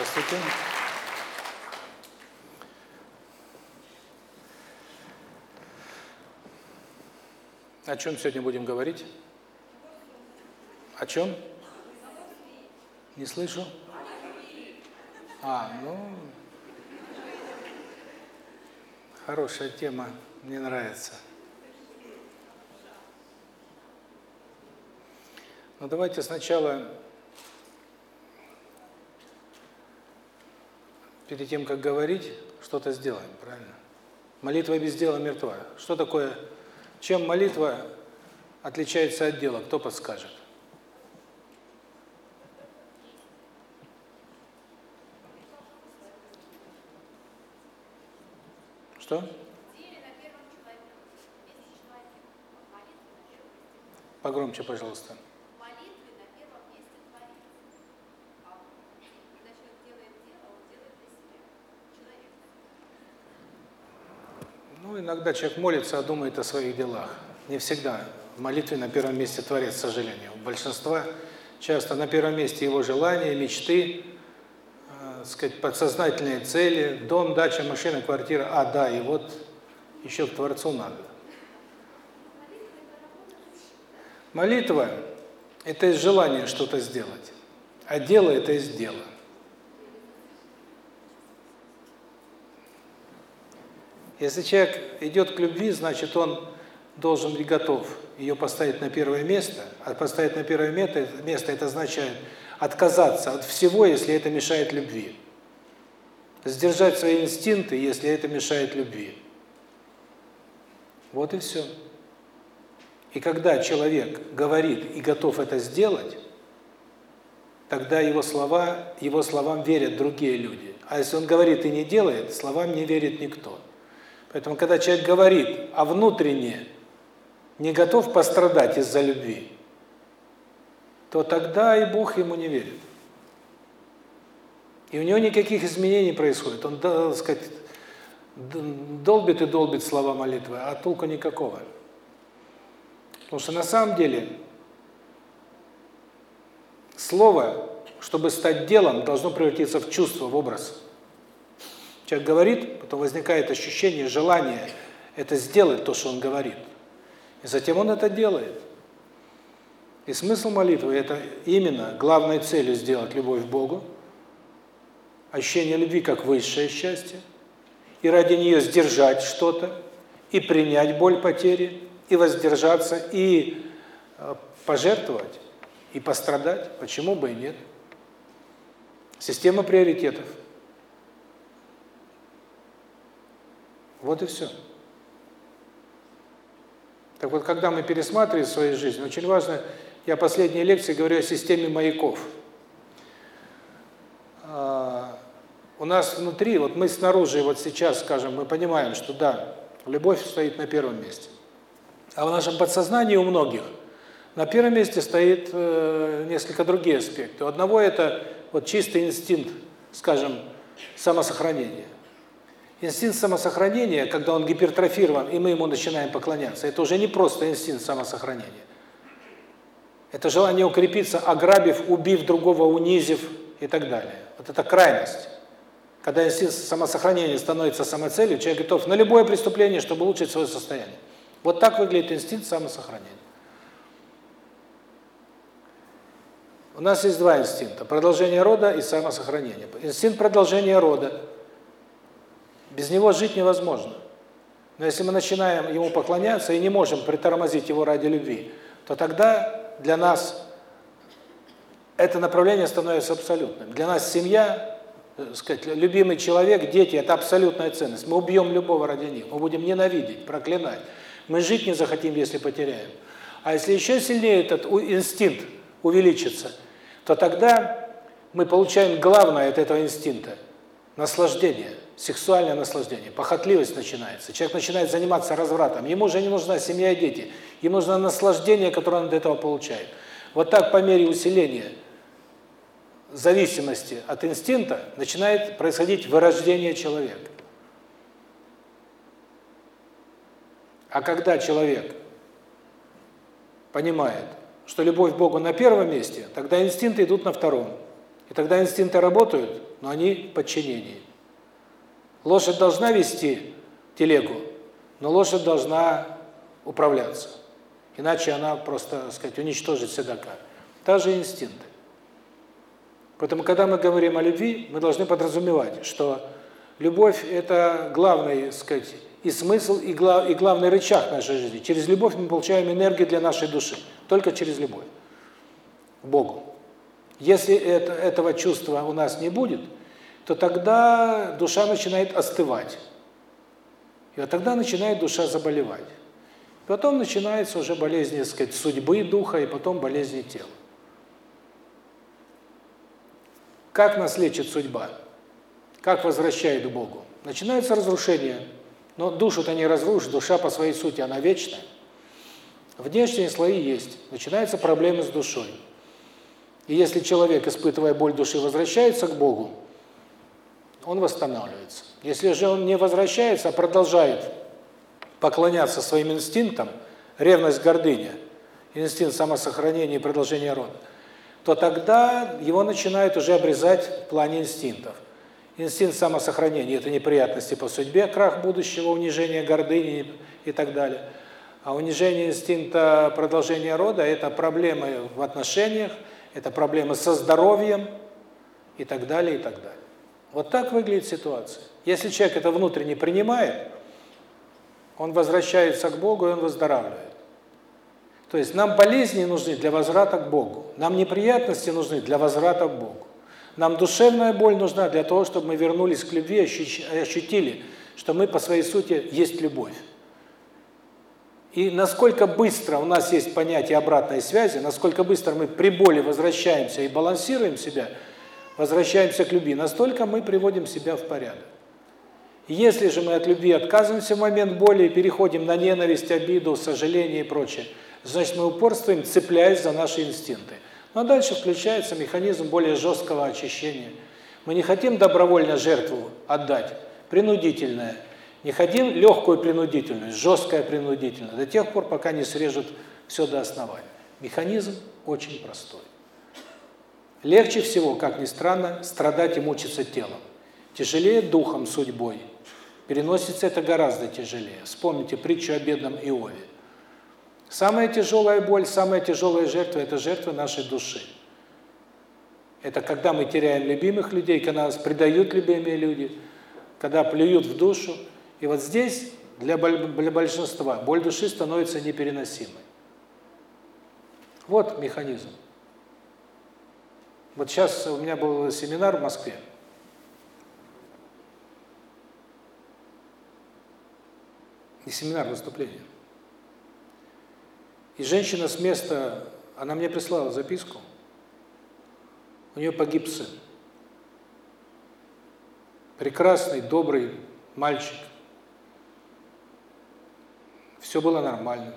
Здравствуйте. О чем сегодня будем говорить? О чем? Не слышу. А, ну, хорошая тема, мне нравится. Но давайте сначала, перед тем, как говорить, что-то сделаем, правильно? Молитва без дела мертва. Что такое, чем молитва отличается от дела, кто подскажет? Что? Погромче, пожалуйста. Иногда человек молится, а думает о своих делах. Не всегда. В молитве на первом месте Творец, к сожалению. У большинства часто на первом месте его желания, мечты, э, сказать, подсознательные цели, дом, дача, машина, квартира. А, да, и вот еще к Творцу надо. Молитва – это из желания что-то сделать, а дело – это из дела. Если человек идет к любви, значит, он должен быть готов ее поставить на первое место. А поставить на первое место – это означает отказаться от всего, если это мешает любви. Сдержать свои инстинкты, если это мешает любви. Вот и все. И когда человек говорит и готов это сделать, тогда его слова, его словам верят другие люди. А если он говорит и не делает, словам не верит никто. Поэтому, когда человек говорит, а внутренне не готов пострадать из-за любви, то тогда и Бог ему не верит. И у него никаких изменений происходит. Он, так сказать, долбит и долбит слова молитвы, а толку никакого. Потому что на самом деле слово, чтобы стать делом, должно превратиться в чувство, в образ. Человек говорит, потом возникает ощущение, желание это сделать, то, что он говорит. И затем он это делает. И смысл молитвы – это именно главной целью сделать любовь к Богу, ощущение любви как высшее счастье, и ради нее сдержать что-то, и принять боль потери, и воздержаться, и э, пожертвовать, и пострадать. Почему бы и нет? Система приоритетов. Вот и все. Так вот, когда мы пересматриваем свою жизнь, очень важно, я последние лекции говорю о системе маяков. А, у нас внутри, вот мы снаружи, вот сейчас, скажем, мы понимаем, что да, любовь стоит на первом месте. А в нашем подсознании у многих на первом месте стоит э, несколько другие аспекты. У одного это вот чистый инстинкт, скажем, самосохранения. Инстинкт самосохранения, когда он гипертрофирован, и мы ему начинаем поклоняться, это уже не просто инстинкт самосохранения. Это желание укрепиться, ограбив, убив другого, унизив и так далее. Вот это крайность. Когда инстинкт самосохранения становится самоцелью, человек готов на любое преступление, чтобы улучшить свое состояние. Вот так выглядит инстинкт самосохранения. У нас есть два инстинкта – продолжение рода и самосохранение. Инстинкт продолжения рода – без него жить невозможно. Но если мы начинаем ему поклоняться и не можем притормозить его ради любви, то тогда для нас это направление становится абсолютным. Для нас семья, э, сказать, любимый человек, дети – это абсолютная ценность. Мы убьем любого ради них, мы будем ненавидеть, проклинать. Мы жить не захотим, если потеряем. А если еще сильнее этот инстинкт увеличится, то тогда мы получаем главное от этого инстинкта – наслаждение – сексуальное наслаждение, похотливость начинается. Человек начинает заниматься развратом. Ему уже не нужна семья и дети. Ему нужно наслаждение, которое он от этого получает. Вот так по мере усиления зависимости от инстинкта начинает происходить вырождение человека. А когда человек понимает, что любовь к Богу на первом месте, тогда инстинкты идут на втором. И тогда инстинкты работают, но они в подчинении. Лошадь должна вести телегу, но лошадь должна управляться. Иначе она просто, так сказать, уничтожит седока. Та же инстинкты. Поэтому, когда мы говорим о любви, мы должны подразумевать, что любовь – это главный, так сказать, и смысл, и, глав, и главный рычаг нашей жизни. Через любовь мы получаем энергию для нашей души. Только через любовь. Богу. Если это, этого чувства у нас не будет, то тогда душа начинает остывать. И вот тогда начинает душа заболевать. Потом начинается уже болезни, так сказать, судьбы духа, и потом болезни тела. Как нас лечит судьба? Как возвращает к Богу? Начинается разрушение. Но душу-то не разрушишь, душа по своей сути, она вечная. Внешние слои есть. Начинаются проблемы с душой. И если человек, испытывая боль души, возвращается к Богу, он восстанавливается. Если же он не возвращается, а продолжает поклоняться своим инстинктам, ревность, гордыня, инстинкт самосохранения и продолжения рода, то тогда его начинают уже обрезать в плане инстинктов. Инстинкт самосохранения – это неприятности по судьбе, крах будущего, унижение гордыни и так далее. А унижение инстинкта продолжения рода – это проблемы в отношениях, это проблемы со здоровьем и так далее, и так далее. Вот так выглядит ситуация. Если человек это внутренне принимает, он возвращается к Богу, и он выздоравливает. То есть нам болезни нужны для возврата к Богу. Нам неприятности нужны для возврата к Богу. Нам душевная боль нужна для того, чтобы мы вернулись к любви и ощутили, что мы по своей сути есть любовь. И насколько быстро у нас есть понятие обратной связи, насколько быстро мы при боли возвращаемся и балансируем себя, возвращаемся к любви, настолько мы приводим себя в порядок. Если же мы от любви отказываемся в момент боли и переходим на ненависть, обиду, сожаление и прочее, значит мы упорствуем, цепляясь за наши инстинкты. Но дальше включается механизм более жесткого очищения. Мы не хотим добровольно жертву отдать, принудительное. Не хотим легкую принудительность, жесткая принудительность, до тех пор, пока не срежут все до основания. Механизм очень простой. Легче всего, как ни странно, страдать и мучиться телом. Тяжелее духом, судьбой. Переносится это гораздо тяжелее. Вспомните притчу о бедном Иове. Самая тяжелая боль, самая тяжелая жертва – это жертва нашей души. Это когда мы теряем любимых людей, когда нас предают любимые люди, когда плюют в душу. И вот здесь для, большинства боль души становится непереносимой. Вот механизм. Вот сейчас у меня был семинар в Москве. Не семинар, выступление. И женщина с места, она мне прислала записку, у нее погиб сын. Прекрасный, добрый мальчик. Все было нормально.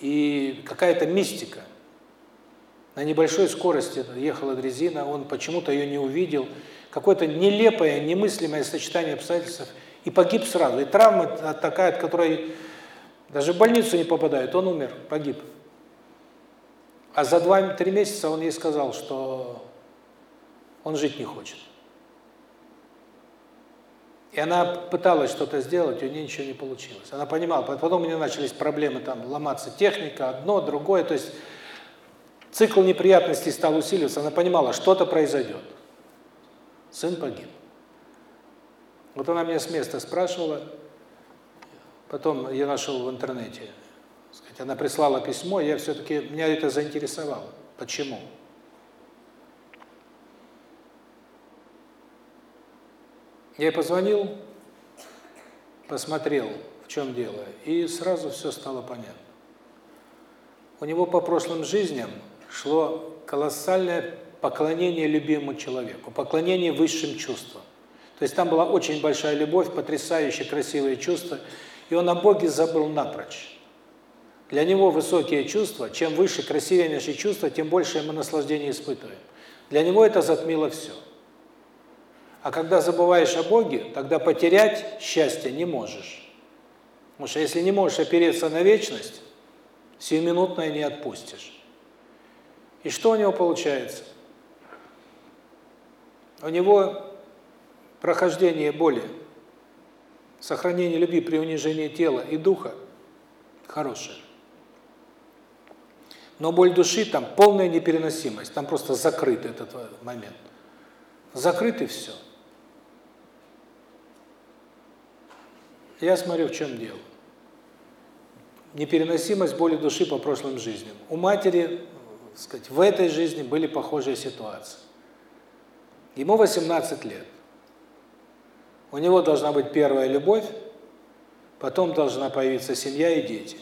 И какая-то мистика. На небольшой скорости ехала дрезина, он почему-то ее не увидел. Какое-то нелепое, немыслимое сочетание обстоятельств. И погиб сразу. И травма такая, от которой даже в больницу не попадает, он умер, погиб. А за два-три месяца он ей сказал, что он жить не хочет. И она пыталась что-то сделать, у нее ничего не получилось. Она понимала, потом у нее начались проблемы, там, ломаться техника, одно, другое, то есть цикл неприятностей стал усиливаться, она понимала, что-то произойдет. Сын погиб. Вот она меня с места спрашивала, Потом я нашел в интернете, она прислала письмо, я все-таки, меня это заинтересовало. Почему? Я ей позвонил, посмотрел, в чем дело, и сразу все стало понятно. У него по прошлым жизням шло колоссальное поклонение любимому человеку, поклонение высшим чувствам. То есть там была очень большая любовь, потрясающие красивые чувства – и он о Боге забыл напрочь. Для него высокие чувства, чем выше, красивее наши чувства, тем больше мы наслаждения испытываем. Для него это затмило все. А когда забываешь о Боге, тогда потерять счастье не можешь. Потому что если не можешь опереться на вечность, сиюминутное не отпустишь. И что у него получается? У него прохождение боли, сохранение любви при унижении тела и духа хорошее. Но боль души там полная непереносимость, там просто закрыт этот момент. Закрыт и все. Я смотрю, в чем дело. Непереносимость боли души по прошлым жизням. У матери, сказать, в этой жизни были похожие ситуации. Ему 18 лет. У него должна быть первая любовь, потом должна появиться семья и дети.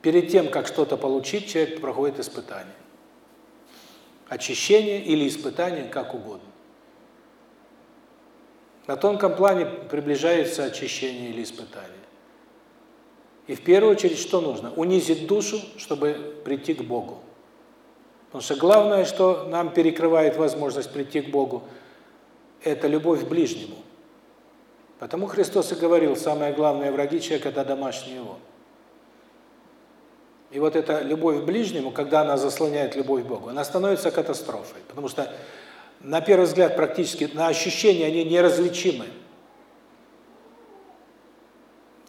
Перед тем, как что-то получить, человек проходит испытание. Очищение или испытание, как угодно. На тонком плане приближается очищение или испытание. И в первую очередь что нужно? Унизить душу, чтобы прийти к Богу. Потому что главное, что нам перекрывает возможность прийти к Богу, это любовь к ближнему. Потому Христос и говорил, самое главное враги человека – это домашний его. И вот эта любовь к ближнему, когда она заслоняет любовь к Богу, она становится катастрофой. Потому что, на первый взгляд, практически на ощущения они неразличимы.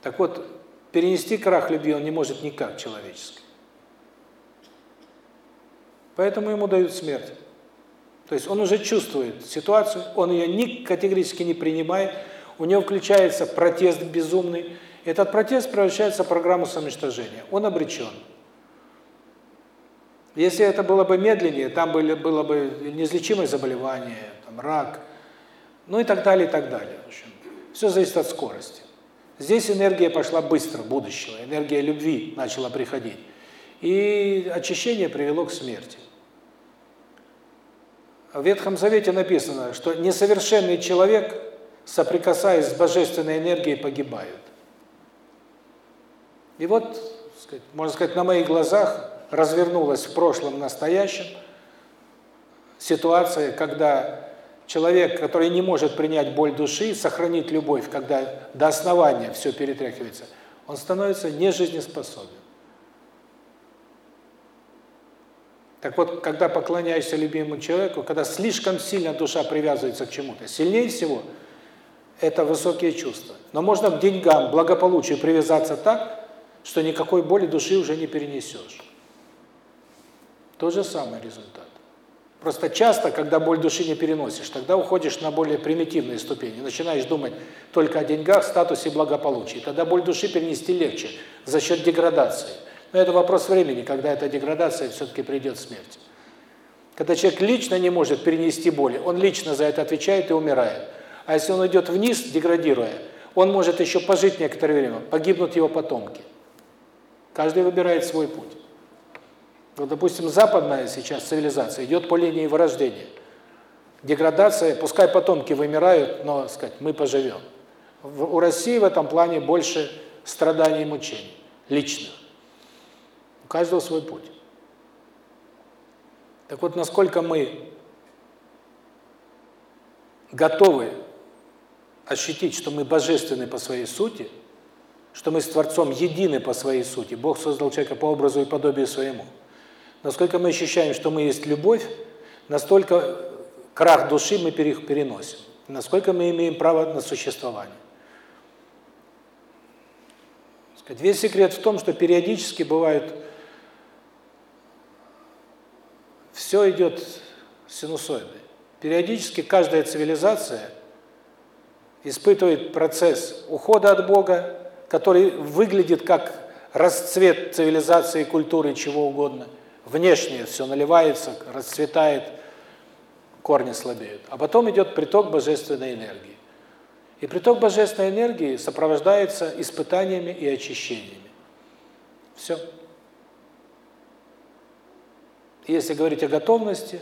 Так вот, перенести крах любви он не может никак человеческий. Поэтому ему дают смерть. То есть он уже чувствует ситуацию, он ее ни категорически не принимает, у него включается протест безумный. Этот протест превращается в программу самоуничтожения. Он обречен. Если это было бы медленнее, там были, было бы неизлечимое заболевание, там, рак, ну и так далее, и так далее. В общем, все зависит от скорости. Здесь энергия пошла быстро, будущего, энергия любви начала приходить. И очищение привело к смерти. В Ветхом Завете написано, что несовершенный человек соприкасаясь с божественной энергией, погибают. И вот, можно сказать, на моих глазах развернулась в прошлом настоящем ситуация, когда человек, который не может принять боль души, сохранить любовь, когда до основания все перетряхивается, он становится нежизнеспособен. Так вот, когда поклоняешься любимому человеку, когда слишком сильно душа привязывается к чему-то, сильнее всего – это высокие чувства. Но можно к деньгам, благополучию привязаться так, что никакой боли души уже не перенесешь. Тот же самый результат. Просто часто, когда боль души не переносишь, тогда уходишь на более примитивные ступени, начинаешь думать только о деньгах, статусе, благополучии. Тогда боль души перенести легче за счет деградации. Но это вопрос времени, когда эта деградация все-таки придет смерть. Когда человек лично не может перенести боли, он лично за это отвечает и умирает. А если он идет вниз, деградируя, он может еще пожить некоторое время, погибнут его потомки. Каждый выбирает свой путь. Вот, допустим, западная сейчас цивилизация идет по линии вырождения. Деградация, пускай потомки вымирают, но, сказать, мы поживем. У России в этом плане больше страданий и мучений, личных. Каждого свой путь. Так вот, насколько мы готовы ощутить, что мы божественны по своей сути, что мы с Творцом едины по своей сути. Бог создал человека по образу и подобию своему. Насколько мы ощущаем, что мы есть любовь, настолько крах души мы переносим. Насколько мы имеем право на существование. Весь секрет в том, что периодически бывает, все идет синусоидой. Периодически каждая цивилизация – испытывает процесс ухода от Бога, который выглядит как расцвет цивилизации, культуры, чего угодно. Внешне все наливается, расцветает, корни слабеют. А потом идет приток божественной энергии. И приток божественной энергии сопровождается испытаниями и очищениями. Все. Если говорить о готовности,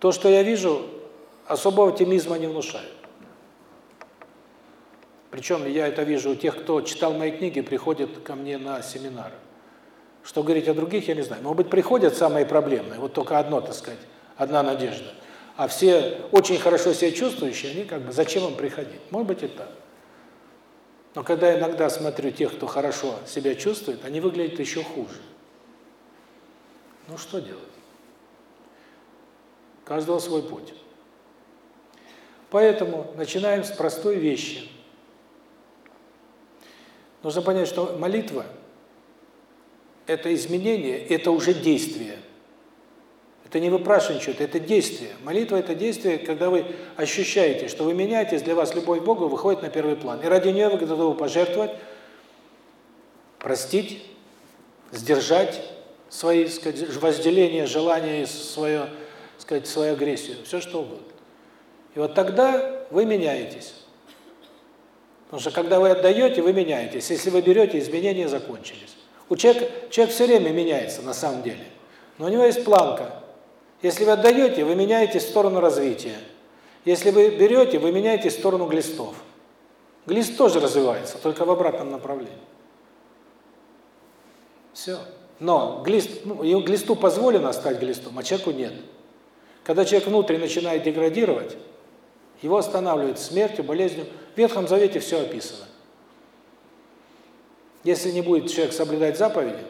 то, что я вижу, особого оптимизма не внушает. Причем я это вижу у тех, кто читал мои книги, приходит ко мне на семинары. Что говорить о других, я не знаю. Может быть, приходят самые проблемные, вот только одно, так сказать, одна надежда. А все очень хорошо себя чувствующие, они как бы, зачем им приходить? Может быть и так. Но когда я иногда смотрю тех, кто хорошо себя чувствует, они выглядят еще хуже. Ну что делать? каждого свой путь. Поэтому начинаем с простой вещи. Нужно понять, что молитва – это изменение, это уже действие. Это не выпрашивание чего-то, это действие. Молитва – это действие, когда вы ощущаете, что вы меняетесь, для вас любовь к Богу выходит на первый план. И ради нее вы готовы пожертвовать, простить, сдержать свои сказать, возделения, желания, свое сказать, свою агрессию, все что угодно. И вот тогда вы меняетесь. Потому что когда вы отдаете, вы меняетесь. Если вы берете, изменения закончились. У человека, человек все время меняется на самом деле. Но у него есть планка. Если вы отдаете, вы меняетесь в сторону развития. Если вы берете, вы меняетесь в сторону глистов. Глист тоже развивается, только в обратном направлении. Все. Но глист, ну, глисту позволено стать глистом, а человеку нет. Когда человек внутрь начинает деградировать, его останавливает смертью, болезнью. В Ветхом Завете все описано. Если не будет человек соблюдать заповеди,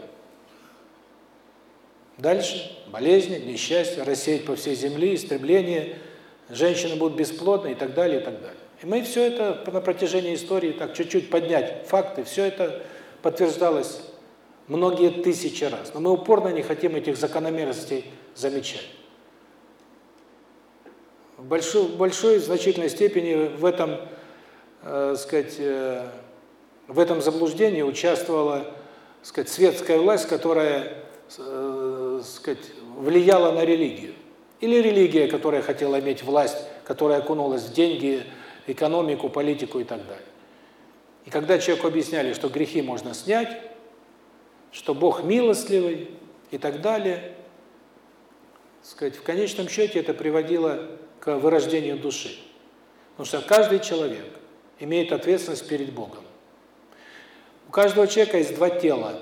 дальше болезни, несчастья, рассеять по всей земле, истребление, женщины будут бесплодны и так далее, и так далее. И мы все это на протяжении истории так чуть-чуть поднять факты, все это подтверждалось многие тысячи раз. Но мы упорно не хотим этих закономерностей замечать в большой, в большой значительной степени в этом, э, сказать, э, в этом заблуждении участвовала, сказать, светская власть, которая, э, сказать, влияла на религию. Или религия, которая хотела иметь власть, которая окунулась в деньги, экономику, политику и так далее. И когда человеку объясняли, что грехи можно снять, что Бог милостливый и так далее, сказать, в конечном счете это приводило к вырождению души. Потому что каждый человек имеет ответственность перед Богом. У каждого человека есть два тела.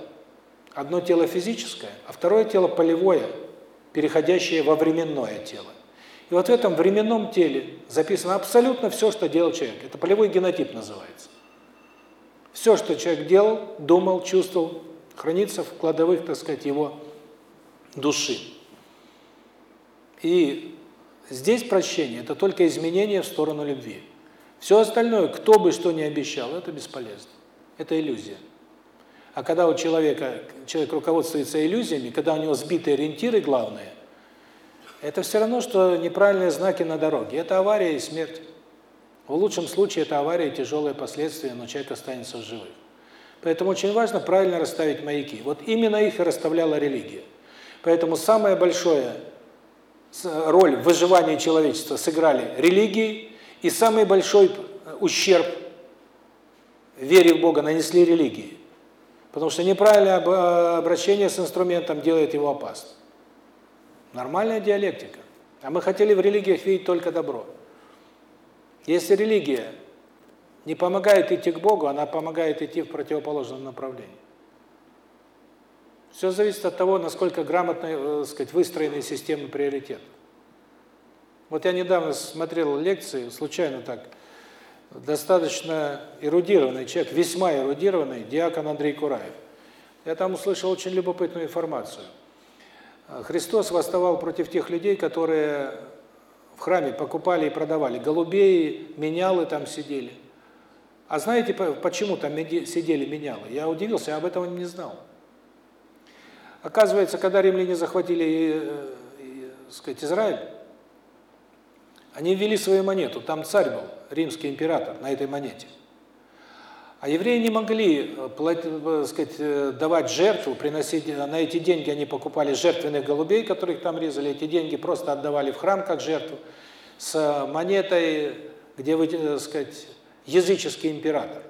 Одно тело физическое, а второе тело полевое, переходящее во временное тело. И вот в этом временном теле записано абсолютно все, что делал человек. Это полевой генотип называется. Все, что человек делал, думал, чувствовал, хранится в кладовых, так сказать, его души. И Здесь прощение – это только изменение в сторону любви. Все остальное, кто бы что ни обещал, это бесполезно. Это иллюзия. А когда у человека, человек руководствуется иллюзиями, когда у него сбиты ориентиры главные, это все равно, что неправильные знаки на дороге. Это авария и смерть. В лучшем случае это авария и тяжелые последствия, но человек останется в живых. Поэтому очень важно правильно расставить маяки. Вот именно их и расставляла религия. Поэтому самое большое роль в выживании человечества сыграли религии, и самый большой ущерб вере в Бога нанесли религии. Потому что неправильное обращение с инструментом делает его опасным. Нормальная диалектика. А мы хотели в религиях видеть только добро. Если религия не помогает идти к Богу, она помогает идти в противоположном направлении. Все зависит от того, насколько грамотно, э, сказать, выстроены системы приоритетов. Вот я недавно смотрел лекции, случайно так, достаточно эрудированный человек, весьма эрудированный, диакон Андрей Кураев. Я там услышал очень любопытную информацию. Христос восставал против тех людей, которые в храме покупали и продавали. Голубей, менялы там сидели. А знаете, почему там сидели менялы? Я удивился, я об этом не знал. Оказывается, когда римляне захватили, э, сказать, Израиль, они ввели свою монету, там царь был, римский император, на этой монете. А евреи не могли э, платить, э, сказать, давать жертву, приносить на эти деньги они покупали жертвенных голубей, которых там резали, эти деньги просто отдавали в храм как жертву с монетой, где вы, сказать, языческий император.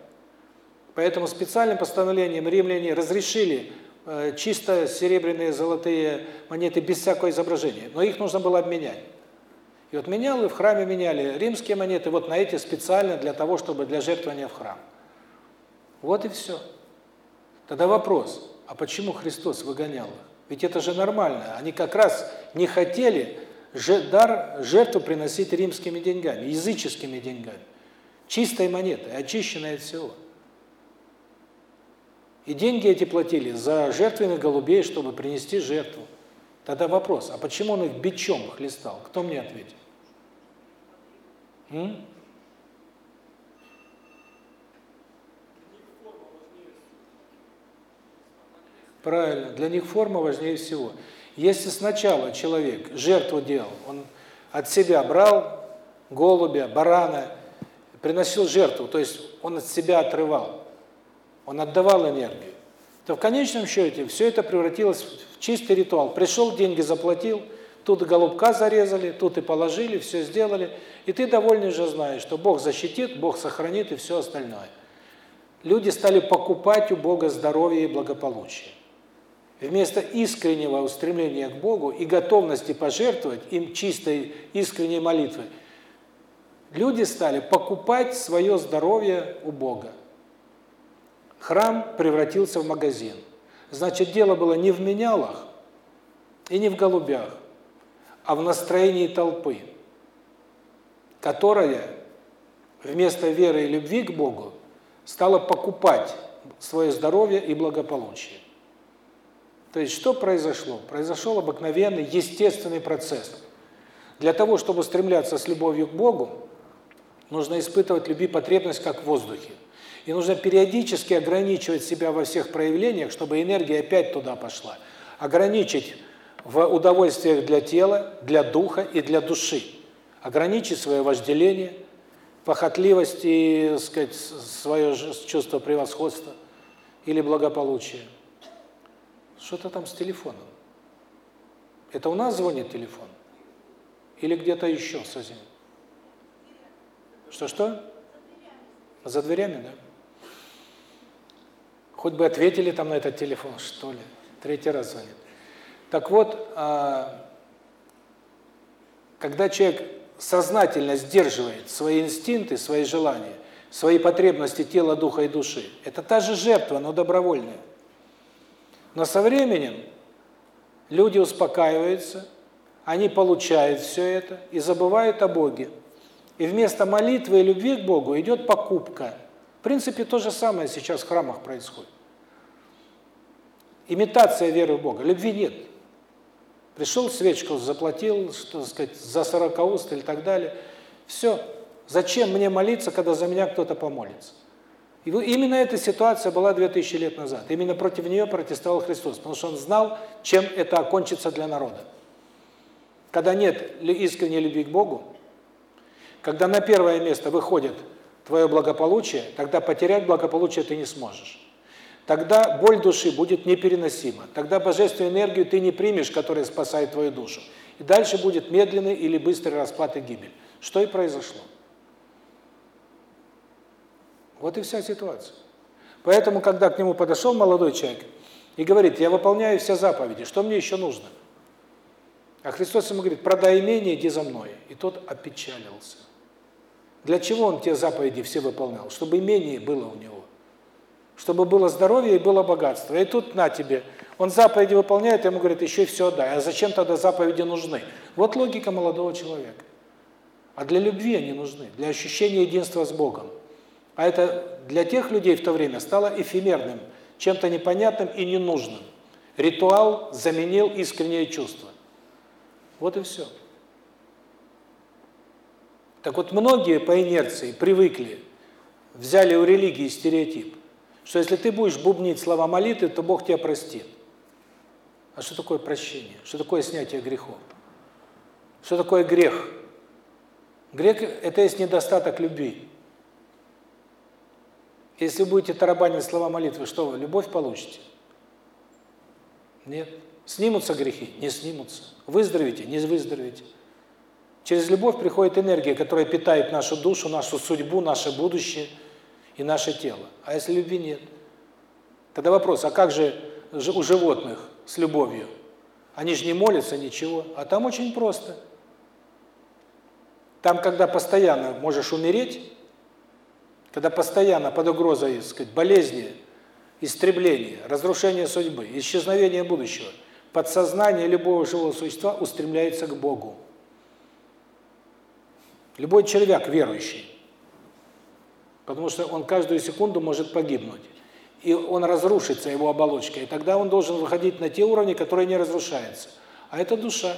Поэтому специальным постановлением римляне разрешили Э, чисто серебряные, золотые монеты без всякого изображения, но их нужно было обменять. И вот менял, и в храме меняли римские монеты вот на эти специально для того, чтобы для жертвования в храм. Вот и все. Тогда вопрос, а почему Христос выгонял их? Ведь это же нормально. Они как раз не хотели дар, жертву приносить римскими деньгами, языческими деньгами. Чистой монетой, очищенной от всего. И деньги эти платили за жертвенных голубей, чтобы принести жертву. Тогда вопрос, а почему он их бичом хлестал? Кто мне ответит? М? Правильно, для них форма важнее всего. Если сначала человек жертву делал, он от себя брал голубя, барана, приносил жертву, то есть он от себя отрывал, он отдавал энергию, то в конечном счете все это превратилось в чистый ритуал. Пришел, деньги заплатил, тут голубка зарезали, тут и положили, все сделали, и ты довольный уже знаешь, что Бог защитит, Бог сохранит и все остальное. Люди стали покупать у Бога здоровье и благополучие. Вместо искреннего устремления к Богу и готовности пожертвовать им чистой искренней молитвой, люди стали покупать свое здоровье у Бога. Храм превратился в магазин. Значит, дело было не в менялах и не в голубях, а в настроении толпы, которая вместо веры и любви к Богу стала покупать свое здоровье и благополучие. То есть что произошло? Произошел обыкновенный, естественный процесс. Для того, чтобы стремляться с любовью к Богу, нужно испытывать любви потребность как в воздухе. И нужно периодически ограничивать себя во всех проявлениях, чтобы энергия опять туда пошла. Ограничить в удовольствиях для тела, для духа и для души. Ограничить свое вожделение, похотливость и, сказать, свое чувство превосходства или благополучия. Что-то там с телефоном. Это у нас звонит телефон? Или где-то еще созвонит? Что-что? За дверями, да? Хоть бы ответили там на этот телефон, что ли. Третий раз звонит. Так вот, а, когда человек сознательно сдерживает свои инстинкты, свои желания, свои потребности тела, духа и души, это та же жертва, но добровольная. Но со временем люди успокаиваются, они получают все это и забывают о Боге. И вместо молитвы и любви к Богу идет покупка. В принципе, то же самое сейчас в храмах происходит. Имитация веры в Бога. Любви нет. Пришел, свечку заплатил, что сказать, за сорокауст или так далее. Все. Зачем мне молиться, когда за меня кто-то помолится? И именно эта ситуация была 2000 лет назад. Именно против нее протестовал Христос, потому что он знал, чем это окончится для народа. Когда нет искренней любви к Богу, когда на первое место выходит твое благополучие, тогда потерять благополучие ты не сможешь. Тогда боль души будет непереносима. Тогда божественную энергию ты не примешь, которая спасает твою душу. И дальше будет медленный или быстрый распад и гибель. Что и произошло. Вот и вся ситуация. Поэтому, когда к нему подошел молодой человек и говорит, я выполняю все заповеди, что мне еще нужно? А Христос ему говорит, продай имение, иди за мной. И тот опечалился. Для чего он те заповеди все выполнял? Чтобы имение было у него. Чтобы было здоровье и было богатство. И тут на тебе. Он заповеди выполняет, ему говорит, еще и все отдай. А зачем тогда заповеди нужны? Вот логика молодого человека. А для любви они нужны, для ощущения единства с Богом. А это для тех людей в то время стало эфемерным, чем-то непонятным и ненужным. Ритуал заменил искреннее чувство. Вот и все. Так вот, многие по инерции привыкли, взяли у религии стереотип, что если ты будешь бубнить слова молитвы, то Бог тебя простит. А что такое прощение? Что такое снятие грехов? Что такое грех? Грех – это есть недостаток любви. Если будете тарабанить слова молитвы, что вы, любовь получите? Нет. Снимутся грехи? Не снимутся. Выздоровите? Не выздоровите. Через любовь приходит энергия, которая питает нашу душу, нашу судьбу, наше будущее и наше тело. А если любви нет? Тогда вопрос, а как же у животных с любовью? Они же не молятся, ничего. А там очень просто. Там, когда постоянно можешь умереть, когда постоянно под угрозой, так сказать, болезни, истребления, разрушения судьбы, исчезновения будущего, подсознание любого живого существа устремляется к Богу. Любой червяк верующий, потому что он каждую секунду может погибнуть. И он разрушится, его оболочка, и тогда он должен выходить на те уровни, которые не разрушаются. а это душа.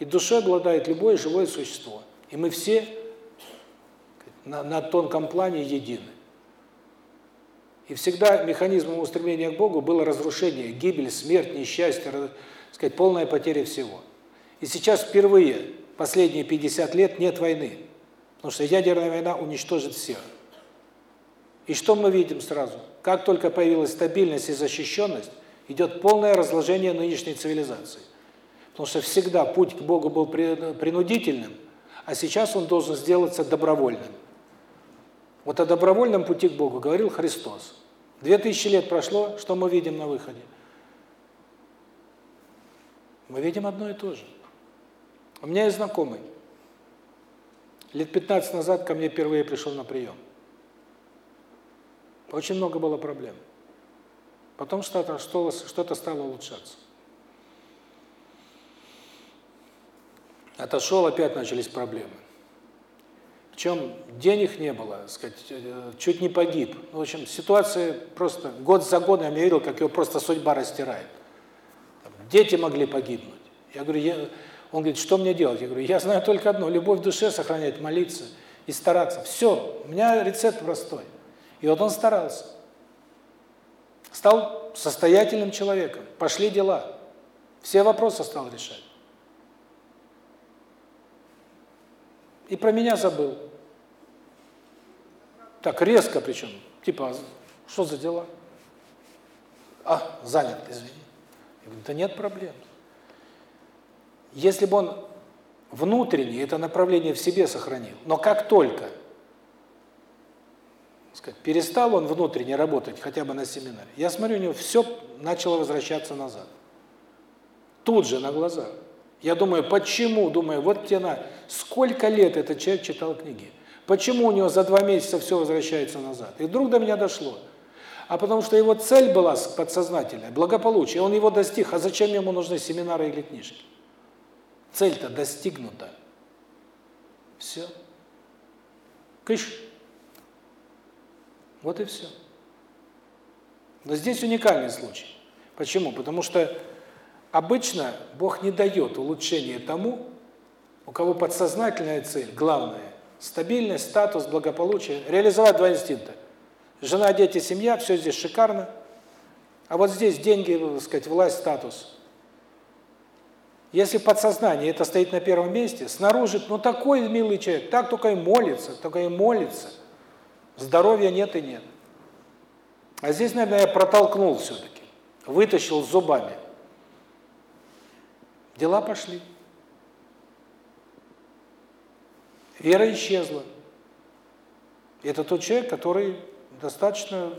И душой обладает любое живое существо. И мы все на, на тонком плане едины. И всегда механизмом устремления к Богу было разрушение, гибель, смерть, несчастье, сказать, полная потеря всего. И сейчас впервые, последние 50 лет, нет войны. Потому что ядерная война уничтожит всех. И что мы видим сразу? Как только появилась стабильность и защищенность, идет полное разложение нынешней цивилизации. Потому что всегда путь к Богу был принудительным, а сейчас он должен сделаться добровольным. Вот о добровольном пути к Богу говорил Христос. Две тысячи лет прошло, что мы видим на выходе? Мы видим одно и то же. У меня есть знакомый. Лет 15 назад ко мне впервые пришел на прием. Очень много было проблем. Потом что-то что-то стало улучшаться. Отошел, опять начались проблемы. Причем денег не было, сказать, э, чуть не погиб. В общем, ситуация просто год за годом я видел, как его просто судьба растирает. Дети могли погибнуть. Я говорю, я... он говорит, что мне делать? Я говорю, я знаю только одно, любовь в душе сохранять, молиться и стараться. Все, у меня рецепт простой. И вот он старался. Стал состоятельным человеком, пошли дела. Все вопросы стал решать. И про меня забыл. Так, резко причем. Типа, что за дела? А, занят, извини. Я говорю, да нет проблем. Если бы он внутренне это направление в себе сохранил, но как только сказать, перестал он внутренне работать, хотя бы на семинаре, я смотрю, у него все начало возвращаться назад. Тут же, на глазах. Я думаю, почему? Думаю, вот тебе на... Сколько лет этот человек читал книги? Почему у него за два месяца все возвращается назад? И вдруг до меня дошло. А потому что его цель была подсознательная, благополучие. Он его достиг. А зачем ему нужны семинары или книжки? Цель-то достигнута. Все. Кыш. Вот и все. Но здесь уникальный случай. Почему? Потому что Обычно Бог не дает улучшения тому, у кого подсознательная цель, главная – стабильность, статус, благополучие, реализовать два инстинкта. Жена, дети, семья – все здесь шикарно. А вот здесь деньги, так сказать, власть, статус. Если подсознание это стоит на первом месте, снаружи, ну такой милый человек, так только и молится, только и молится. Здоровья нет и нет. А здесь, наверное, я протолкнул все-таки, вытащил зубами. Дела пошли. Вера исчезла. Это тот человек, который достаточно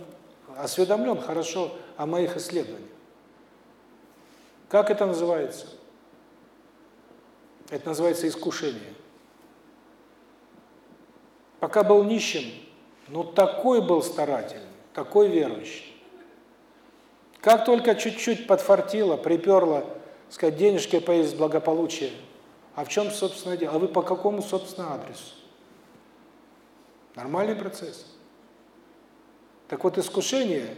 осведомлен хорошо о моих исследованиях. Как это называется? Это называется искушение. Пока был нищим, ну такой был старательный, такой верующий. Как только чуть-чуть подфартило, приперло, сказать, денежки появились, благополучие. А в чем, собственно, дело? А вы по какому, собственно, адресу? Нормальный процесс. Так вот, искушение,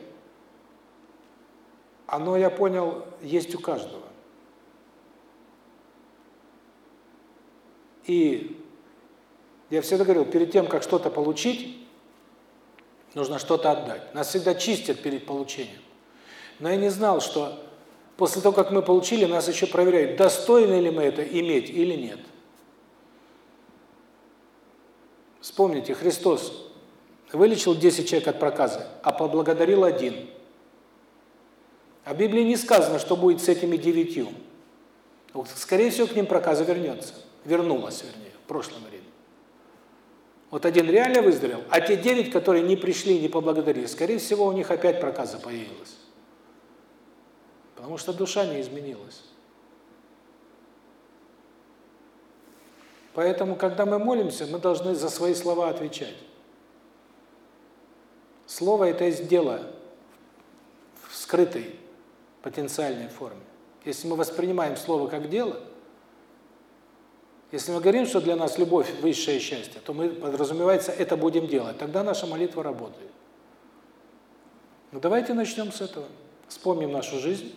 оно, я понял, есть у каждого. И я всегда говорил, перед тем, как что-то получить, нужно что-то отдать. Нас всегда чистят перед получением. Но я не знал, что После того, как мы получили, нас еще проверяют, достойны ли мы это иметь или нет. Вспомните, Христос вылечил 10 человек от проказа, а поблагодарил один. А в Библии не сказано, что будет с этими девятью. Скорее всего, к ним проказа вернется. Вернулась, вернее, в прошлом времени. Вот один реально выздоровел, а те девять, которые не пришли не поблагодарили, скорее всего, у них опять проказа появилась. Потому что душа не изменилась. Поэтому, когда мы молимся, мы должны за свои слова отвечать. Слово – это есть дело в скрытой потенциальной форме. Если мы воспринимаем слово как дело, если мы говорим, что для нас любовь – высшее счастье, то мы, подразумевается, это будем делать. Тогда наша молитва работает. Но давайте начнем с этого. Вспомним нашу жизнь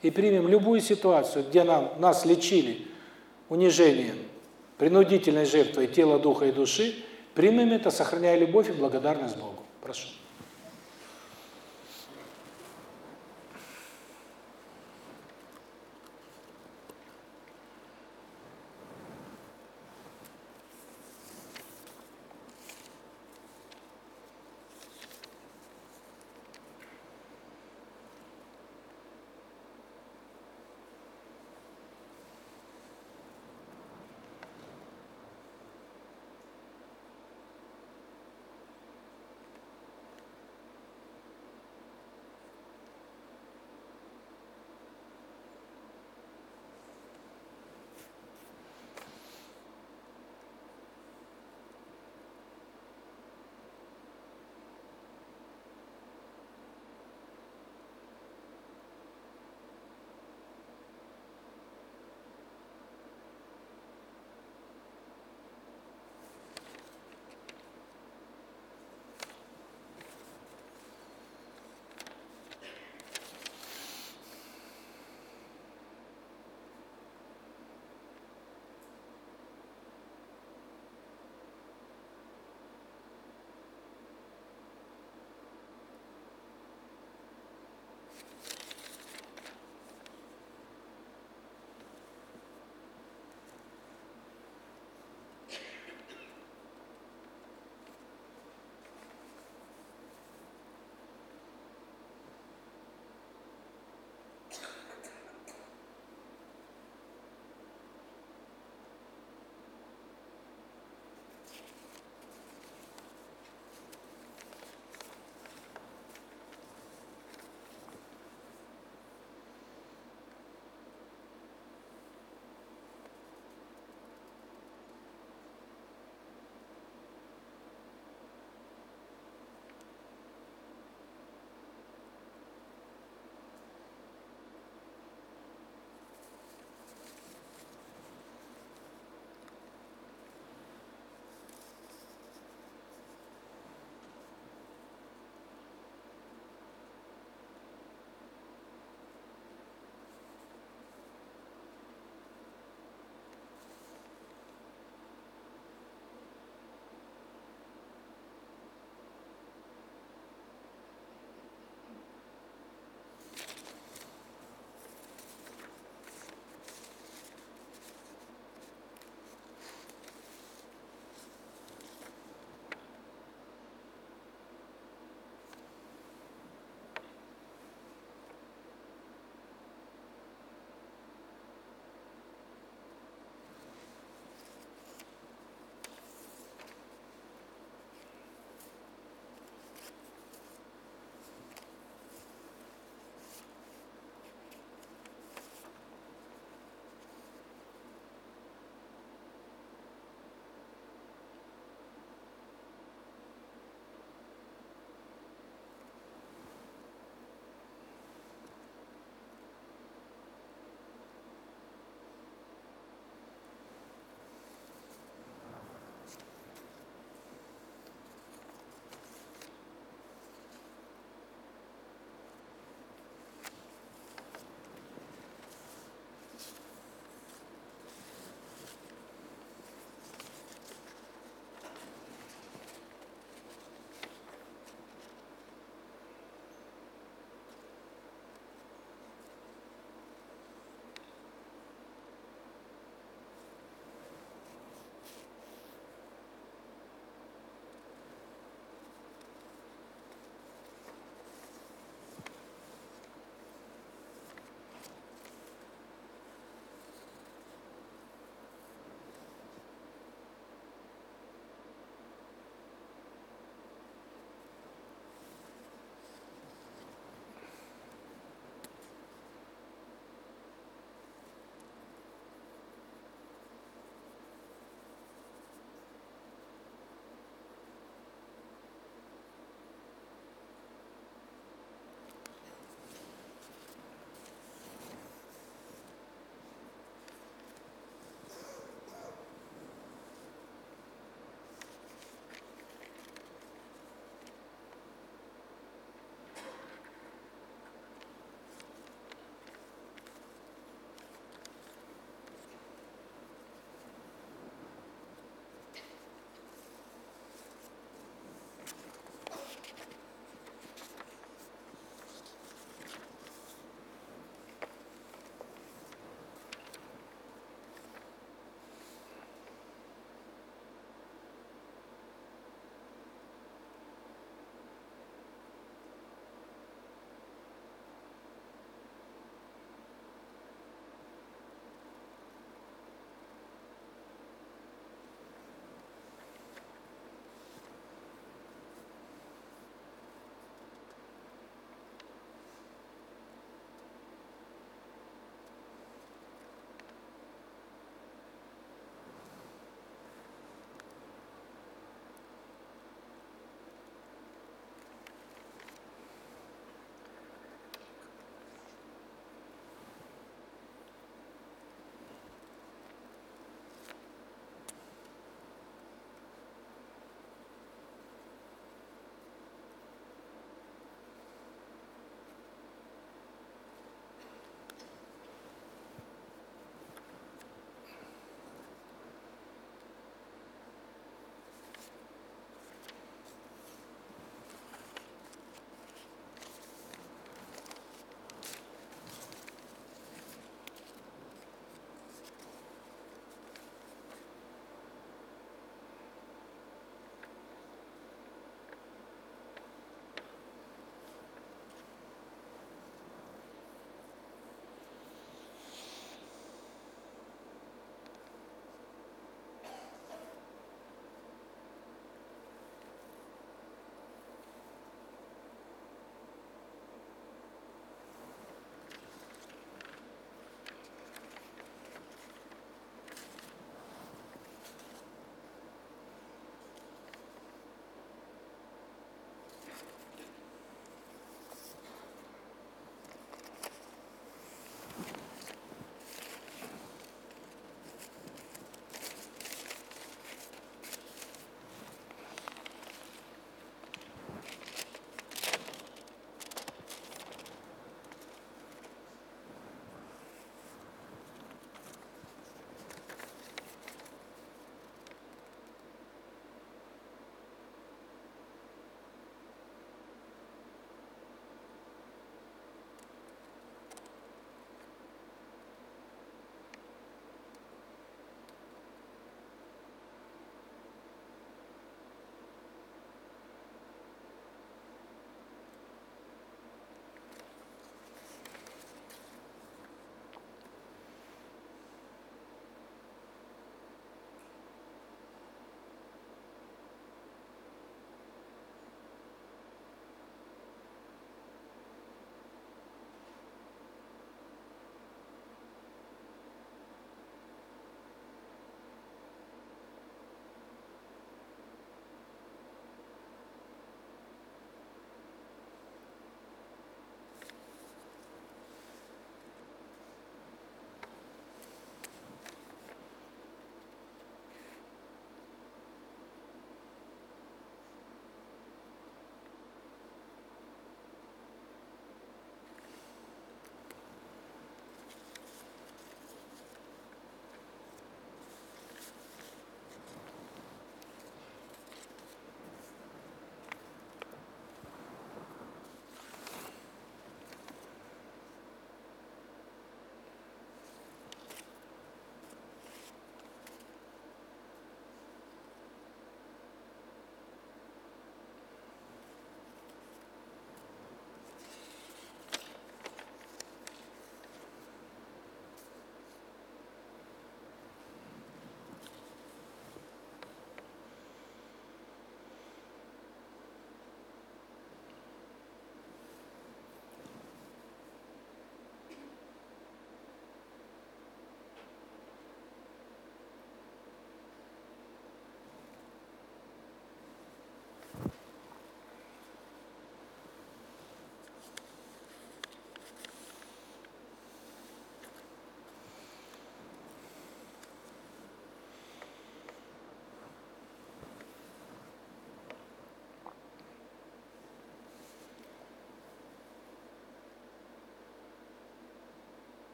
и примем любую ситуацию, где нам нас лечили унижением, принудительной жертвой тела, духа и души, примем это, сохраняя любовь и благодарность Богу. Прошу.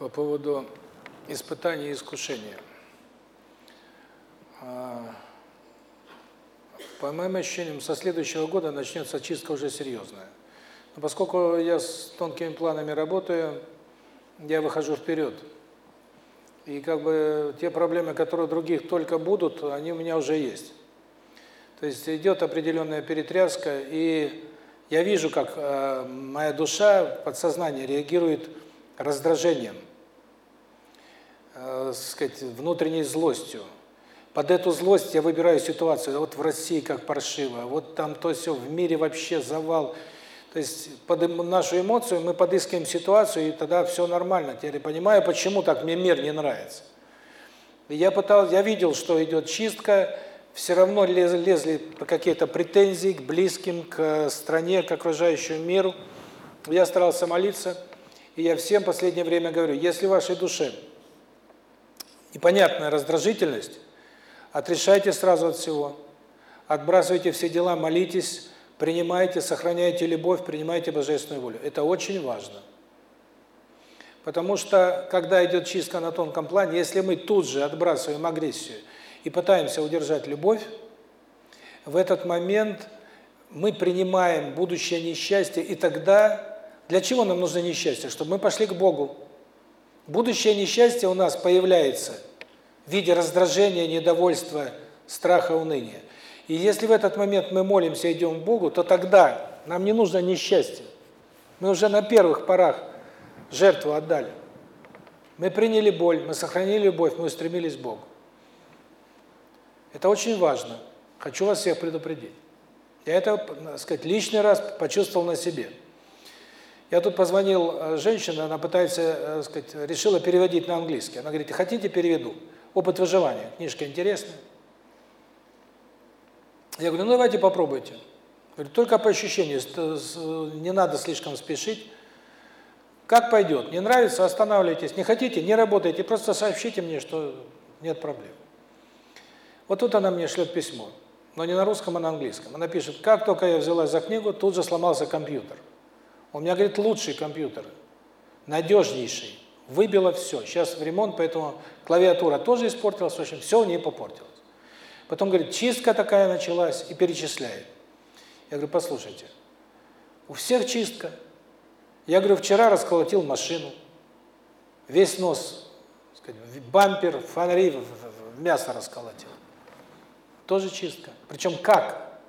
По поводу испытания и искушения. А, по моим ощущениям, со следующего года начнется чистка уже серьезная. Но поскольку я с тонкими планами работаю, я выхожу вперед. И как бы те проблемы, которые у других только будут, они у меня уже есть. То есть идет определенная перетряска, и я вижу, как э, моя душа, подсознание реагирует раздражением, э, сказать, внутренней злостью. Под эту злость я выбираю ситуацию. Вот в России как паршиво, вот там то все в мире вообще завал. То есть под нашу эмоцию мы подыскиваем ситуацию, и тогда все нормально. Теперь я понимаю, почему так мне мир не нравится. Я пытался, я видел, что идет чистка, все равно лезли, лезли какие-то претензии к близким, к стране, к окружающему миру. Я старался молиться, и я всем последнее время говорю, если в вашей душе непонятная раздражительность, отрешайте сразу от всего, отбрасывайте все дела, молитесь, принимайте, сохраняйте любовь, принимайте божественную волю. Это очень важно. Потому что, когда идет чистка на тонком плане, если мы тут же отбрасываем агрессию и пытаемся удержать любовь, в этот момент мы принимаем будущее несчастье, и тогда для чего нам нужно несчастье? Чтобы мы пошли к Богу. Будущее несчастье у нас появляется в виде раздражения, недовольства, страха, уныния. И если в этот момент мы молимся, идем к Богу, то тогда нам не нужно несчастье. Мы уже на первых порах жертву отдали. Мы приняли боль, мы сохранили любовь, мы устремились к Богу. Это очень важно. Хочу вас всех предупредить. Я это, так сказать, лишний раз почувствовал на себе. Я тут позвонил э, женщине, она пытается, э, сказать, решила переводить на английский. Она говорит, хотите, переведу. Опыт выживания. Книжка интересная. Я говорю, ну давайте попробуйте. Говорю, только по ощущению, не надо слишком спешить. Как пойдет? Не нравится, останавливайтесь. Не хотите, не работайте, просто сообщите мне, что нет проблем. Вот тут она мне шлет письмо, но не на русском, а на английском. Она пишет, как только я взялась за книгу, тут же сломался компьютер. У меня, говорит, лучший компьютер, надежнейший. Выбило все. Сейчас в ремонт, поэтому клавиатура тоже испортилась, в общем, все у нее попортилось. Потом говорит, чистка такая началась, и перечисляет. Я говорю, послушайте, у всех чистка. Я говорю, вчера расколотил машину, весь нос, сказать, бампер, фонари, мясо расколотил. Тоже чистка. Причем как?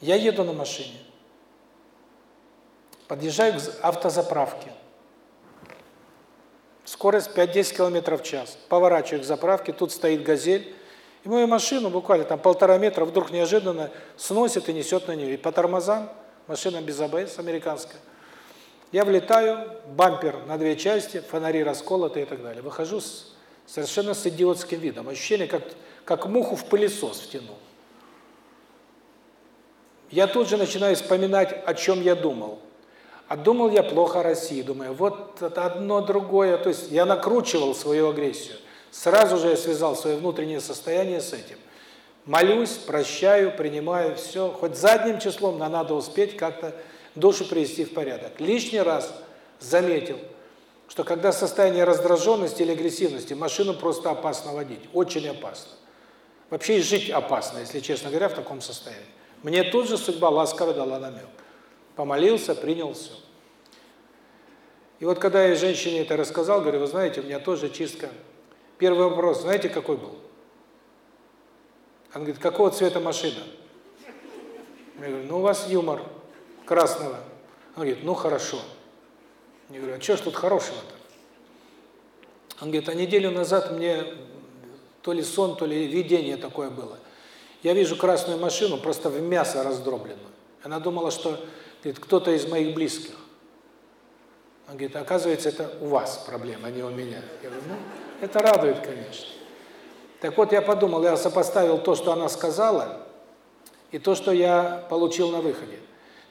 Я еду на машине, подъезжаю к автозаправке, скорость 5-10 км в час, поворачиваю к заправке, тут стоит «Газель», и мою машину буквально там полтора метра вдруг неожиданно сносит и несет на нее. И по тормозам, машина без АБС, американская. Я влетаю, бампер на две части, фонари расколоты и так далее. Выхожу с, совершенно с идиотским видом. Ощущение, как, как муху в пылесос втянул. Я тут же начинаю вспоминать, о чем я думал. А думал я плохо о России, думаю, вот это одно другое. То есть я накручивал свою агрессию. Сразу же я связал свое внутреннее состояние с этим. Молюсь, прощаю, принимаю все. Хоть задним числом, но надо успеть как-то душу привести в порядок. Лишний раз заметил, что когда состояние раздраженности или агрессивности, машину просто опасно водить. Очень опасно. Вообще и жить опасно, если честно говоря, в таком состоянии. Мне тут же судьба ласково дала намек. Помолился, принял все. И вот когда я женщине это рассказал, говорю, вы знаете, у меня тоже чистка Первый вопрос, знаете, какой был? Он говорит, какого цвета машина? Я говорю, ну у вас юмор красного. Он говорит, ну хорошо. Я говорю, а что ж тут хорошего-то? Он говорит, а неделю назад мне то ли сон, то ли видение такое было. Я вижу красную машину, просто в мясо раздробленную. Она думала, что кто-то из моих близких. Он говорит, оказывается, это у вас проблема, а не у меня. Я говорю, ну, это радует, конечно. Так вот, я подумал, я сопоставил то, что она сказала, и то, что я получил на выходе.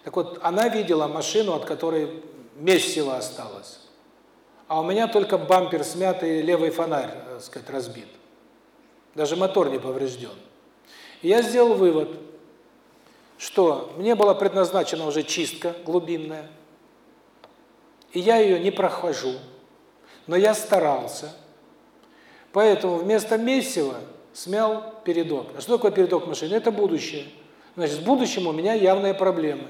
Так вот, она видела машину, от которой месиво осталось. А у меня только бампер смятый, левый фонарь, так сказать, разбит. Даже мотор не поврежден. И я сделал вывод, что мне была предназначена уже чистка глубинная, и я ее не прохожу. Но я старался. Поэтому вместо Мессива смял передок. А что такое передок машины? Это будущее. Значит, в будущем у меня явные проблемы.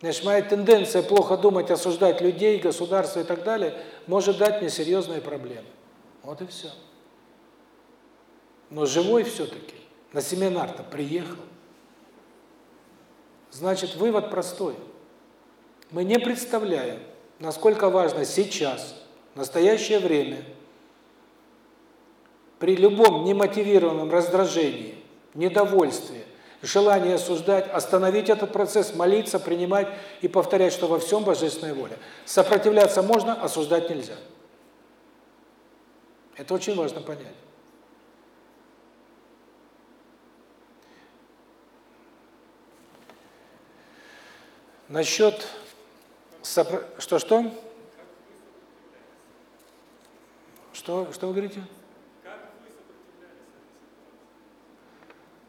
Значит, моя тенденция плохо думать, осуждать людей, государство и так далее, может дать мне серьезные проблемы. Вот и все. Но живой все-таки, на семинар-то приехал. Значит, вывод простой. Мы не представляем, насколько важно сейчас, в настоящее время, при любом немотивированном раздражении, недовольстве, желании осуждать, остановить этот процесс, молиться, принимать и повторять, что во всем божественная воля. Сопротивляться можно, осуждать нельзя. Это очень важно понять. Насчет что-что? Что, что вы говорите?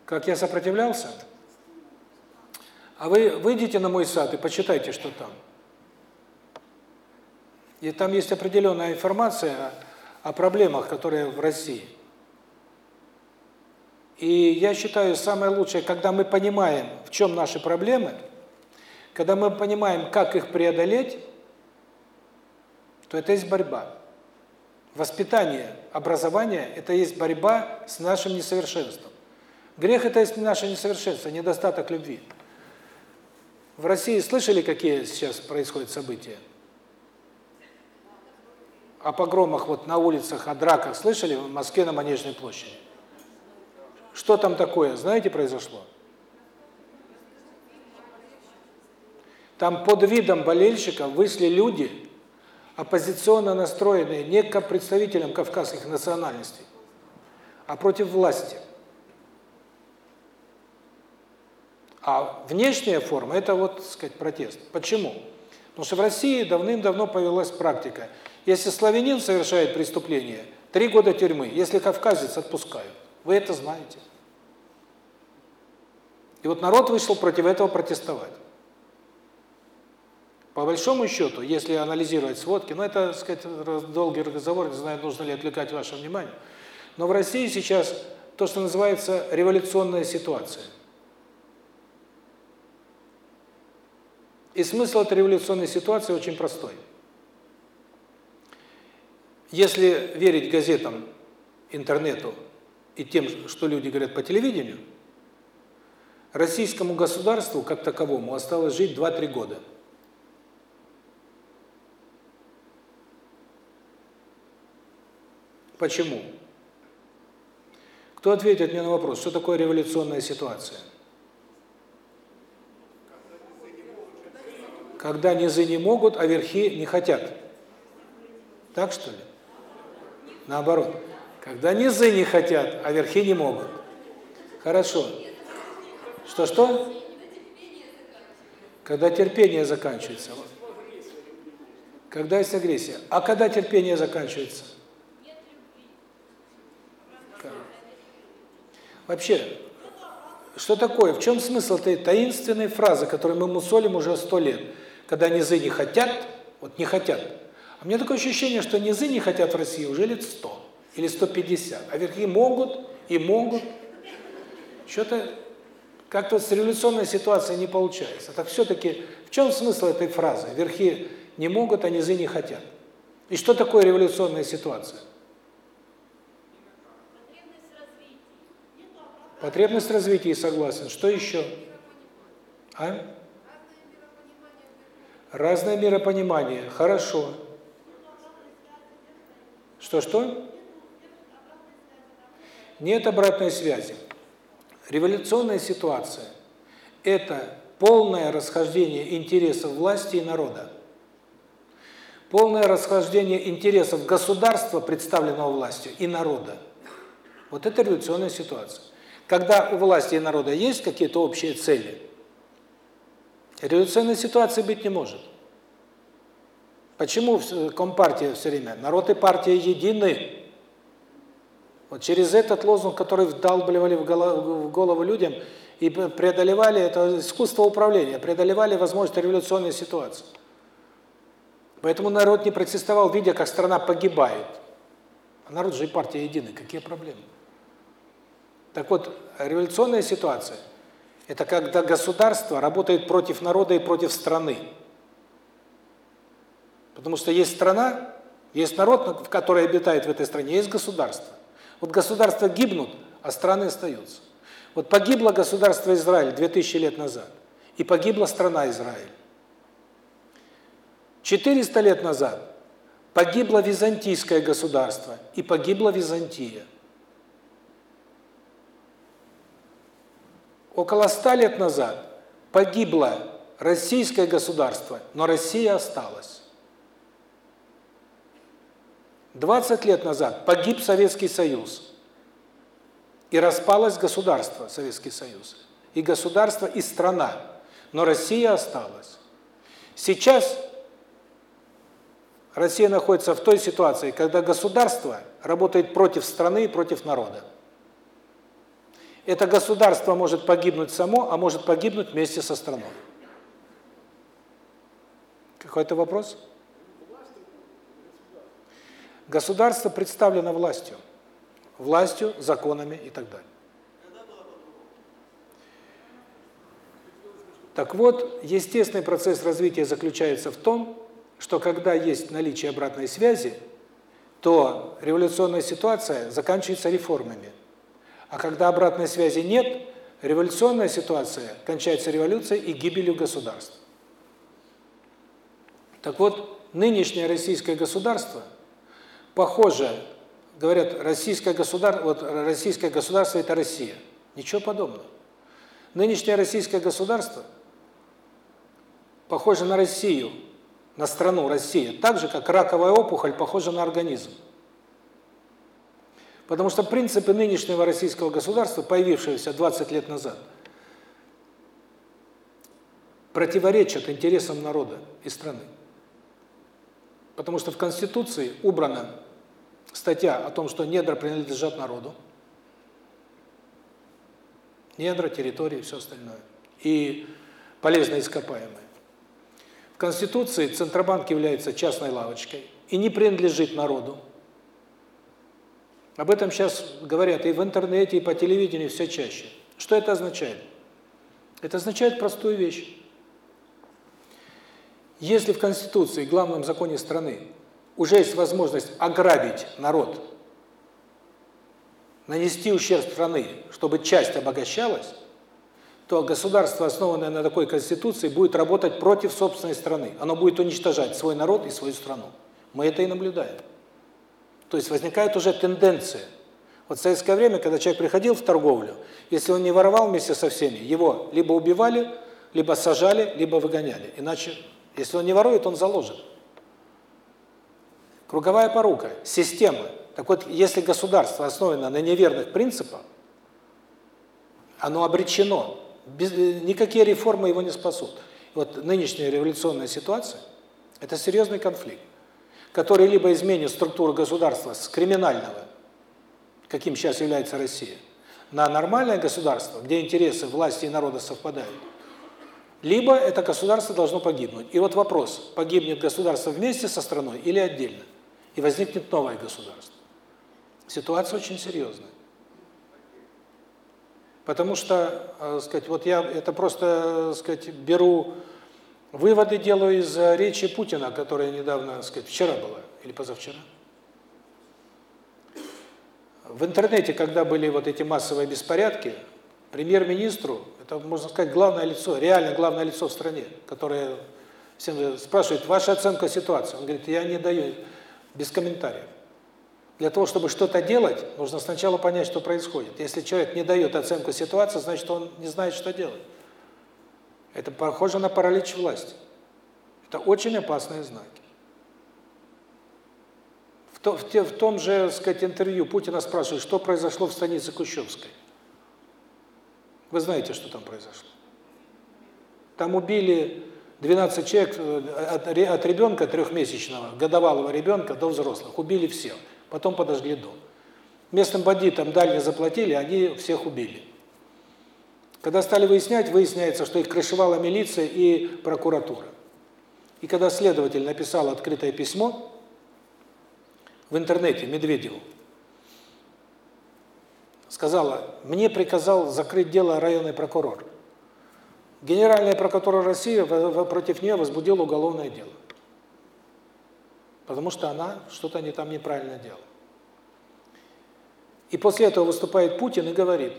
Как я сопротивлялся? А вы выйдите на мой сад и почитайте, что там. И там есть определенная информация о, о проблемах, которые в России. И я считаю, самое лучшее, когда мы понимаем, в чем наши проблемы – когда мы понимаем, как их преодолеть, то это есть борьба. Воспитание, образование – это есть борьба с нашим несовершенством. Грех – это есть наше несовершенство, недостаток любви. В России слышали, какие сейчас происходят события? О погромах вот на улицах, о драках слышали в Москве на Манежной площади? Что там такое, знаете, произошло? Там под видом болельщиков вышли люди, оппозиционно настроенные не к представителям кавказских национальностей, а против власти. А внешняя форма – это вот, так сказать, протест. Почему? Потому что в России давным-давно появилась практика. Если славянин совершает преступление, три года тюрьмы. Если кавказец, отпускают. Вы это знаете. И вот народ вышел против этого протестовать. По большому счету, если анализировать сводки, ну это, так сказать, долгий разговор, не знаю, нужно ли отвлекать ваше внимание, но в России сейчас то, что называется революционная ситуация. И смысл этой революционной ситуации очень простой. Если верить газетам, интернету и тем, что люди говорят по телевидению, российскому государству как таковому осталось жить 2-3 года – Почему? Кто ответит мне на вопрос, что такое революционная ситуация? Когда низы не могут, а верхи не хотят. Так что ли? Наоборот. Когда низы не хотят, а верхи не могут. Хорошо. Что-что? Когда терпение заканчивается. Когда есть агрессия. А когда терпение заканчивается? Вообще, что такое, в чем смысл этой таинственной фразы, которую мы мусолим уже сто лет? Когда низы не хотят, вот не хотят. А меня такое ощущение, что низы не хотят в России уже лет сто или сто пятьдесят, а верхи могут и могут. Что-то как-то с революционной ситуацией не получается. Так все-таки в чем смысл этой фразы? Верхи не могут, а низы не хотят. И что такое революционная ситуация? Потребность развития, согласен. Что еще? А? Разное миропонимание. Хорошо. Что-что? Нет обратной связи. Революционная ситуация – это полное расхождение интересов власти и народа. Полное расхождение интересов государства, представленного властью, и народа. Вот это революционная ситуация. Когда у власти и народа есть какие-то общие цели, революционной ситуации быть не может. Почему Компартия все время? Народ и партия едины. Вот через этот лозунг, который вдалбливали в голову, в голову людям и преодолевали, это искусство управления, преодолевали возможность революционной ситуации. Поэтому народ не протестовал, видя, как страна погибает. А народ же и партия едины. Какие проблемы? Так вот, революционная ситуация – это когда государство работает против народа и против страны. Потому что есть страна, есть народ, который обитает в этой стране, есть государство. Вот государства гибнут, а страны остаются. Вот погибло государство Израиль 2000 лет назад, и погибла страна Израиль. 400 лет назад погибло византийское государство, и погибла Византия. Около 100 лет назад погибло российское государство, но Россия осталась. 20 лет назад погиб Советский Союз. И распалось государство, Советский Союз. И государство, и страна. Но Россия осталась. Сейчас Россия находится в той ситуации, когда государство работает против страны и против народа. Это государство может погибнуть само, а может погибнуть вместе со страной. Какой-то вопрос? Государство представлено властью. Властью, законами и так далее. Так вот, естественный процесс развития заключается в том, что когда есть наличие обратной связи, то революционная ситуация заканчивается реформами. А когда обратной связи нет, революционная ситуация кончается революцией и гибелью государства. Так вот, нынешнее российское государство похоже, говорят, российское государство, вот российское государство это Россия. Ничего подобного. Нынешнее российское государство похоже на Россию, на страну Россия, так же, как раковая опухоль похожа на организм. Потому что принципы нынешнего российского государства, появившиеся 20 лет назад, противоречат интересам народа и страны. Потому что в Конституции убрана статья о том, что недра принадлежат народу, недра, территории и все остальное, и полезно ископаемые. Конституции Центробанк является частной лавочкой и не принадлежит народу. Об этом сейчас говорят и в интернете, и по телевидению все чаще. Что это означает? Это означает простую вещь. Если в Конституции, главном законе страны, уже есть возможность ограбить народ, нанести ущерб страны, чтобы часть обогащалась, то государство, основанное на такой конституции, будет работать против собственной страны. Оно будет уничтожать свой народ и свою страну. Мы это и наблюдаем. То есть возникает уже тенденция. Вот в советское время, когда человек приходил в торговлю, если он не воровал вместе со всеми, его либо убивали, либо сажали, либо выгоняли. Иначе, если он не ворует, он заложит. Круговая порука, система. Так вот, если государство основано на неверных принципах, оно обречено без, никакие реформы его не спасут. Вот нынешняя революционная ситуация – это серьезный конфликт, который либо изменит структуру государства с криминального, каким сейчас является Россия, на нормальное государство, где интересы власти и народа совпадают, либо это государство должно погибнуть. И вот вопрос, погибнет государство вместе со страной или отдельно, и возникнет новое государство. Ситуация очень серьезная. Потому что, э, сказать, вот я это просто, сказать, беру выводы делаю из речи Путина, которая недавно, сказать, вчера была или позавчера. В интернете, когда были вот эти массовые беспорядки, премьер-министру, это, можно сказать, главное лицо, реально главное лицо в стране, которое всем спрашивает, ваша оценка ситуации. Он говорит, я не даю, без комментариев. Для того, чтобы что-то делать, нужно сначала понять, что происходит. Если человек не дает оценку ситуации, значит, он не знает, что делать. Это похоже на паралич власти. Это очень опасные знаки. В, то, в, те, в том же, сказать, интервью Путина спрашивают, что произошло в станице Кущевской. Вы знаете, что там произошло? Там убили 12 человек э, от, от ребенка трехмесячного, годовалого ребенка до взрослых. Убили всех потом подожгли дом. Местным бандитам дальне заплатили, они всех убили. Когда стали выяснять, выясняется, что их крышевала милиция и прокуратура. И когда следователь написал открытое письмо в интернете Медведеву, сказала, мне приказал закрыть дело районный прокурор. Генеральная прокуратура России против нее возбудила уголовное дело. Потому что она что-то не там неправильно делала. И после этого выступает Путин и говорит,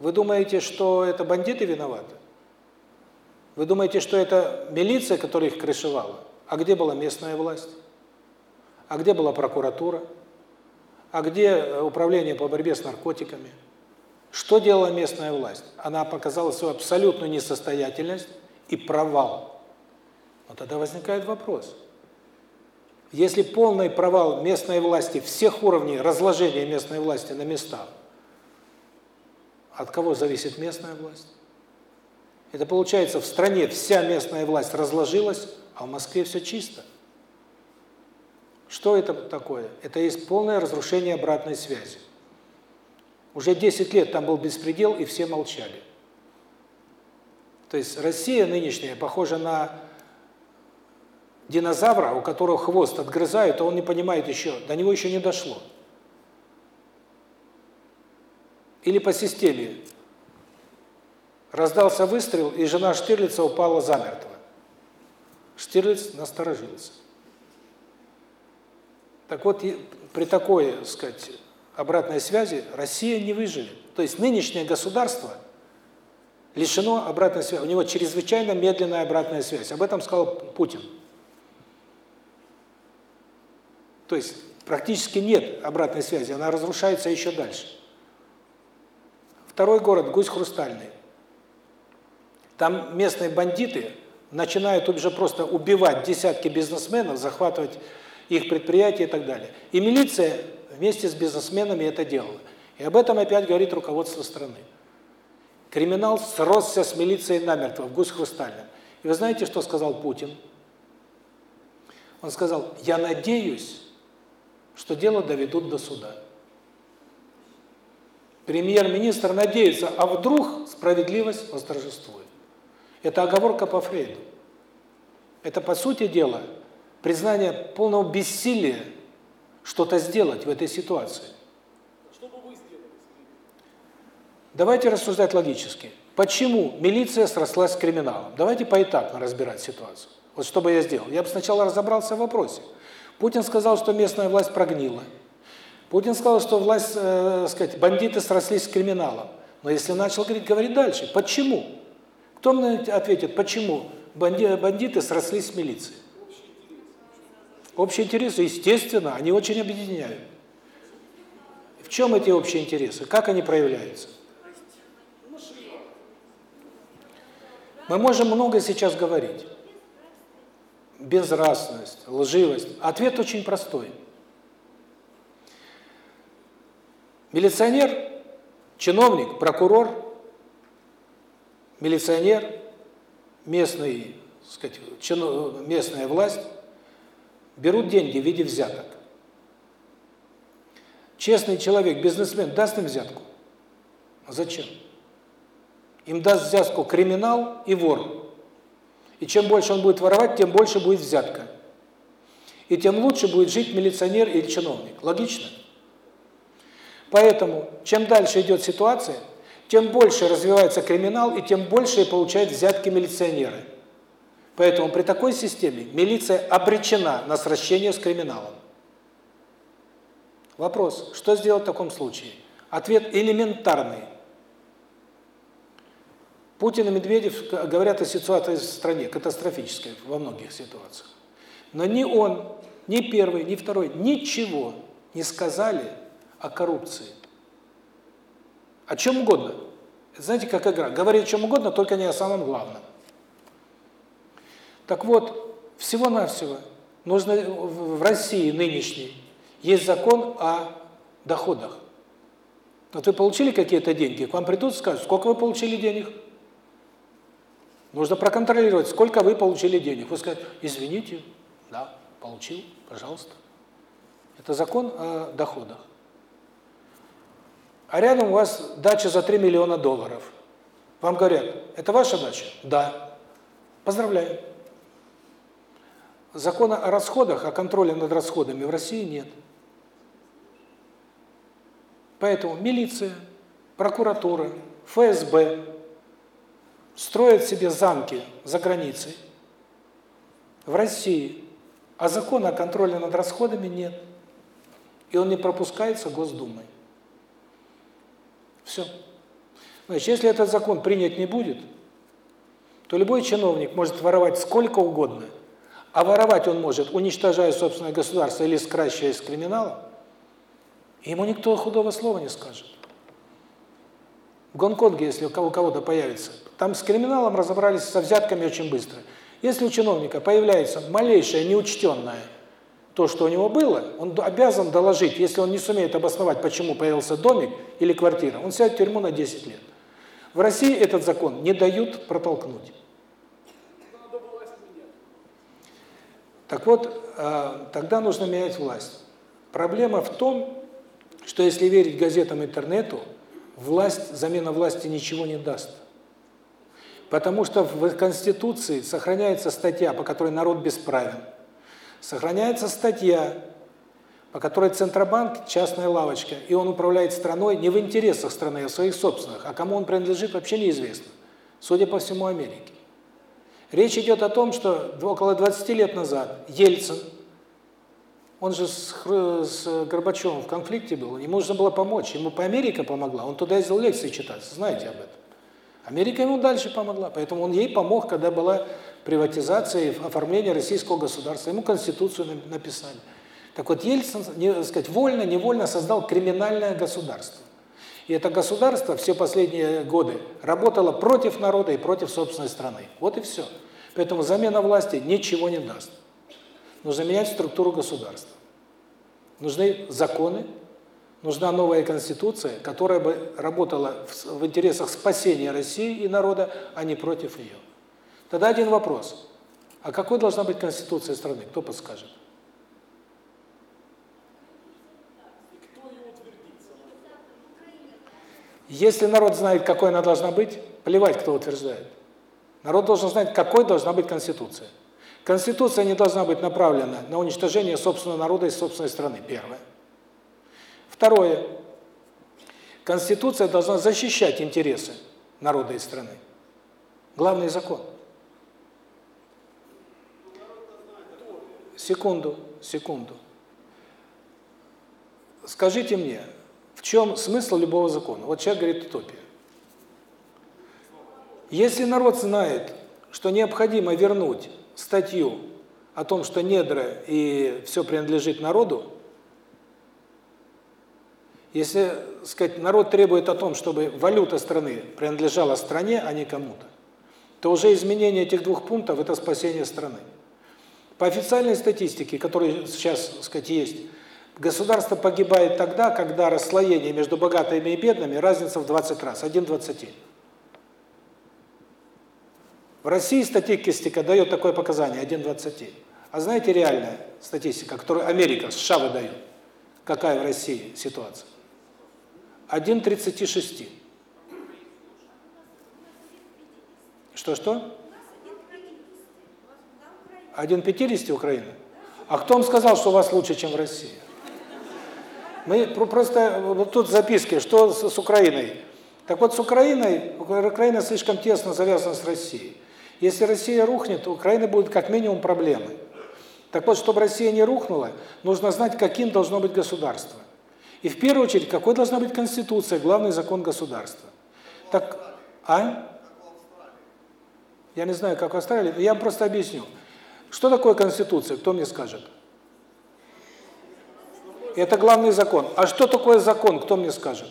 вы думаете, что это бандиты виноваты? Вы думаете, что это милиция, которая их крышевала? А где была местная власть? А где была прокуратура? А где управление по борьбе с наркотиками? Что делала местная власть? Она показала свою абсолютную несостоятельность и провал. Но тогда возникает вопрос. Если полный провал местной власти, всех уровней разложения местной власти на местах, от кого зависит местная власть? Это получается, в стране вся местная власть разложилась, а в Москве все чисто. Что это такое? Это есть полное разрушение обратной связи. Уже 10 лет там был беспредел, и все молчали. То есть Россия нынешняя похожа на динозавра, у которого хвост отгрызают, а он не понимает еще, до него еще не дошло. Или по системе. Раздался выстрел, и жена Штирлица упала замертво. Штирлиц насторожился. Так вот, при такой, так сказать, обратной связи Россия не выживет. То есть нынешнее государство лишено обратной связи. У него чрезвычайно медленная обратная связь. Об этом сказал Путин. То есть практически нет обратной связи, она разрушается еще дальше. Второй город Гусь Хрустальный. Там местные бандиты начинают уже просто убивать десятки бизнесменов, захватывать их предприятия и так далее. И милиция вместе с бизнесменами это делала. И об этом опять говорит руководство страны. Криминал сросся с милицией намертво в Гусь Хрустальном. И вы знаете, что сказал Путин? Он сказал, я надеюсь, что дело доведут до суда. Премьер-министр надеется, а вдруг справедливость восторжествует. Это оговорка по Фрейду. Это, по сути дела, признание полного бессилия что-то сделать в этой ситуации. Что бы вы сделали? Давайте рассуждать логически. Почему милиция срослась с криминалом? Давайте поэтапно разбирать ситуацию. Вот что бы я сделал? Я бы сначала разобрался в вопросе. Путин сказал, что местная власть прогнила. Путин сказал, что власть, э, сказать, бандиты срослись с криминалом. Но если начал говорить, говорить дальше. Почему? Кто мне ответит, почему банди, бандиты срослись с милицией? Общие интересы, естественно, они очень объединяют. В чем эти общие интересы? Как они проявляются? Мы можем много сейчас говорить. Безнравственность, лживость. Ответ очень простой. Милиционер, чиновник, прокурор, милиционер, местный, сказать, чино, местная власть берут деньги в виде взяток. Честный человек, бизнесмен, даст им взятку? А зачем? Им даст взятку криминал и вор. И чем больше он будет воровать, тем больше будет взятка. И тем лучше будет жить милиционер или чиновник. Логично? Поэтому, чем дальше идет ситуация, тем больше развивается криминал, и тем больше получают взятки милиционеры. Поэтому при такой системе милиция обречена на сращение с криминалом. Вопрос, что сделать в таком случае? Ответ элементарный. Путин и Медведев говорят о ситуации в стране, катастрофической во многих ситуациях. Но ни он, ни первый, ни второй ничего не сказали о коррупции. О чем угодно. Знаете, как игра. Говори о чем угодно, только не о самом главном. Так вот, всего-навсего нужно в России нынешней есть закон о доходах. Вот вы получили какие-то деньги, к вам придут и скажут, сколько вы получили денег? Нужно проконтролировать, сколько вы получили денег. Вы скажете, извините, да, получил, пожалуйста. Это закон о доходах. А рядом у вас дача за 3 миллиона долларов. Вам говорят, это ваша дача? Да. Поздравляю. закона о расходах, о контроле над расходами в России нет. Поэтому милиция, прокуратура, ФСБ строят себе замки за границей, в России, а закона о контроле над расходами нет. И он не пропускается Госдумой. Все. Значит, если этот закон принять не будет, то любой чиновник может воровать сколько угодно, а воровать он может, уничтожая собственное государство или скращая с криминалом, ему никто худого слова не скажет. В Гонконге, если у кого-то появится, там с криминалом разобрались со взятками очень быстро. Если у чиновника появляется малейшее неучтенное то, что у него было, он обязан доложить, если он не сумеет обосновать, почему появился домик или квартира, он сядет в тюрьму на 10 лет. В России этот закон не дают протолкнуть. Так вот, а, тогда нужно менять власть. Проблема в том, что если верить газетам интернету, власть, замена власти ничего не даст. Потому что в Конституции сохраняется статья, по которой народ бесправен. Сохраняется статья, по которой Центробанк – частная лавочка, и он управляет страной не в интересах страны, а в своих собственных. А кому он принадлежит, вообще неизвестно. Судя по всему, Америке. Речь идет о том, что около 20 лет назад Ельцин, он же с, с Горбачевым в конфликте был, ему нужно было помочь, ему по Америка помогла, он туда ездил лекции читать, знаете об этом. Америка ему дальше помогла, поэтому он ей помог, когда была приватизация и оформление российского государства. Ему Конституцию написали. Так вот, Ельцин, не, сказать, вольно, невольно создал криминальное государство. И это государство все последние годы работало против народа и против собственной страны. Вот и все. Поэтому замена власти ничего не даст. Нужно менять структуру государства. Нужны законы, Нужна новая конституция, которая бы работала в интересах спасения России и народа, а не против ее. Тогда один вопрос. А какой должна быть конституция страны? Кто подскажет? Если народ знает, какой она должна быть, плевать, кто утверждает. Народ должен знать, какой должна быть конституция. Конституция не должна быть направлена на уничтожение собственного народа и собственной страны, первое. Второе. Конституция должна защищать интересы народа и страны. Главный закон. Секунду, секунду. Скажите мне, в чем смысл любого закона? Вот человек говорит утопия. Если народ знает, что необходимо вернуть статью о том, что недра и все принадлежит народу, если, сказать, народ требует о том, чтобы валюта страны принадлежала стране, а не кому-то, то уже изменение этих двух пунктов – это спасение страны. По официальной статистике, которая сейчас, сказать, есть, государство погибает тогда, когда расслоение между богатыми и бедными разница в 20 раз, 1,20. В России статистика дает такое показание, 1,20. А знаете реальная статистика, которую Америка, США выдают? Какая в России ситуация? 1,36. Что-что? 1,50 Украина? А кто вам сказал, что у вас лучше, чем в России? Мы просто, вот тут записки, что с, с Украиной. Так вот, с Украиной, Украина слишком тесно завязана с Россией. Если Россия рухнет, у Украины будет как минимум проблемы. Так вот, чтобы Россия не рухнула, нужно знать, каким должно быть государство. И в первую очередь, какой должна быть конституция, главный закон государства. Так, а? Я не знаю, как в Австралии, я вам просто объясню. Что такое конституция, кто мне скажет? Это главный закон. А что такое закон, кто мне скажет?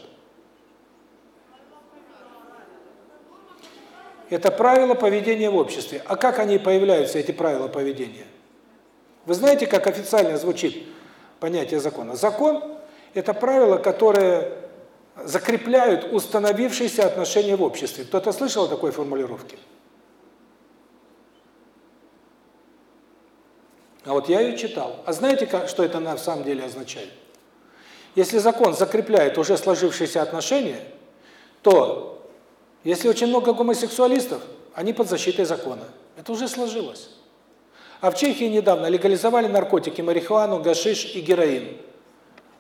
Это правила поведения в обществе. А как они появляются, эти правила поведения? Вы знаете, как официально звучит понятие закона? Закон это правила, которые закрепляют установившиеся отношения в обществе. Кто-то слышал о такой формулировке? А вот я ее читал. А знаете, что это на самом деле означает? Если закон закрепляет уже сложившиеся отношения, то если очень много гомосексуалистов, они под защитой закона. Это уже сложилось. А в Чехии недавно легализовали наркотики, марихуану, гашиш и героин.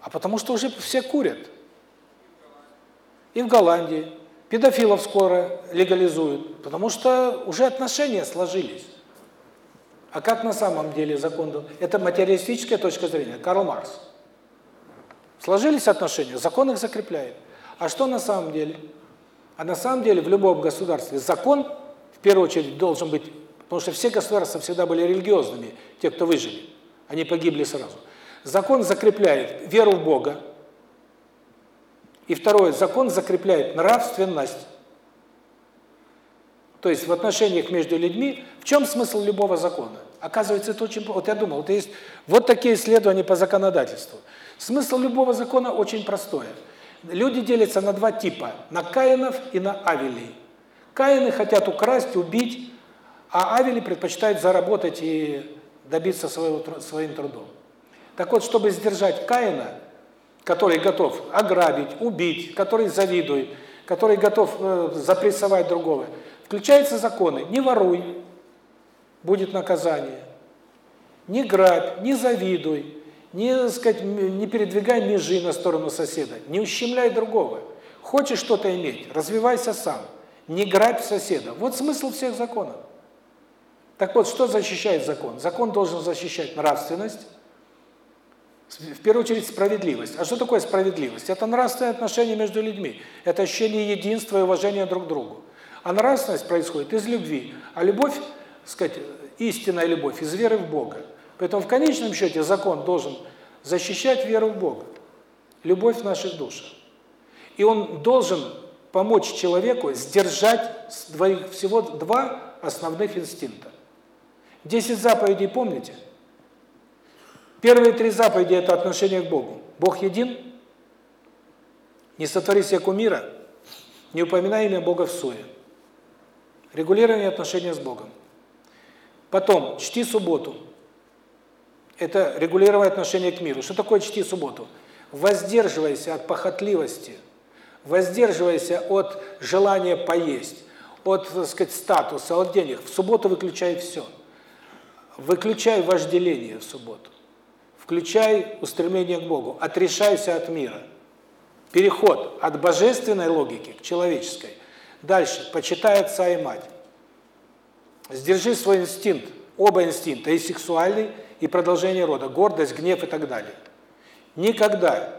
А потому что уже все курят. И в Голландии. Педофилов скоро легализуют, потому что уже отношения сложились. А как на самом деле закон? Это материалистическая точка зрения, Карл Маркс. Сложились отношения, закон их закрепляет. А что на самом деле? А на самом деле в любом государстве закон, в первую очередь, должен быть, потому что все государства всегда были религиозными, те, кто выжили, они погибли сразу. Закон закрепляет веру в Бога. И второе, закон закрепляет нравственность. То есть в отношениях между людьми, в чем смысл любого закона? Оказывается, это очень... Вот я думал, вот есть вот такие исследования по законодательству. Смысл любого закона очень простой. Люди делятся на два типа – на Каинов и на Авелей. Каины хотят украсть, убить, а Авели предпочитают заработать и добиться своего своим трудом. Так вот, чтобы сдержать Каина, который готов ограбить, убить, который завидует, который готов э, запрессовать другого, включаются законы «не воруй», будет наказание, «не грабь», «не завидуй», не, сказать, не передвигай межи на сторону соседа, не ущемляй другого. Хочешь что-то иметь, развивайся сам, не грабь соседа. Вот смысл всех законов. Так вот, что защищает закон? Закон должен защищать нравственность, в первую очередь справедливость. А что такое справедливость? Это нравственные отношения между людьми. Это ощущение единства и уважения друг к другу. А нравственность происходит из любви. А любовь, сказать, истинная любовь из веры в Бога. Поэтому в конечном счете закон должен защищать веру в Бога, любовь в наших душах. И он должен помочь человеку сдержать всего два основных инстинкта. Десять заповедей помните? Первые три заповеди – это отношение к Богу. Бог един, не сотвори себе кумира, не упоминай имя Бога в суе. Регулирование отношения с Богом. Потом, чти субботу – это регулирование отношения к миру. Что такое чти субботу? Воздерживайся от похотливости, воздерживайся от желания поесть, от, так сказать, статуса, от денег. В субботу выключай все. Выключай вожделение в субботу. Включай устремление к Богу. Отрешайся от мира. Переход от божественной логики к человеческой. Дальше. Почитай отца и мать. Сдержи свой инстинкт, оба инстинкта, и сексуальный, и продолжение рода, гордость, гнев и так далее. Никогда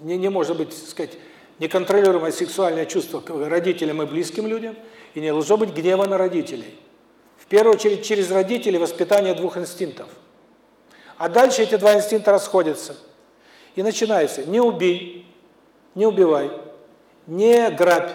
не, не может быть, так сказать, неконтролируемое сексуальное чувство к родителям и близким людям, и не должно быть гнева на родителей. В первую очередь через родителей воспитание двух инстинктов. А дальше эти два инстинкта расходятся. И начинается «не убей», «не убивай», «не грабь»,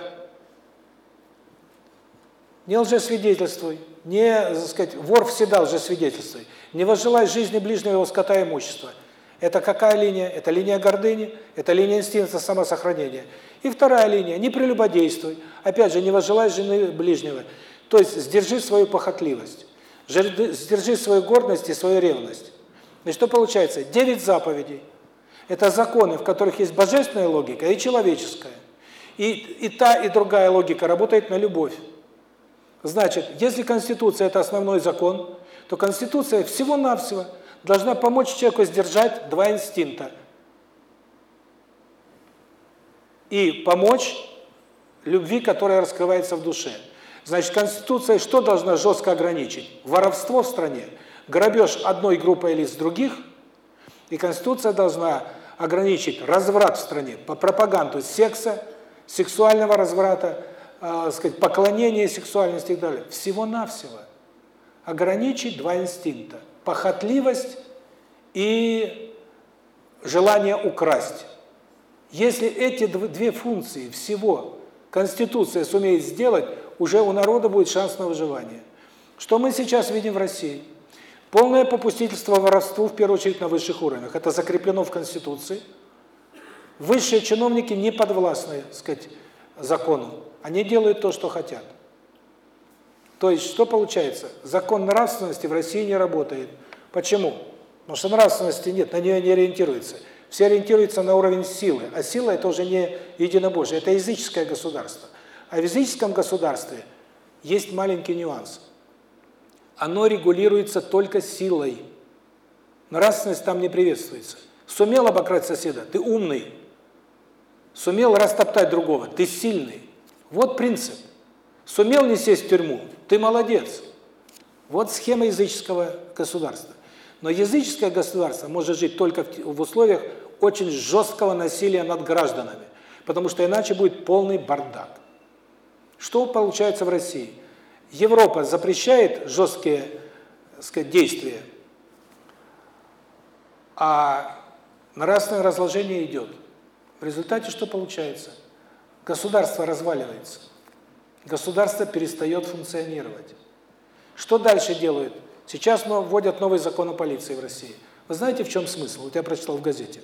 «не лжесвидетельствуй», «не, так сказать, вор всегда лжесвидетельствуй», не возжелай жизни ближнего его скота и имущества. Это какая линия? Это линия гордыни, это линия инстинкта самосохранения. И вторая линия – не прелюбодействуй. Опять же, не возжелай жены ближнего. То есть сдержи свою похотливость, сдержи свою гордость и свою ревность. И что получается? Девять заповедей – это законы, в которых есть божественная логика и человеческая. И, и та, и другая логика работает на любовь. Значит, если Конституция – это основной закон, то Конституция всего-навсего должна помочь человеку сдержать два инстинкта. И помочь любви, которая раскрывается в душе. Значит, Конституция что должна жестко ограничить? Воровство в стране, грабеж одной группы лиц других, и Конституция должна ограничить разврат в стране по пропаганду секса, сексуального разврата, э, сказать, поклонения сексуальности и так далее. Всего-навсего ограничить два инстинкта – похотливость и желание украсть. Если эти две функции всего Конституция сумеет сделать, уже у народа будет шанс на выживание. Что мы сейчас видим в России? Полное попустительство воровству, в первую очередь, на высших уровнях. Это закреплено в Конституции. Высшие чиновники не подвластны, сказать, закону. Они делают то, что хотят. То есть, что получается? Закон нравственности в России не работает. Почему? Потому что нравственности нет, на нее не ориентируется. Все ориентируются на уровень силы, а сила – это уже не единобожие, это языческое государство. А в языческом государстве есть маленький нюанс. оно регулируется только силой. Нравственность там не приветствуется. Сумел обокрасть соседа, ты умный. Сумел растоптать другого, ты сильный. Вот принцип. Сумел не сесть в тюрьму, ты молодец. Вот схема языческого государства. Но языческое государство может жить только в условиях очень жесткого насилия над гражданами, потому что иначе будет полный бардак. Что получается в России? Европа запрещает жесткие, сказать, действия, а нравственное разложение идет. В результате что получается? Государство разваливается. Государство перестает функционировать. Что дальше делают? Сейчас вводят новый закон о полиции в России. Вы знаете, в чем смысл? Вот я прочитал в газете.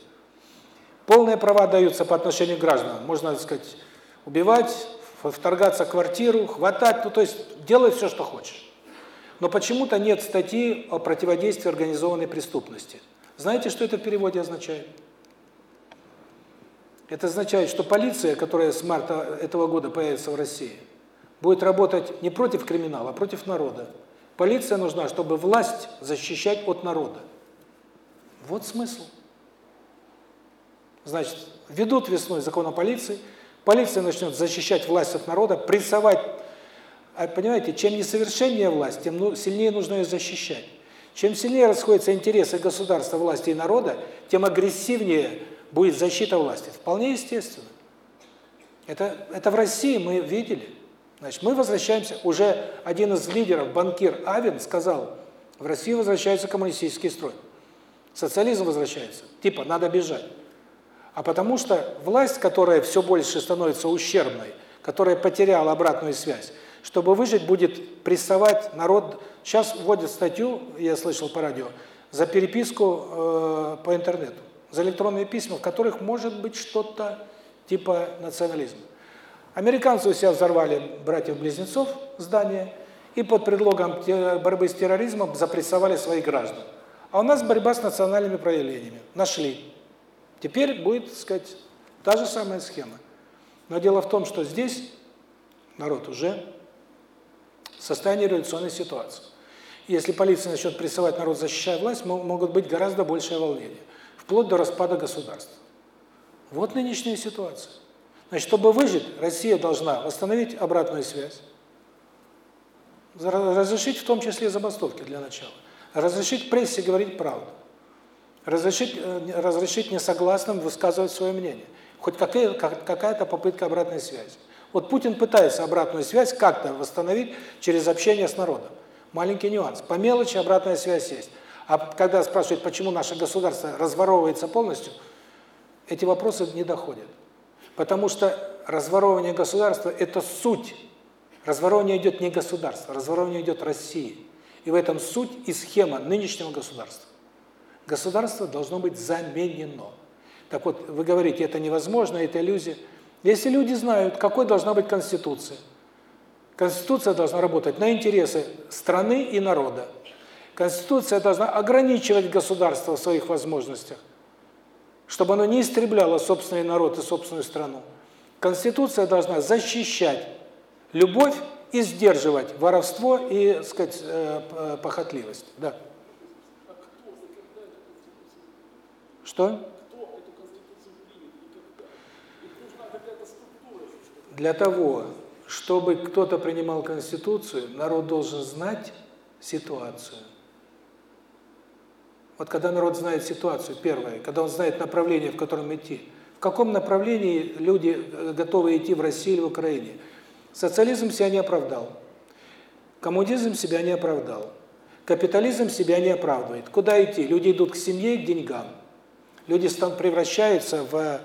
Полные права даются по отношению к гражданам. Можно, так сказать, убивать, вторгаться в квартиру, хватать, ну то есть делай все, что хочешь. Но почему-то нет статьи о противодействии организованной преступности. Знаете, что это в переводе означает? Это означает, что полиция, которая с марта этого года появится в России, будет работать не против криминала, а против народа. Полиция нужна, чтобы власть защищать от народа. Вот смысл. Значит, ведут весной закон о полиции, полиция начнет защищать власть от народа, прессовать. А понимаете, чем несовершеннее власть, тем ну, сильнее нужно ее защищать. Чем сильнее расходятся интересы государства, власти и народа, тем агрессивнее будет защита власти. Вполне естественно. Это, это в России мы видели. Значит, мы возвращаемся, уже один из лидеров, банкир Авен, сказал, в России возвращается коммунистический строй. Социализм возвращается. Типа, надо бежать. А потому что власть, которая все больше становится ущербной, которая потеряла обратную связь, чтобы выжить, будет прессовать народ. Сейчас вводят статью, я слышал по радио, за переписку э, по интернету, за электронные письма, в которых может быть что-то типа национализма. Американцы у себя взорвали братьев-близнецов здание и под предлогом борьбы с терроризмом запрессовали своих граждан. А у нас борьба с национальными проявлениями. Нашли. Теперь будет, так сказать, та же самая схема. Но дело в том, что здесь народ уже в состоянии революционной ситуации. Если полиция начнет прессовать народ, защищая власть, могут быть гораздо большее волнение, вплоть до распада государства. Вот нынешняя ситуация. Значит, чтобы выжить, Россия должна восстановить обратную связь, разрешить в том числе забастовки для начала, разрешить прессе говорить правду, разрешить, э, разрешить несогласным высказывать свое мнение. Хоть какая-то попытка обратной связи. Вот Путин пытается обратную связь как-то восстановить через общение с народом. Маленький нюанс. По мелочи обратная связь есть. А когда спрашивают, почему наше государство разворовывается полностью, эти вопросы не доходят. Потому что разворовывание государства – это суть. Разворовывание идет не государство, разворовывание идет России. И в этом суть и схема нынешнего государства. Государство должно быть заменено. Так вот, вы говорите, это невозможно, это иллюзия. Если люди знают, какой должна быть Конституция, Конституция должна работать на интересы страны и народа. Конституция должна ограничивать государство в своих возможностях, чтобы оно не истребляло собственный народ и собственную страну. Конституция должна защищать любовь и сдерживать воровство и, так сказать, э, похотливость. Да. Что? Для того, чтобы кто-то принимал Конституцию, народ должен знать ситуацию. Вот когда народ знает ситуацию, первое, когда он знает направление, в котором идти, в каком направлении люди э, готовы идти в России или в Украине. Социализм себя не оправдал. Коммунизм себя не оправдал. Капитализм себя не оправдывает. Куда идти? Люди идут к семье и к деньгам. Люди превращаются в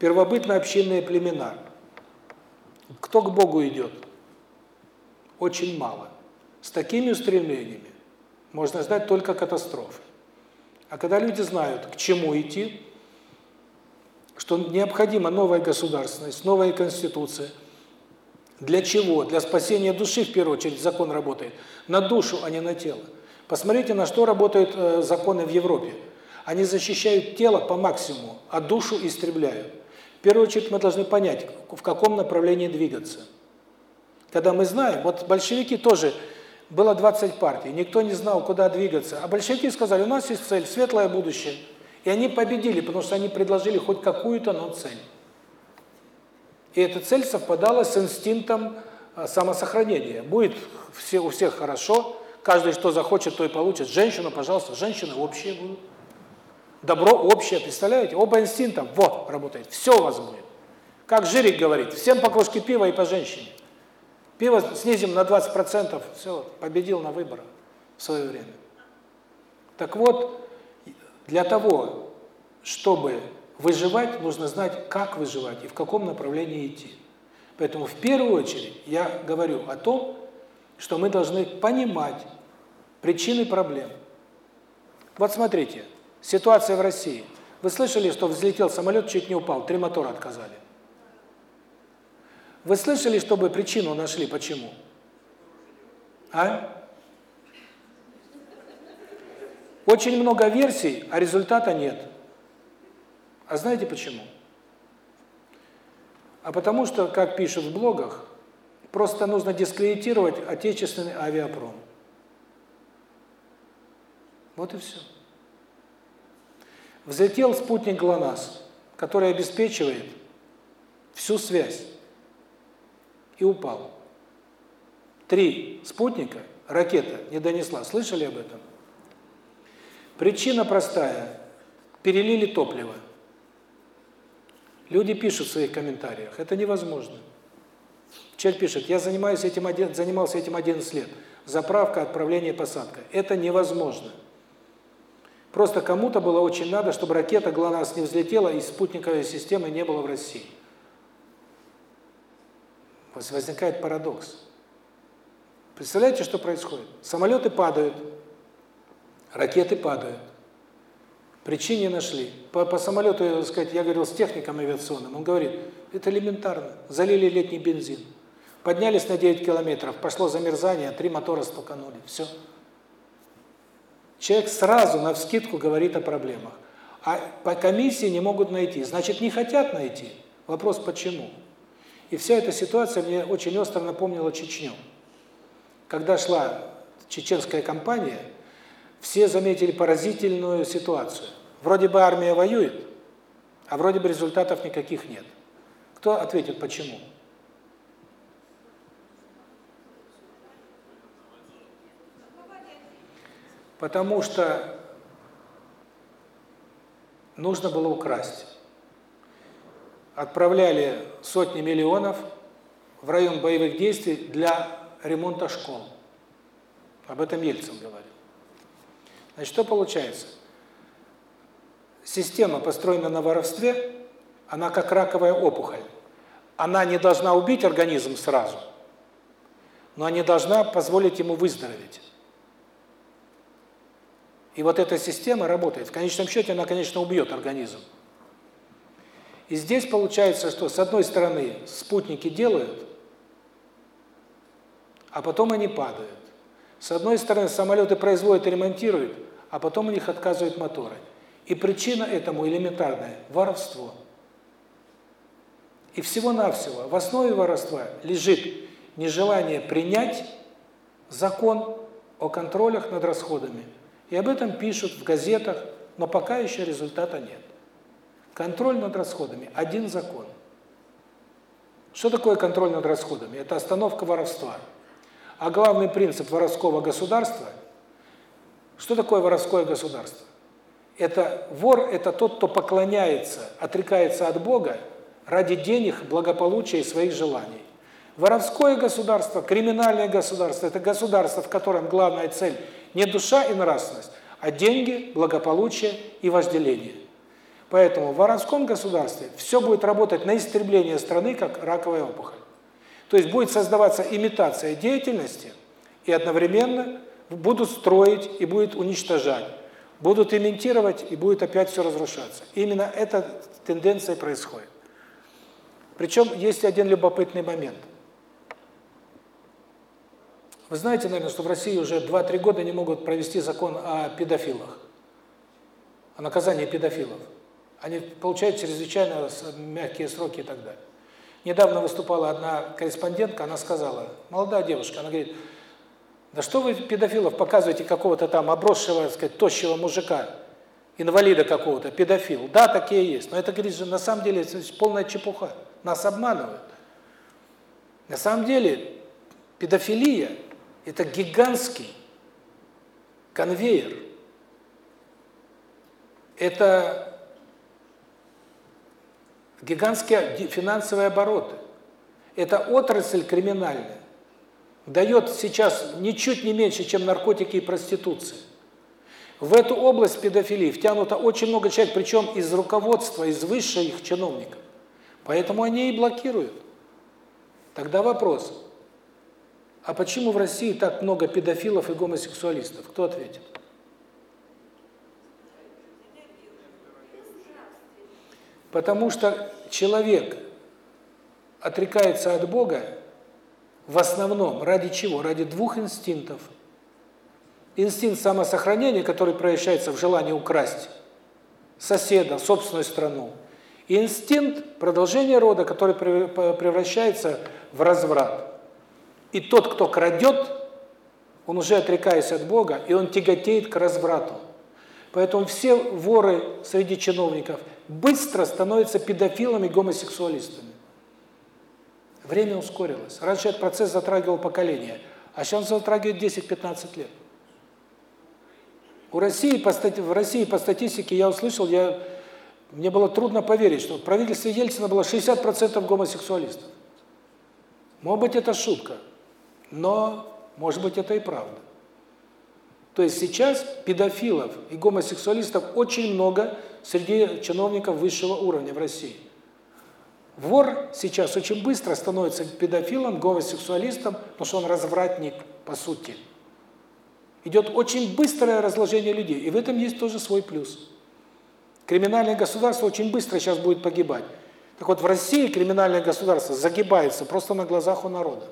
первобытно-общинные племена. Кто к Богу идет? Очень мало. С такими устремлениями можно ждать только катастрофы. А когда люди знают, к чему идти, что необходима новая государственность, новая конституция, для чего? Для спасения души, в первую очередь, закон работает. На душу, а не на тело. Посмотрите, на что работают э, законы в Европе. Они защищают тело по максимуму, а душу истребляют. В первую очередь мы должны понять, в каком направлении двигаться. Когда мы знаем, вот большевики тоже было 20 партий, никто не знал, куда двигаться. А большевики сказали, у нас есть цель, светлое будущее. И они победили, потому что они предложили хоть какую-то, но цель. И эта цель совпадала с инстинктом а, самосохранения. Будет все, у всех хорошо, каждый что захочет, то и получит. Женщину, пожалуйста, женщины общие будут. Добро общее, представляете? Оба инстинкта, вот, работает. Все у вас будет. Как Жирик говорит, всем по кружке пива и по женщине. Пиво снизим на 20%, все, победил на выборах в свое время. Так вот, для того, чтобы выживать, нужно знать, как выживать и в каком направлении идти. Поэтому в первую очередь я говорю о том, что мы должны понимать причины проблем. Вот смотрите, ситуация в России. Вы слышали, что взлетел самолет, чуть не упал, три мотора отказали? Вы слышали, чтобы причину нашли, почему? А? Очень много версий, а результата нет. А знаете почему? А потому что, как пишут в блогах, просто нужно дискредитировать отечественный авиапром. Вот и все. Взлетел спутник ГЛОНАСС, который обеспечивает всю связь и упал. Три спутника ракета не донесла. Слышали об этом? Причина простая. Перелили топливо. Люди пишут в своих комментариях, это невозможно. Человек пишет, я занимаюсь этим, занимался этим 11 лет. Заправка, отправление, посадка. Это невозможно. Просто кому-то было очень надо, чтобы ракета ГЛОНАСС не взлетела и спутниковой системы не было в России возникает парадокс. Представляете, что происходит? Самолеты падают, ракеты падают. Причин нашли. По, по самолету, я, сказать, я говорил с техником авиационным, он говорит, это элементарно. Залили летний бензин, поднялись на 9 километров, пошло замерзание, три мотора столкнули, все. Человек сразу на вскидку говорит о проблемах. А по комиссии не могут найти. Значит, не хотят найти. Вопрос почему? И вся эта ситуация мне очень остро напомнила Чечню. Когда шла чеченская кампания, все заметили поразительную ситуацию. Вроде бы армия воюет, а вроде бы результатов никаких нет. Кто ответит, почему? Потому что нужно было украсть отправляли сотни миллионов в район боевых действий для ремонта школ. Об этом Ельцин говорил. Значит, что получается? Система, построена на воровстве, она как раковая опухоль. Она не должна убить организм сразу, но она не должна позволить ему выздороветь. И вот эта система работает. В конечном счете она, конечно, убьет организм. И здесь получается, что с одной стороны спутники делают, а потом они падают. С одной стороны самолеты производят и ремонтируют, а потом у них отказывают моторы. И причина этому элементарная – воровство. И всего-навсего в основе воровства лежит нежелание принять закон о контролях над расходами. И об этом пишут в газетах, но пока еще результата нет. Контроль над расходами – один закон. Что такое контроль над расходами? Это остановка воровства. А главный принцип воровского государства – что такое воровское государство? Это вор – это тот, кто поклоняется, отрекается от Бога ради денег, благополучия и своих желаний. Воровское государство, криминальное государство – это государство, в котором главная цель не душа и нравственность, а деньги, благополучие и вожделение. Поэтому в воровском государстве все будет работать на истребление страны, как раковая опухоль. То есть будет создаваться имитация деятельности, и одновременно будут строить и будет уничтожать. Будут имитировать, и будет опять все разрушаться. Именно эта тенденция происходит. Причем есть один любопытный момент. Вы знаете, наверное, что в России уже 2-3 года не могут провести закон о педофилах, о наказании педофилов. Они получают чрезвычайно мягкие сроки и так далее. Недавно выступала одна корреспондентка, она сказала, молодая девушка, она говорит, Да что вы педофилов показываете какого-то там обросшего, так сказать, тощего мужика, инвалида какого-то, педофил. Да, такие есть. Но это, говорит же, на самом деле полная чепуха. Нас обманывают. На самом деле педофилия – это гигантский конвейер. Это гигантские финансовые обороты. Это отрасль криминальная. Дает сейчас ничуть не меньше, чем наркотики и проституция. В эту область педофилии втянуто очень много человек, причем из руководства, из высших чиновников. Поэтому они и блокируют. Тогда вопрос, а почему в России так много педофилов и гомосексуалистов? Кто ответит? Потому что человек отрекается от Бога в основном ради чего? Ради двух инстинктов. Инстинкт самосохранения, который проявляется в желании украсть соседа, собственную страну. Инстинкт продолжения рода, который превращается в разврат. И тот, кто крадет, он уже отрекаясь от Бога, и он тяготеет к разврату. Поэтому все воры среди чиновников быстро становятся педофилами, гомосексуалистами. Время ускорилось. Раньше этот процесс затрагивал поколение, а сейчас он затрагивает 10-15 лет. У России по в России по статистике я услышал, я мне было трудно поверить, что в правительстве Ельцина было 60% гомосексуалистов. Может быть, это шутка, но, может быть, это и правда. То есть сейчас педофилов и гомосексуалистов очень много среди чиновников высшего уровня в России. Вор сейчас очень быстро становится педофилом, гомосексуалистом, потому что он развратник по сути. Идет очень быстрое разложение людей, и в этом есть тоже свой плюс. Криминальное государство очень быстро сейчас будет погибать. Так вот, в России криминальное государство загибается просто на глазах у народа.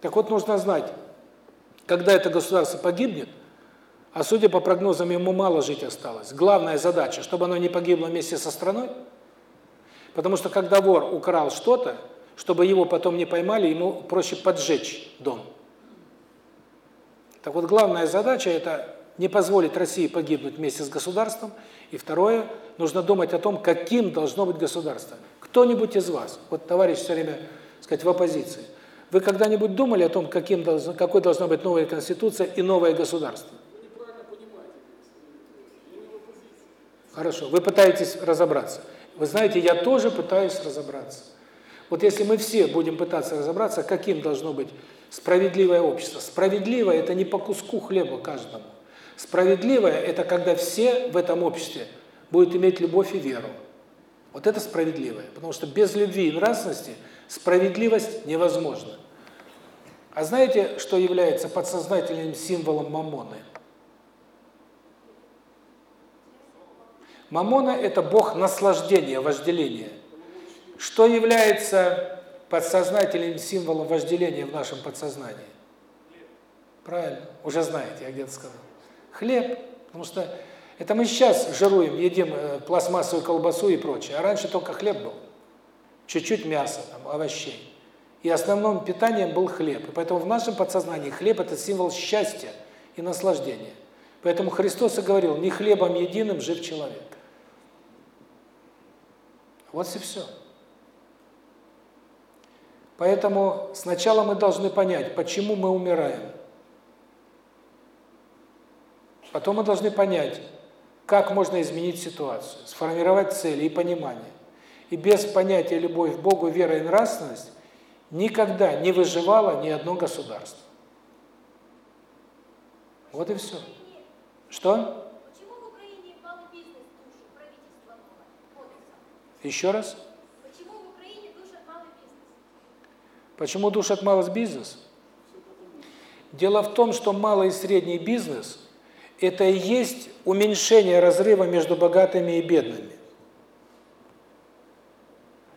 Так вот, нужно знать, когда это государство погибнет, а судя по прогнозам, ему мало жить осталось. Главная задача, чтобы оно не погибло вместе со страной, потому что когда вор украл что-то, чтобы его потом не поймали, ему проще поджечь дом. Так вот, главная задача – это не позволить России погибнуть вместе с государством. И второе, нужно думать о том, каким должно быть государство. Кто-нибудь из вас, вот товарищ все время, сказать, в оппозиции, вы когда-нибудь думали о том, каким должно, какой должна быть новая конституция и новое государство? Хорошо, вы пытаетесь разобраться. Вы знаете, я тоже пытаюсь разобраться. Вот если мы все будем пытаться разобраться, каким должно быть справедливое общество. Справедливое – это не по куску хлеба каждому. Справедливое – это когда все в этом обществе будут иметь любовь и веру. Вот это справедливое. Потому что без любви и нравственности справедливость невозможна. А знаете, что является подсознательным символом мамоны? Мамона – это бог наслаждения, вожделения. Что является подсознательным символом вожделения в нашем подсознании? Правильно, уже знаете, я где-то сказал. Хлеб, потому что это мы сейчас жируем, едим э, пластмассовую колбасу и прочее, а раньше только хлеб был. Чуть-чуть мяса, там, овощей. И основным питанием был хлеб. И поэтому в нашем подсознании хлеб – это символ счастья и наслаждения. Поэтому Христос и говорил, не хлебом единым жив человек. Вот и все. Поэтому сначала мы должны понять, почему мы умираем. Потом мы должны понять, как можно изменить ситуацию, сформировать цели и понимание. И без понятия любовь к Богу, вера и нравственность никогда не выживало ни одно государство. Вот и все. Что? Еще раз. Почему в Украине душат малый бизнес? Почему душат малый бизнес? Дело в том, что малый и средний бизнес – это и есть уменьшение разрыва между богатыми и бедными.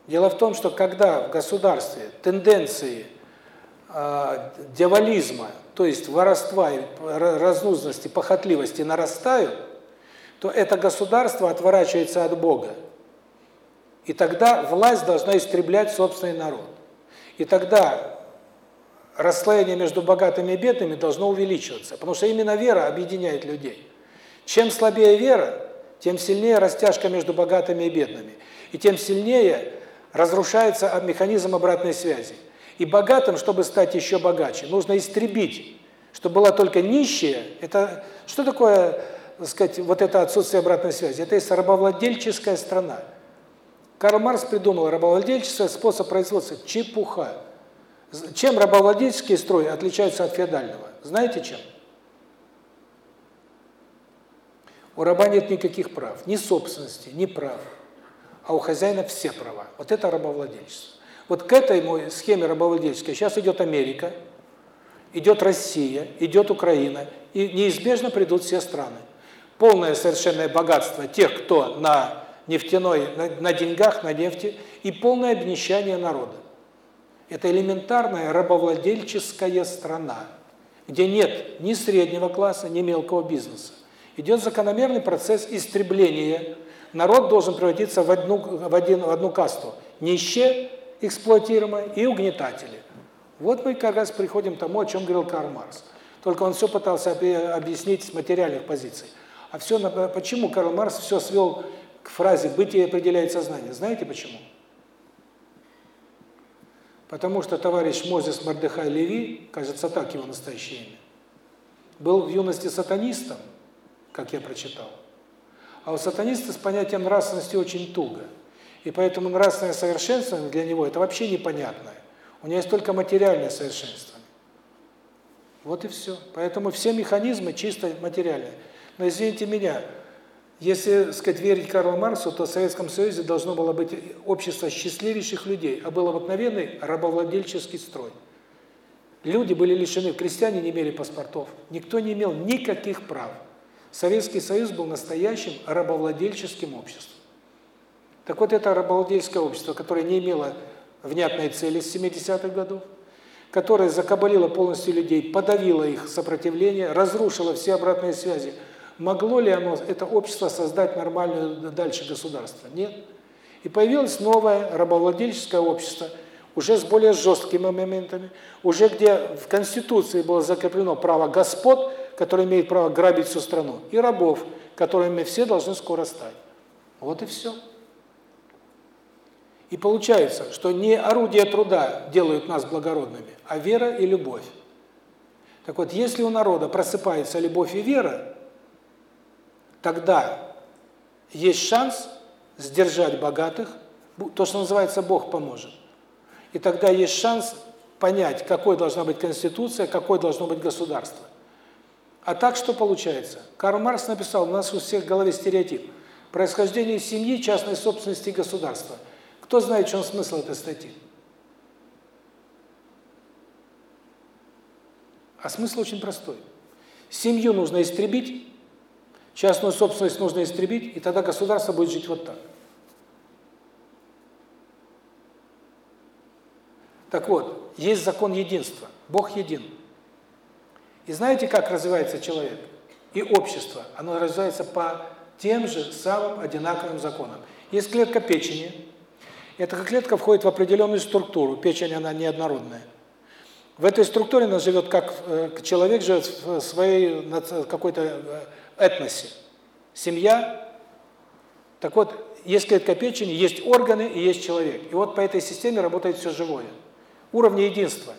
Дело в том, что когда в государстве тенденции э, дьяволизма, то есть воровства, разнузности, похотливости нарастают, то это государство отворачивается от Бога. И тогда власть должна истреблять собственный народ. И тогда расслоение между богатыми и бедными должно увеличиваться, потому что именно вера объединяет людей. Чем слабее вера, тем сильнее растяжка между богатыми и бедными, и тем сильнее разрушается механизм обратной связи. И богатым, чтобы стать еще богаче, нужно истребить, чтобы была только нищая. Это что такое, так сказать, вот это отсутствие обратной связи? Это есть рабовладельческая страна. Карл Маркс придумал рабовладельческий способ производства – чепуха. Чем рабовладельческий строй отличается от феодального? Знаете чем? У раба нет никаких прав, ни собственности, ни прав, а у хозяина все права. Вот это рабовладельчество. Вот к этой схеме рабовладельческой сейчас идет Америка, идет Россия, идет Украина, и неизбежно придут все страны. Полное совершенное богатство тех, кто на нефтяной, на, на деньгах, на нефти, и полное обнищание народа. Это элементарная рабовладельческая страна, где нет ни среднего класса, ни мелкого бизнеса. Идет закономерный процесс истребления. Народ должен превратиться в одну, в один, в одну касту. Нищие, эксплуатируемые и угнетатели. Вот мы как раз приходим к тому, о чем говорил Карл Маркс. Только он все пытался объяснить с материальных позиций. А все, почему Карл Маркс все свел к фразе «бытие определяет сознание». Знаете почему? Потому что товарищ Мозес Мордехай Леви, кажется, так его настоящее имя, был в юности сатанистом, как я прочитал. А у сатаниста с понятием нравственности очень туго. И поэтому нравственное совершенствование для него – это вообще непонятное. У него есть только материальное совершенствование. Вот и все. Поэтому все механизмы чисто материальные. Но извините меня, если, сказать, верить Карлу Марксу, то в Советском Союзе должно было быть общество счастливейших людей, а был обыкновенный рабовладельческий строй. Люди были лишены, крестьяне не имели паспортов, никто не имел никаких прав. Советский Союз был настоящим рабовладельческим обществом. Так вот, это рабовладельческое общество, которое не имело внятной цели с 70-х годов, которое закабалило полностью людей, подавило их сопротивление, разрушило все обратные связи – Могло ли оно, это общество, создать нормальное дальше государство? Нет. И появилось новое рабовладельческое общество, уже с более жесткими моментами, уже где в Конституции было закреплено право господ, которые имеют право грабить всю страну, и рабов, которыми все должны скоро стать. Вот и все. И получается, что не орудия труда делают нас благородными, а вера и любовь. Так вот, если у народа просыпается любовь и вера, тогда есть шанс сдержать богатых, то, что называется «Бог поможет». И тогда есть шанс понять, какой должна быть конституция, какой должно быть государство. А так что получается? Карл Маркс написал, у нас у всех в голове стереотип. Происхождение семьи, частной собственности государства. Кто знает, в чем смысл этой статьи? А смысл очень простой. Семью нужно истребить, Частную собственность нужно истребить, и тогда государство будет жить вот так. Так вот, есть закон единства. Бог един. И знаете, как развивается человек? И общество. Оно развивается по тем же самым одинаковым законам. Есть клетка печени. Эта клетка входит в определенную структуру. Печень, она неоднородная. В этой структуре она живет, как э, человек живет в своей какой-то э, этносе. Семья. Так вот, есть клетка печени, есть органы и есть человек. И вот по этой системе работает все живое. Уровни единства.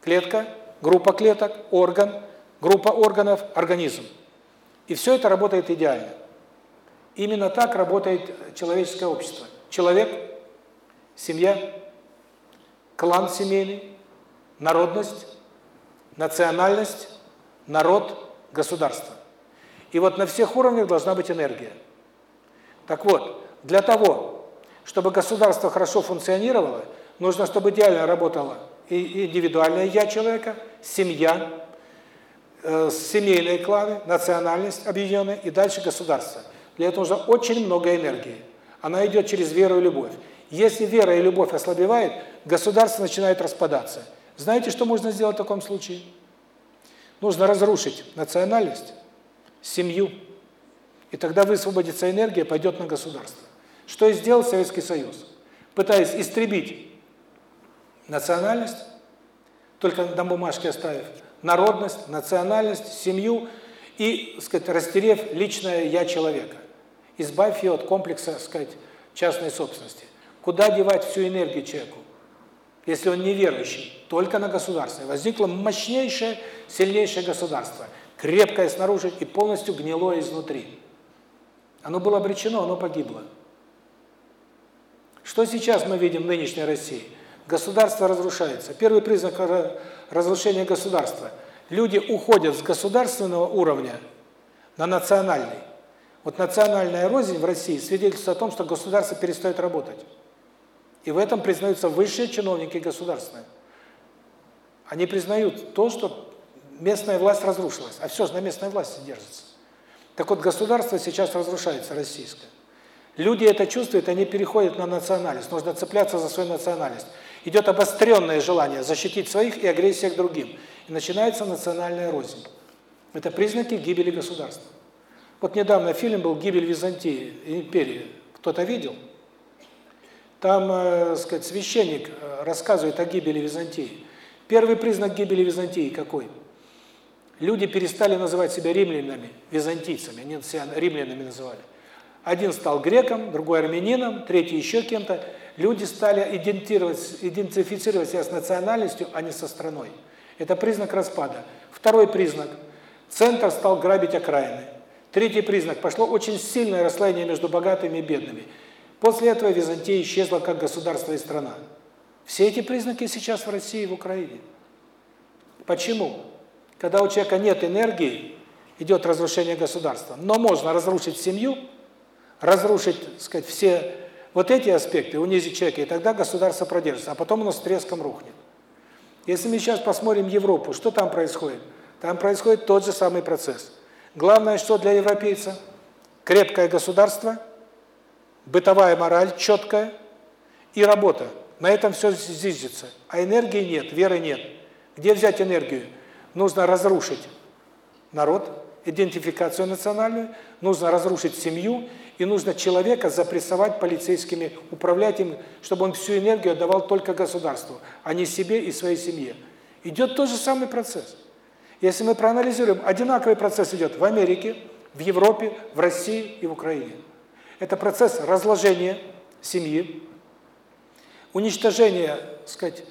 Клетка, группа клеток, орган, группа органов, организм. И все это работает идеально. Именно так работает человеческое общество. Человек, семья, клан семейный, народность, национальность, народ, государство. И вот на всех уровнях должна быть энергия. Так вот, для того, чтобы государство хорошо функционировало, нужно, чтобы идеально работало индивидуальное «я» человека, семья, семейные кланы, национальность объединенная и дальше государство. Для этого нужно очень много энергии. Она идет через веру и любовь. Если вера и любовь ослабевает, государство начинает распадаться. Знаете, что можно сделать в таком случае? Нужно разрушить национальность, семью. И тогда высвободится энергия, пойдет на государство. Что и сделал Советский Союз. Пытаясь истребить национальность, только на бумажке оставив народность, национальность, семью и, сказать, растерев личное «я» человека. Избавь ее от комплекса, сказать, частной собственности. Куда девать всю энергию человеку? Если он неверующий, только на государство. Возникло мощнейшее, сильнейшее государство, крепкое снаружи и полностью гнилое изнутри. Оно было обречено, оно погибло. Что сейчас мы видим в нынешней России? Государство разрушается. Первый признак разрушения государства. Люди уходят с государственного уровня на национальный. Вот национальная рознь в России свидетельствует о том, что государство перестает работать. И в этом признаются высшие чиновники государственные. Они признают то, что местная власть разрушилась. А все же на местной власти держится. Так вот, государство сейчас разрушается, российское. Люди это чувствуют, они переходят на национальность. Нужно цепляться за свою национальность. Идет обостренное желание защитить своих и агрессия к другим. И начинается национальная рознь. Это признаки гибели государства. Вот недавно фильм был «Гибель Византии, империи». Кто-то видел? Там, э, сказать, священник э, рассказывает о гибели Византии. Первый признак гибели Византии какой? Люди перестали называть себя римлянами, византийцами, они себя римлянами называли. Один стал греком, другой армянином, третий еще кем-то. Люди стали идентифицировать, себя с национальностью, а не со страной. Это признак распада. Второй признак. Центр стал грабить окраины. Третий признак. Пошло очень сильное расслоение между богатыми и бедными. После этого Византия исчезла как государство и страна. Все эти признаки сейчас в России и в Украине. Почему? Когда у человека нет энергии, идет разрушение государства. Но можно разрушить семью, разрушить, сказать, все вот эти аспекты, унизить человека, и тогда государство продержится, а потом оно с треском рухнет. Если мы сейчас посмотрим Европу, что там происходит? Там происходит тот же самый процесс. Главное, что для европейца? Крепкое государство, бытовая мораль четкая и работа. На этом все зиждется. А энергии нет, веры нет. Где взять энергию? Нужно разрушить народ, идентификацию национальную, нужно разрушить семью, и нужно человека запрессовать полицейскими, управлять им, чтобы он всю энергию отдавал только государству, а не себе и своей семье. Идет тот же самый процесс. Если мы проанализируем, одинаковый процесс идет в Америке, в Европе, в России и в Украине. Это процесс разложения семьи, уничтожения, сказать,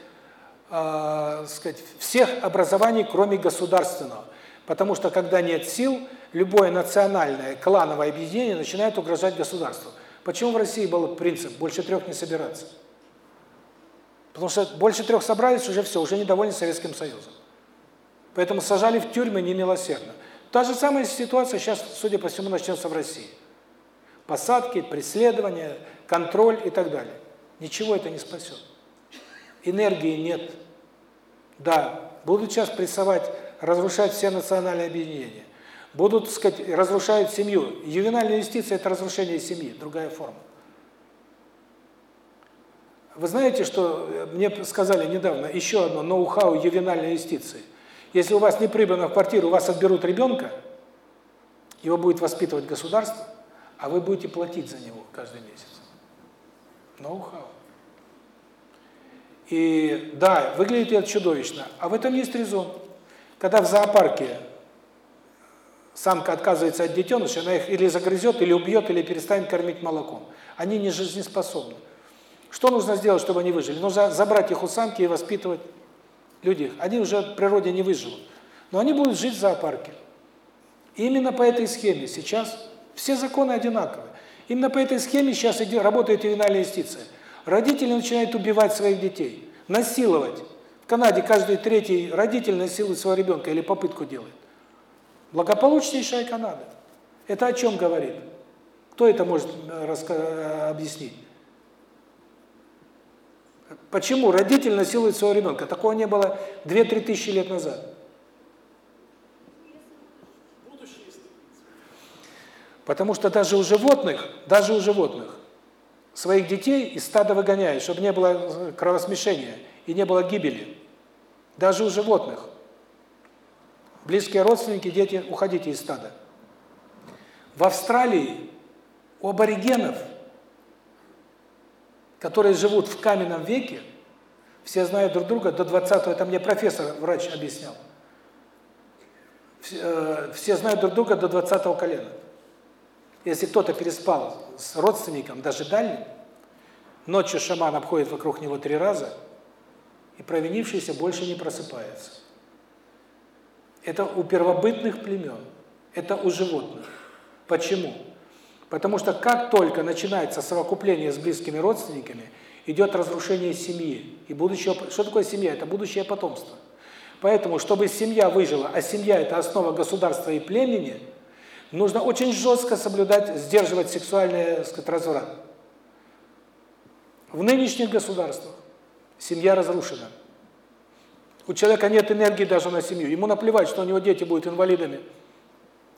э, сказать, всех образований, кроме государственного. Потому что когда нет сил, любое национальное, клановое объединение начинает угрожать государству. Почему в России был принцип больше трех не собираться? Потому что больше трех собрались, уже все, уже недовольны Советским Союзом. Поэтому сажали в тюрьмы немилосердно. Та же самая ситуация сейчас, судя по всему, начнется в России. Посадки, преследования, контроль и так далее. Ничего это не спасет. Энергии нет. Да, будут сейчас прессовать разрушать все национальные объединения. Будут, так сказать, разрушают семью. Ювенальная юстиция – это разрушение семьи, другая форма. Вы знаете, что э, мне сказали недавно еще одно ноу-хау ювенальной юстиции. Если у вас не прибрано в квартиру, у вас отберут ребенка, его будет воспитывать государство, а вы будете платить за него каждый месяц. Ноу-хау. И да, выглядит это чудовищно, а в этом есть резон. Когда в зоопарке самка отказывается от детеныша, она их или загрызет, или убьет, или перестанет кормить молоком. Они не жизнеспособны. Что нужно сделать, чтобы они выжили? Нужно забрать их у самки и воспитывать людей. Они уже в природе не выживут. Но они будут жить в зоопарке. И именно по этой схеме сейчас все законы одинаковые. Именно по этой схеме сейчас идет, работает ювенальная юстиция. Родители начинают убивать своих детей, насиловать. В Канаде каждый третий родитель насилует своего ребенка или попытку делает. Благополучнейшая Канада. Это о чем говорит? Кто это может э, э, объяснить? Почему родитель насилует своего ребенка? Такого не было 2-3 тысячи лет назад. Потому что даже у животных, даже у животных, своих детей из стада выгоняют, чтобы не было э, кровосмешения и не было гибели. Даже у животных. Близкие родственники, дети, уходите из стада. В Австралии у аборигенов, которые живут в каменном веке, Все знают друг друга до 20-го, это мне профессор, врач объяснял. Все, э, знают друг друга до 20-го колена. Если кто-то переспал с родственником, даже дальним, ночью шаман обходит вокруг него три раза, и провинившийся больше не просыпается. Это у первобытных племен, это у животных. Почему? Потому что как только начинается совокупление с близкими родственниками, идет разрушение семьи. И будущего, что такое семья? Это будущее потомство. Поэтому, чтобы семья выжила, а семья – это основа государства и племени, нужно очень жестко соблюдать, сдерживать сексуальный так сказать, разврат. В нынешних государствах семья разрушена. У человека нет энергии даже на семью. Ему наплевать, что у него дети будут инвалидами.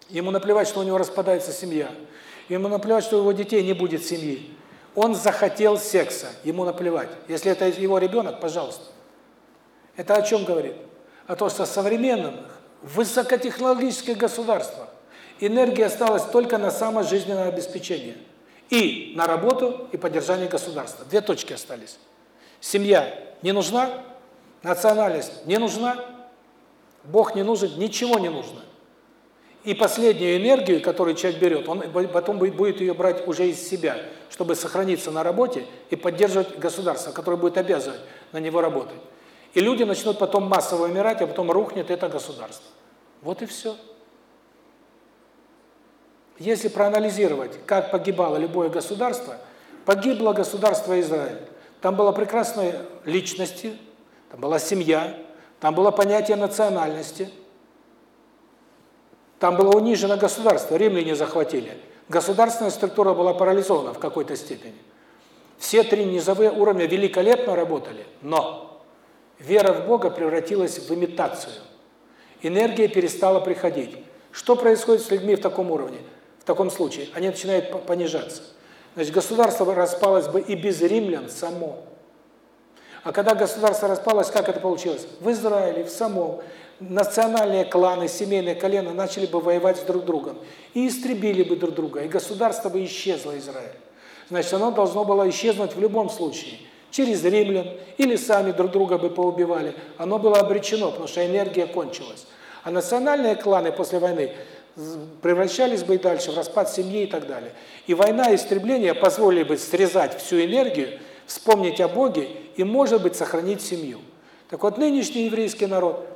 Ему наплевать, что у него распадается семья. Ему наплевать, что у его детей не будет семьи. Он захотел секса, ему наплевать. Если это его ребенок, пожалуйста. Это о чем говорит? О том, что в современных, высокотехнологических государствах энергия осталась только на самое обеспечение. И на работу, и поддержание государства. Две точки остались. Семья не нужна, национальность не нужна, Бог не нужен, ничего не нужно. И последнюю энергию, которую человек берет, он потом будет ее брать уже из себя, чтобы сохраниться на работе и поддерживать государство, которое будет обязывать на него работать. И люди начнут потом массово умирать, а потом рухнет это государство. Вот и все. Если проанализировать, как погибало любое государство, погибло государство Израиль. Там было прекрасные личности, там была семья, там было понятие национальности – там было унижено государство, римляне захватили. Государственная структура была парализована в какой-то степени. Все три низовые уровня великолепно работали, но вера в Бога превратилась в имитацию. Энергия перестала приходить. Что происходит с людьми в таком уровне? В таком случае они начинают понижаться. Значит, государство распалось бы и без римлян само. А когда государство распалось, как это получилось? В Израиле, в самом национальные кланы, семейные колена начали бы воевать с друг другом и истребили бы друг друга, и государство бы исчезло Израиль. Значит, оно должно было исчезнуть в любом случае. Через римлян или сами друг друга бы поубивали. Оно было обречено, потому что энергия кончилась. А национальные кланы после войны превращались бы и дальше в распад семьи и так далее. И война и истребление позволили бы срезать всю энергию, вспомнить о Боге и, может быть, сохранить семью. Так вот, нынешний еврейский народ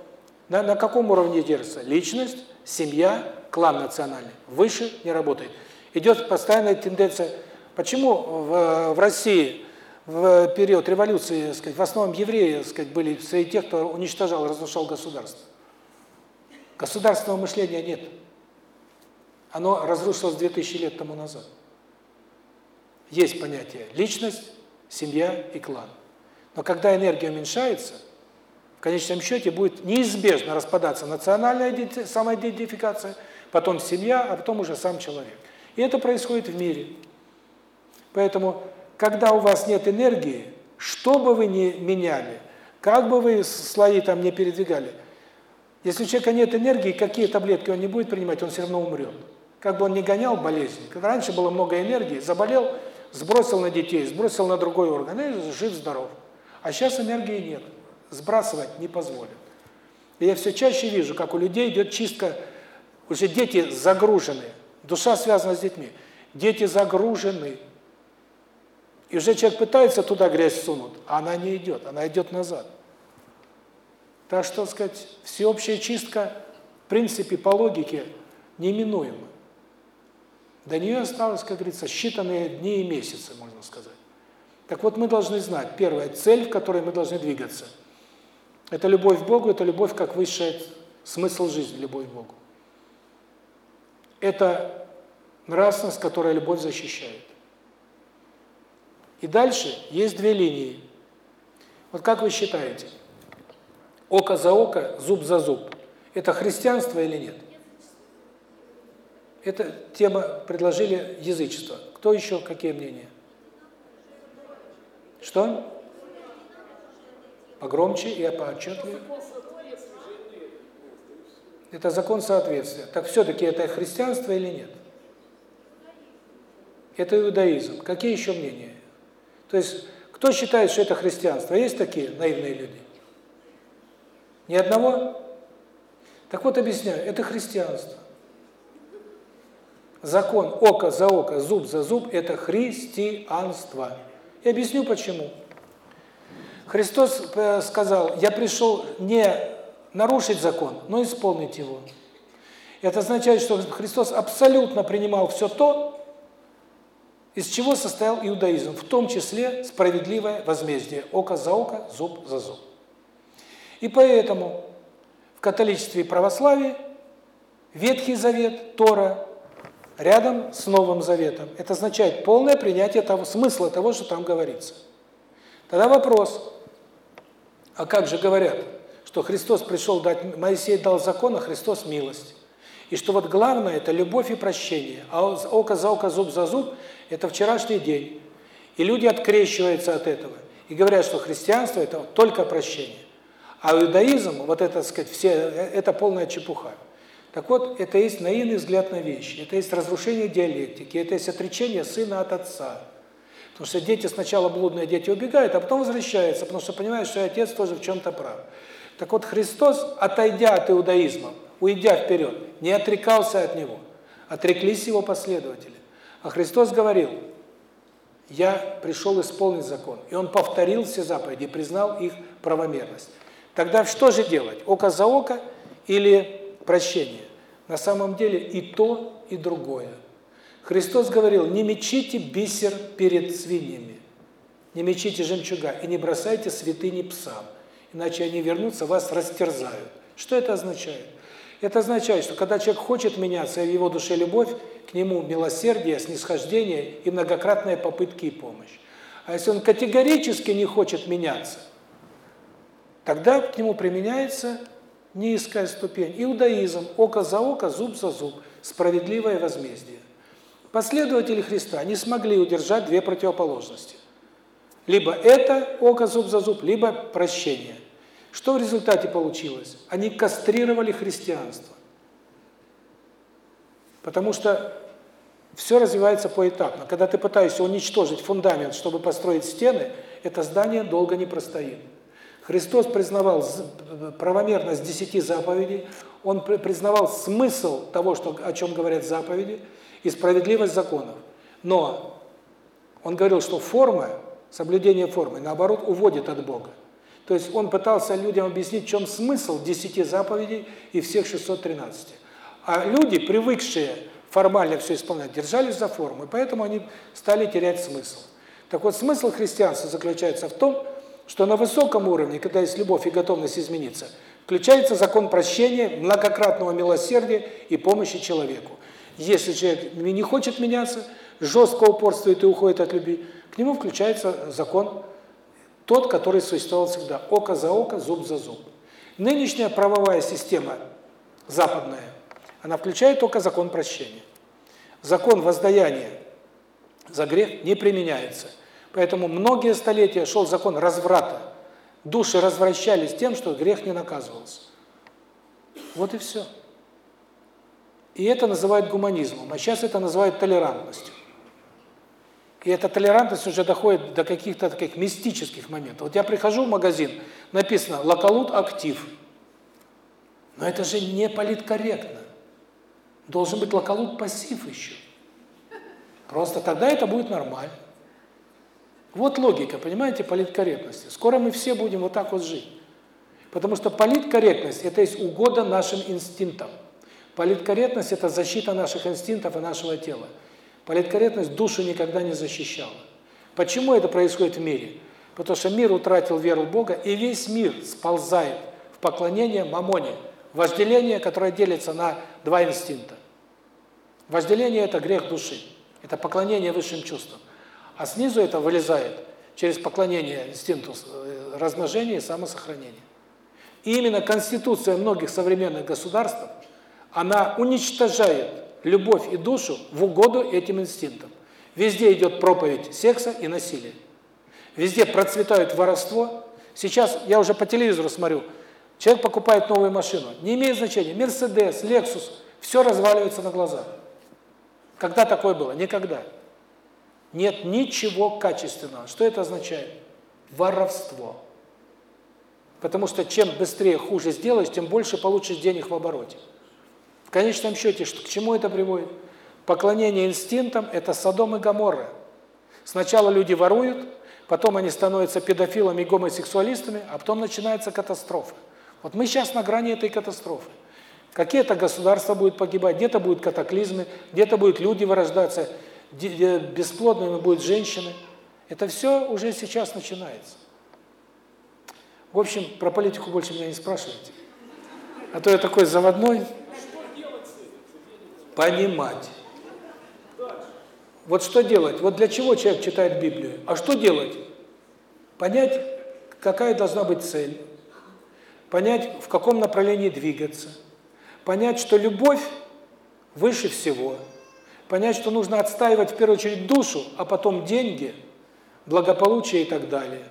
на, на каком уровне держится? Личность, семья, клан национальный. Выше не работает. Идет постоянная тенденция. Почему в, в России в период революции, сказать, в основном евреи, сказать, были среди тех, кто уничтожал, разрушал государство? Государственного мышления нет. Оно разрушилось 2000 лет тому назад. Есть понятие личность, семья и клан. Но когда энергия уменьшается – в конечном счете будет неизбежно распадаться национальная самоидентификация, потом семья, а потом уже сам человек. И это происходит в мире. Поэтому, когда у вас нет энергии, что бы вы ни меняли, как бы вы слои там не передвигали, если у человека нет энергии, какие таблетки он не будет принимать, он все равно умрет. Как бы он ни гонял болезнь. Раньше было много энергии, заболел, сбросил на детей, сбросил на другой орган, и жив-здоров. А сейчас энергии нет сбрасывать не позволят. И я все чаще вижу, как у людей идет чистка, уже дети загружены, душа связана с детьми, дети загружены. И уже человек пытается туда грязь сунуть, а она не идет, она идет назад. Так что, сказать, всеобщая чистка, в принципе, по логике, неминуема. До нее осталось, как говорится, считанные дни и месяцы, можно сказать. Так вот, мы должны знать, первая цель, в которой мы должны двигаться – это любовь к Богу, это любовь как высший смысл жизни, любовь к Богу. Это нравственность, которая любовь защищает. И дальше есть две линии. Вот как вы считаете, око за око, зуб за зуб, это христианство или нет? Это тема предложили язычество. Кто еще, какие мнения? Что? Погромче и поотчетливее. Это закон соответствия. Так все-таки это христианство или нет? Это иудаизм. Какие еще мнения? То есть Кто считает, что это христианство? Есть такие наивные люди? Ни одного? Так вот, объясняю, это христианство. Закон око за око, зуб за зуб – это христианство. И объясню почему. Христос э, сказал, я пришел не нарушить закон, но исполнить его. Это означает, что Христос абсолютно принимал все то, из чего состоял иудаизм, в том числе справедливое возмездие, око за око, зуб за зуб. И поэтому в католичестве и православии Ветхий Завет, Тора, рядом с Новым Заветом. Это означает полное принятие того смысла того, что там говорится. Тогда вопрос, а как же говорят, что Христос пришел дать, Моисей дал закон, а Христос милость. И что вот главное – это любовь и прощение. А око за око, зуб за зуб – это вчерашний день. И люди открещиваются от этого. И говорят, что христианство – это только прощение. А иудаизм, вот это, так сказать, все, это полная чепуха. Так вот, это есть наивный взгляд на вещи, это есть разрушение диалектики, это есть отречение сына от отца. Потому что дети сначала блудные дети убегают, а потом возвращаются, потому что понимают, что отец тоже в чем-то прав. Так вот, Христос, отойдя от иудаизма, уйдя вперед, не отрекался от него, отреклись его последователи. А Христос говорил, я пришел исполнить закон. И он повторил все заповеди, признал их правомерность. Тогда что же делать? Око за око или прощение? На самом деле и то, и другое. Христос говорил, не мечите бисер перед свиньями, не мечите жемчуга и не бросайте святыни псам, иначе они вернутся, вас растерзают. Что это означает? Это означает, что когда человек хочет меняться, в его душе любовь, к нему милосердие, снисхождение и многократные попытки и помощь. А если он категорически не хочет меняться, тогда к нему применяется низкая ступень. Иудаизм, око за око, зуб за зуб, справедливое возмездие. Последователи Христа не смогли удержать две противоположности. Либо это око зуб за зуб, либо прощение. Что в результате получилось? Они кастрировали христианство. Потому что все развивается поэтапно. Когда ты пытаешься уничтожить фундамент, чтобы построить стены, это здание долго не простоит. Христос признавал правомерность десяти заповедей, Он признавал смысл того, что, о чем говорят заповеди, и справедливость законов. Но Он говорил, что форма, соблюдение формы, наоборот, уводит от Бога. То есть Он пытался людям объяснить, в чем смысл десяти заповедей и всех 613. А люди, привыкшие формально все исполнять, держались за форму, и поэтому они стали терять смысл. Так вот, смысл христианства заключается в том, что на высоком уровне, когда есть любовь и готовность измениться, включается закон прощения, многократного милосердия и помощи человеку. Если человек не хочет меняться, жестко упорствует и уходит от любви, к нему включается закон тот, который существовал всегда. Око за око, зуб за зуб. Нынешняя правовая система западная, она включает только закон прощения. Закон воздаяния за грех не применяется. Поэтому многие столетия шел закон разврата. Души развращались тем, что грех не наказывался. Вот и все. И это называют гуманизмом, а сейчас это называют толерантностью. И эта толерантность уже доходит до каких-то таких мистических моментов. Вот я прихожу в магазин, написано «Локалут актив». Но это же не политкорректно. Должен быть локалут пассив еще. Просто тогда это будет нормально. Вот логика, понимаете, политкорректности. Скоро мы все будем вот так вот жить. Потому что политкорректность – это есть угода нашим инстинктам. Политкорректность – это защита наших инстинктов и нашего тела. Политкорректность душу никогда не защищала. Почему это происходит в мире? Потому что мир утратил веру в Бога, и весь мир сползает в поклонение мамоне, вожделение, которое делится на два инстинкта. Вожделение – это грех души, это поклонение высшим чувствам. А снизу это вылезает через поклонение инстинкту э, размножения и самосохранения. И именно конституция многих современных государств, она уничтожает любовь и душу в угоду этим инстинктам. Везде идет проповедь секса и насилия. Везде процветает воровство. Сейчас я уже по телевизору смотрю, человек покупает новую машину, не имеет значения, Мерседес, Лексус, все разваливается на глазах. Когда такое было? Никогда. Нет ничего качественного. Что это означает? Воровство. Потому что чем быстрее хуже сделаешь, тем больше получишь денег в обороте. В конечном счете, к чему это приводит? Поклонение инстинктам – это Содом и Гоморра. Сначала люди воруют, потом они становятся педофилами и гомосексуалистами, а потом начинается катастрофа. Вот мы сейчас на грани этой катастрофы. Какие-то государства будут погибать, где-то будут катаклизмы, где-то будут люди вырождаться, бесплодными будут женщины. Это все уже сейчас начинается. В общем, про политику больше меня не спрашивайте. А то я такой заводной. Понимать. Вот что делать? Вот для чего человек читает Библию? А что делать? Понять, какая должна быть цель. Понять, в каком направлении двигаться. Понять, что любовь выше всего. Понять, что нужно отстаивать в первую очередь душу, а потом деньги, благополучие и так далее.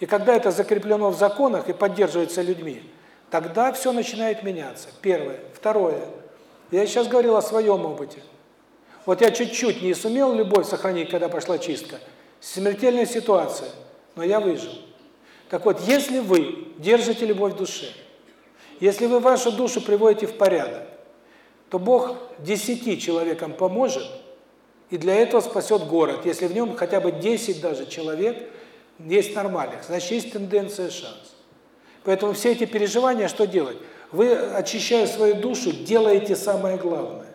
И когда это закреплено в законах и поддерживается людьми, тогда все начинает меняться. Первое. Второе. Я сейчас говорил о своем опыте. Вот я чуть-чуть не сумел любовь сохранить, когда пошла чистка. Смертельная ситуация, но я выжил. Так вот, если вы держите любовь в душе, если вы вашу душу приводите в порядок, то Бог десяти человекам поможет, и для этого спасет город. Если в нем хотя бы 10 даже человек есть нормальных, значит, есть тенденция, шанс. Поэтому все эти переживания, что делать? Вы, очищая свою душу, делаете самое главное.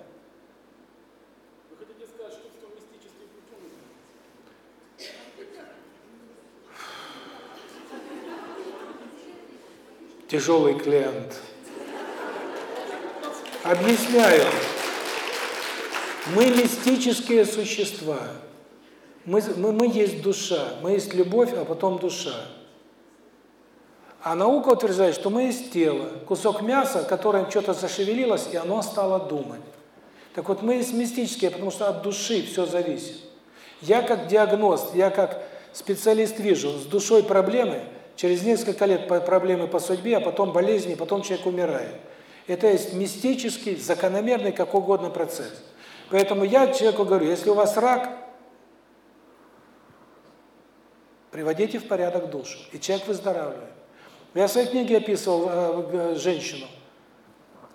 тяжелый клиент. Объясняю. Мы мистические существа. Мы, мы, мы есть душа, мы есть любовь, а потом душа. А наука утверждает, что мы есть тело, кусок мяса, которое что-то зашевелилось, и оно стало думать. Так вот, мы есть мистические, потому что от души все зависит. Я как диагност, я как специалист вижу, с душой проблемы – Через несколько лет проблемы по судьбе, а потом болезни, потом человек умирает. Это есть мистический, закономерный, как угодно процесс. Поэтому я человеку говорю, если у вас рак, приводите в порядок душу, и человек выздоравливает. Я в своей книге описывал э, женщину.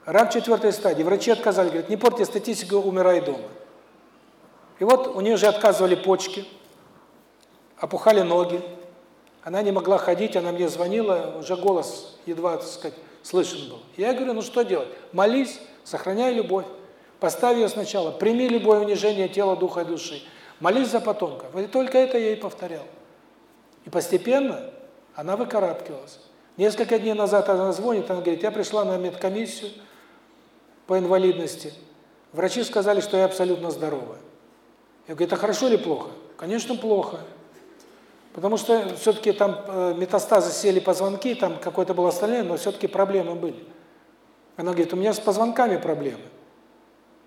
Рак четвертой стадии. Врачи отказали, говорят, не портите статистику, умирай дома. И вот у нее уже отказывали почки, опухали ноги, она не могла ходить, она мне звонила, уже голос едва, так сказать, слышен был. Я говорю, ну что делать? Молись, сохраняй любовь. Поставь ее сначала, прими любое унижение тела, духа и души. Молись за потомков. И только это я ей повторял. И постепенно она выкарабкивалась. Несколько дней назад она звонит, она говорит, я пришла на медкомиссию по инвалидности. Врачи сказали, что я абсолютно здоровая. Я говорю, это хорошо или плохо? Конечно, плохо. Потому что все-таки там э, метастазы сели позвонки, там какое-то было остальное, но все-таки проблемы были. Она говорит, у меня с позвонками проблемы.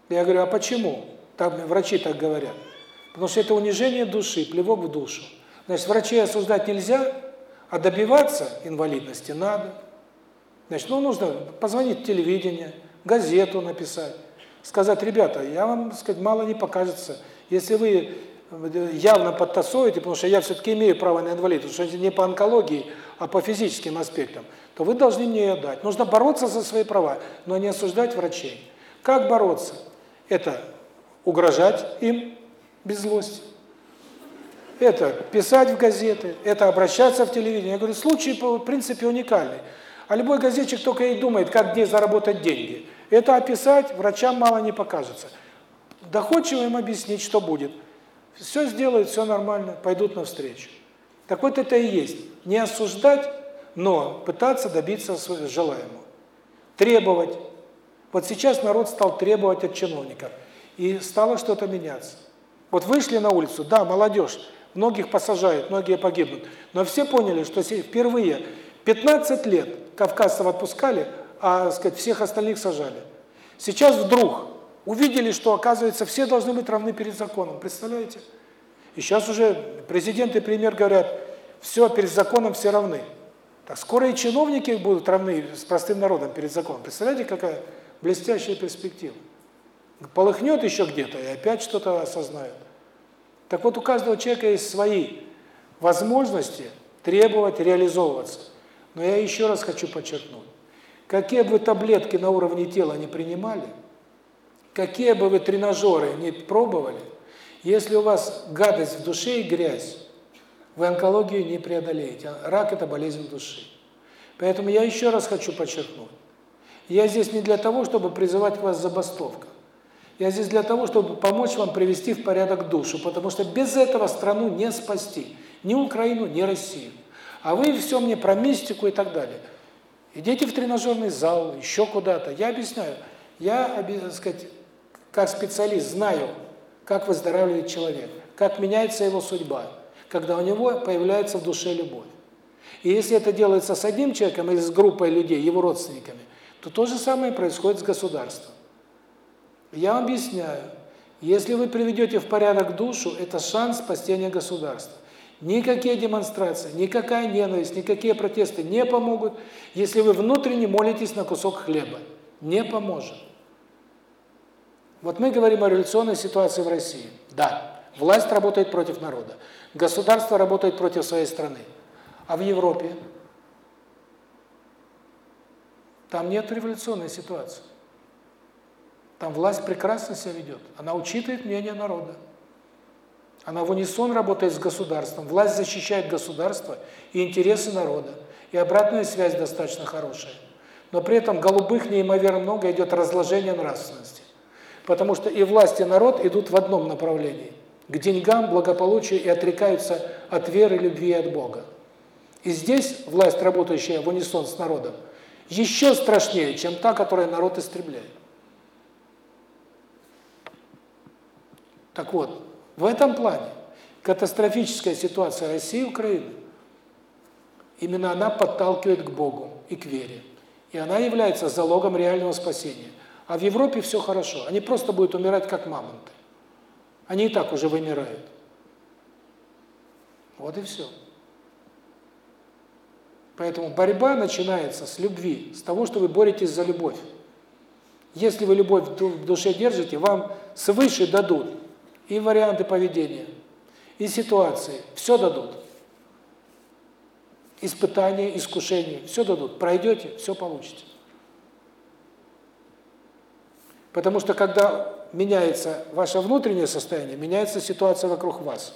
Я говорю, а почему? Там врачи так говорят. Потому что это унижение души, плевок в душу. Значит, врачей осуждать нельзя, а добиваться инвалидности надо. Значит, ну нужно позвонить в телевидение, газету написать, сказать, ребята, я вам, сказать, мало не покажется. Если вы явно подтасуете, потому что я все-таки имею право на инвалидность, что не по онкологии, а по физическим аспектам, то вы должны мне ее дать. Нужно бороться за свои права, но не осуждать врачей. Как бороться? Это угрожать им без злости. Это писать в газеты, это обращаться в телевидение. Я говорю, случай, в принципе, уникальный. А любой газетчик только и думает, как где заработать деньги. Это описать врачам мало не покажется. Доходчиво им объяснить, что будет – все сделают, все нормально, пойдут навстречу. Так вот это и есть. Не осуждать, но пытаться добиться желаемого. Требовать. Вот сейчас народ стал требовать от чиновников. И стало что-то меняться. Вот вышли на улицу, да, молодежь, многих посажают, многие погибнут. Но все поняли, что впервые 15 лет кавказцев отпускали, а сказать, всех остальных сажали. Сейчас вдруг Увидели, что, оказывается, все должны быть равны перед законом. Представляете? И сейчас уже президент и премьер говорят, все, перед законом все равны. Так скоро и чиновники будут равны с простым народом перед законом. Представляете, какая блестящая перспектива. Полыхнет еще где-то, и опять что-то осознают. Так вот, у каждого человека есть свои возможности требовать, реализовываться. Но я еще раз хочу подчеркнуть, какие бы таблетки на уровне тела не принимали, какие бы вы тренажеры не пробовали, если у вас гадость в душе и грязь, вы онкологию не преодолеете. Рак – это болезнь души. Поэтому я еще раз хочу подчеркнуть. Я здесь не для того, чтобы призывать вас к забастовкам. Я здесь для того, чтобы помочь вам привести в порядок душу, потому что без этого страну не спасти. Ни Украину, ни Россию. А вы все мне про мистику и так далее. Идите в тренажерный зал, еще куда-то. Я объясняю. Я, так сказать, как специалист знаю, как выздоравливает человек, как меняется его судьба, когда у него появляется в душе любовь. И если это делается с одним человеком или с группой людей, его родственниками, то то же самое происходит с государством. Я объясняю, если вы приведете в порядок душу, это шанс спасения государства. Никакие демонстрации, никакая ненависть, никакие протесты не помогут, если вы внутренне молитесь на кусок хлеба. Не поможет. Вот мы говорим о революционной ситуации в России. Да, власть работает против народа. Государство работает против своей страны. А в Европе? Там нет революционной ситуации. Там власть прекрасно себя ведет. Она учитывает мнение народа. Она в унисон работает с государством. Власть защищает государство и интересы народа. И обратная связь достаточно хорошая. Но при этом голубых неимоверно много идет разложение нравственности. Потому что и власть, и народ идут в одном направлении – к деньгам, благополучию и отрекаются от веры, любви и от Бога. И здесь власть, работающая в унисон с народом, еще страшнее, чем та, которую народ истребляет. Так вот, в этом плане катастрофическая ситуация России и Украины, именно она подталкивает к Богу и к вере. И она является залогом реального спасения. А в Европе все хорошо. Они просто будут умирать как мамонты. Они и так уже вымирают. Вот и все. Поэтому борьба начинается с любви, с того, что вы боретесь за любовь. Если вы любовь в душе держите, вам свыше дадут и варианты поведения, и ситуации, все дадут. Испытания, искушения, все дадут. Пройдете, все получите. Потому что когда меняется ваше внутреннее состояние, меняется ситуация вокруг вас.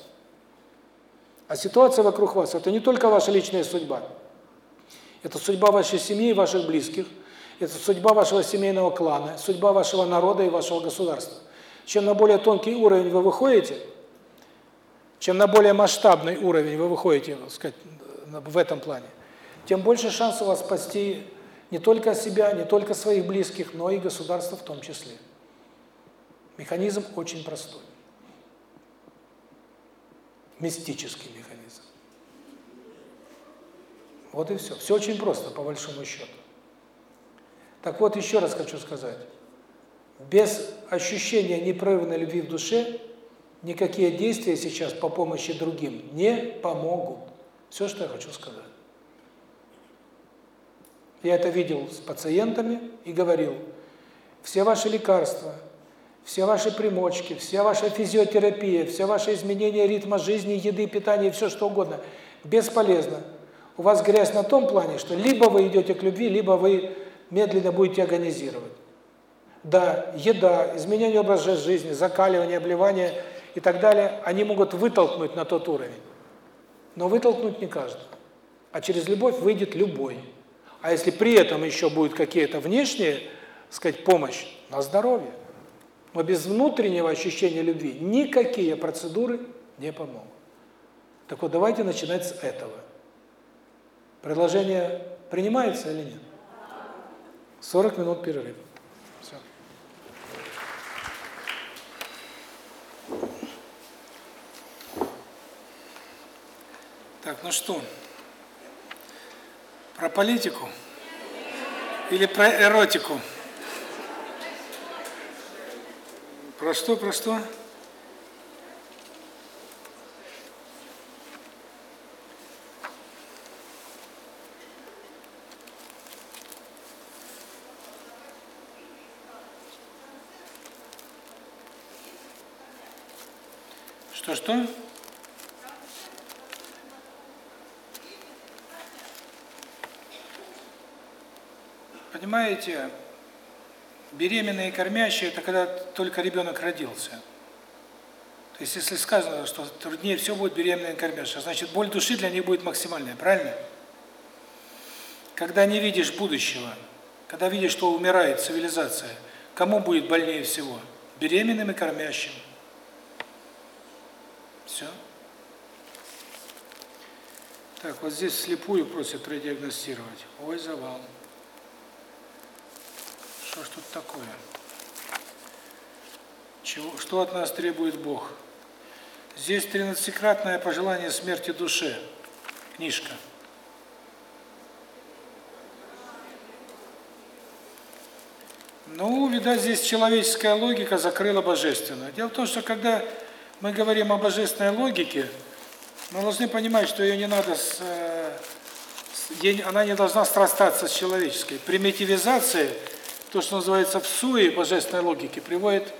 А ситуация вокруг вас – это не только ваша личная судьба. Это судьба вашей семьи и ваших близких, это судьба вашего семейного клана, судьба вашего народа и вашего государства. Чем на более тонкий уровень вы выходите, чем на более масштабный уровень вы выходите, так сказать, в этом плане, тем больше шансов у вас спасти не только себя, не только своих близких, но и государство в том числе. Механизм очень простой. Мистический механизм. Вот и все. Все очень просто, по большому счету. Так вот, еще раз хочу сказать. Без ощущения непрерывной любви в душе никакие действия сейчас по помощи другим не помогут. Все, что я хочу сказать. Я это видел с пациентами и говорил, все ваши лекарства, все ваши примочки, вся ваша физиотерапия, все ваши изменения ритма жизни, еды, питания, все что угодно, бесполезно. У вас грязь на том плане, что либо вы идете к любви, либо вы медленно будете агонизировать. Да, еда, изменение образа жизни, закаливание, обливание и так далее, они могут вытолкнуть на тот уровень. Но вытолкнуть не каждый. А через любовь выйдет любой. А если при этом еще будет какие-то внешние, сказать, помощь на здоровье, но без внутреннего ощущения любви никакие процедуры не помогут. Так вот, давайте начинать с этого. Предложение принимается или нет? 40 минут перерыв. Все. Так, ну что, про политику или про эротику? Про что, про что? Что-что? Понимаете, беременные и кормящие – это когда только ребенок родился. То есть, если сказано, что труднее все будет беременная и кормящая, значит, боль души для них будет максимальная, правильно? Когда не видишь будущего, когда видишь, что умирает цивилизация, кому будет больнее всего? Беременным и кормящим. Все. Так, вот здесь слепую просят продиагностировать. Ой, завал. Что ж тут такое? Чего, что от нас требует Бог? Здесь тринадцатикратное пожелание смерти душе. Книжка. Ну, видать, здесь человеческая логика закрыла божественную. Дело в том, что когда мы говорим о божественной логике, мы должны понимать, что ее не надо с, э, с она не должна срастаться с человеческой. Примитивизация, то, что называется в суе божественной логики, приводит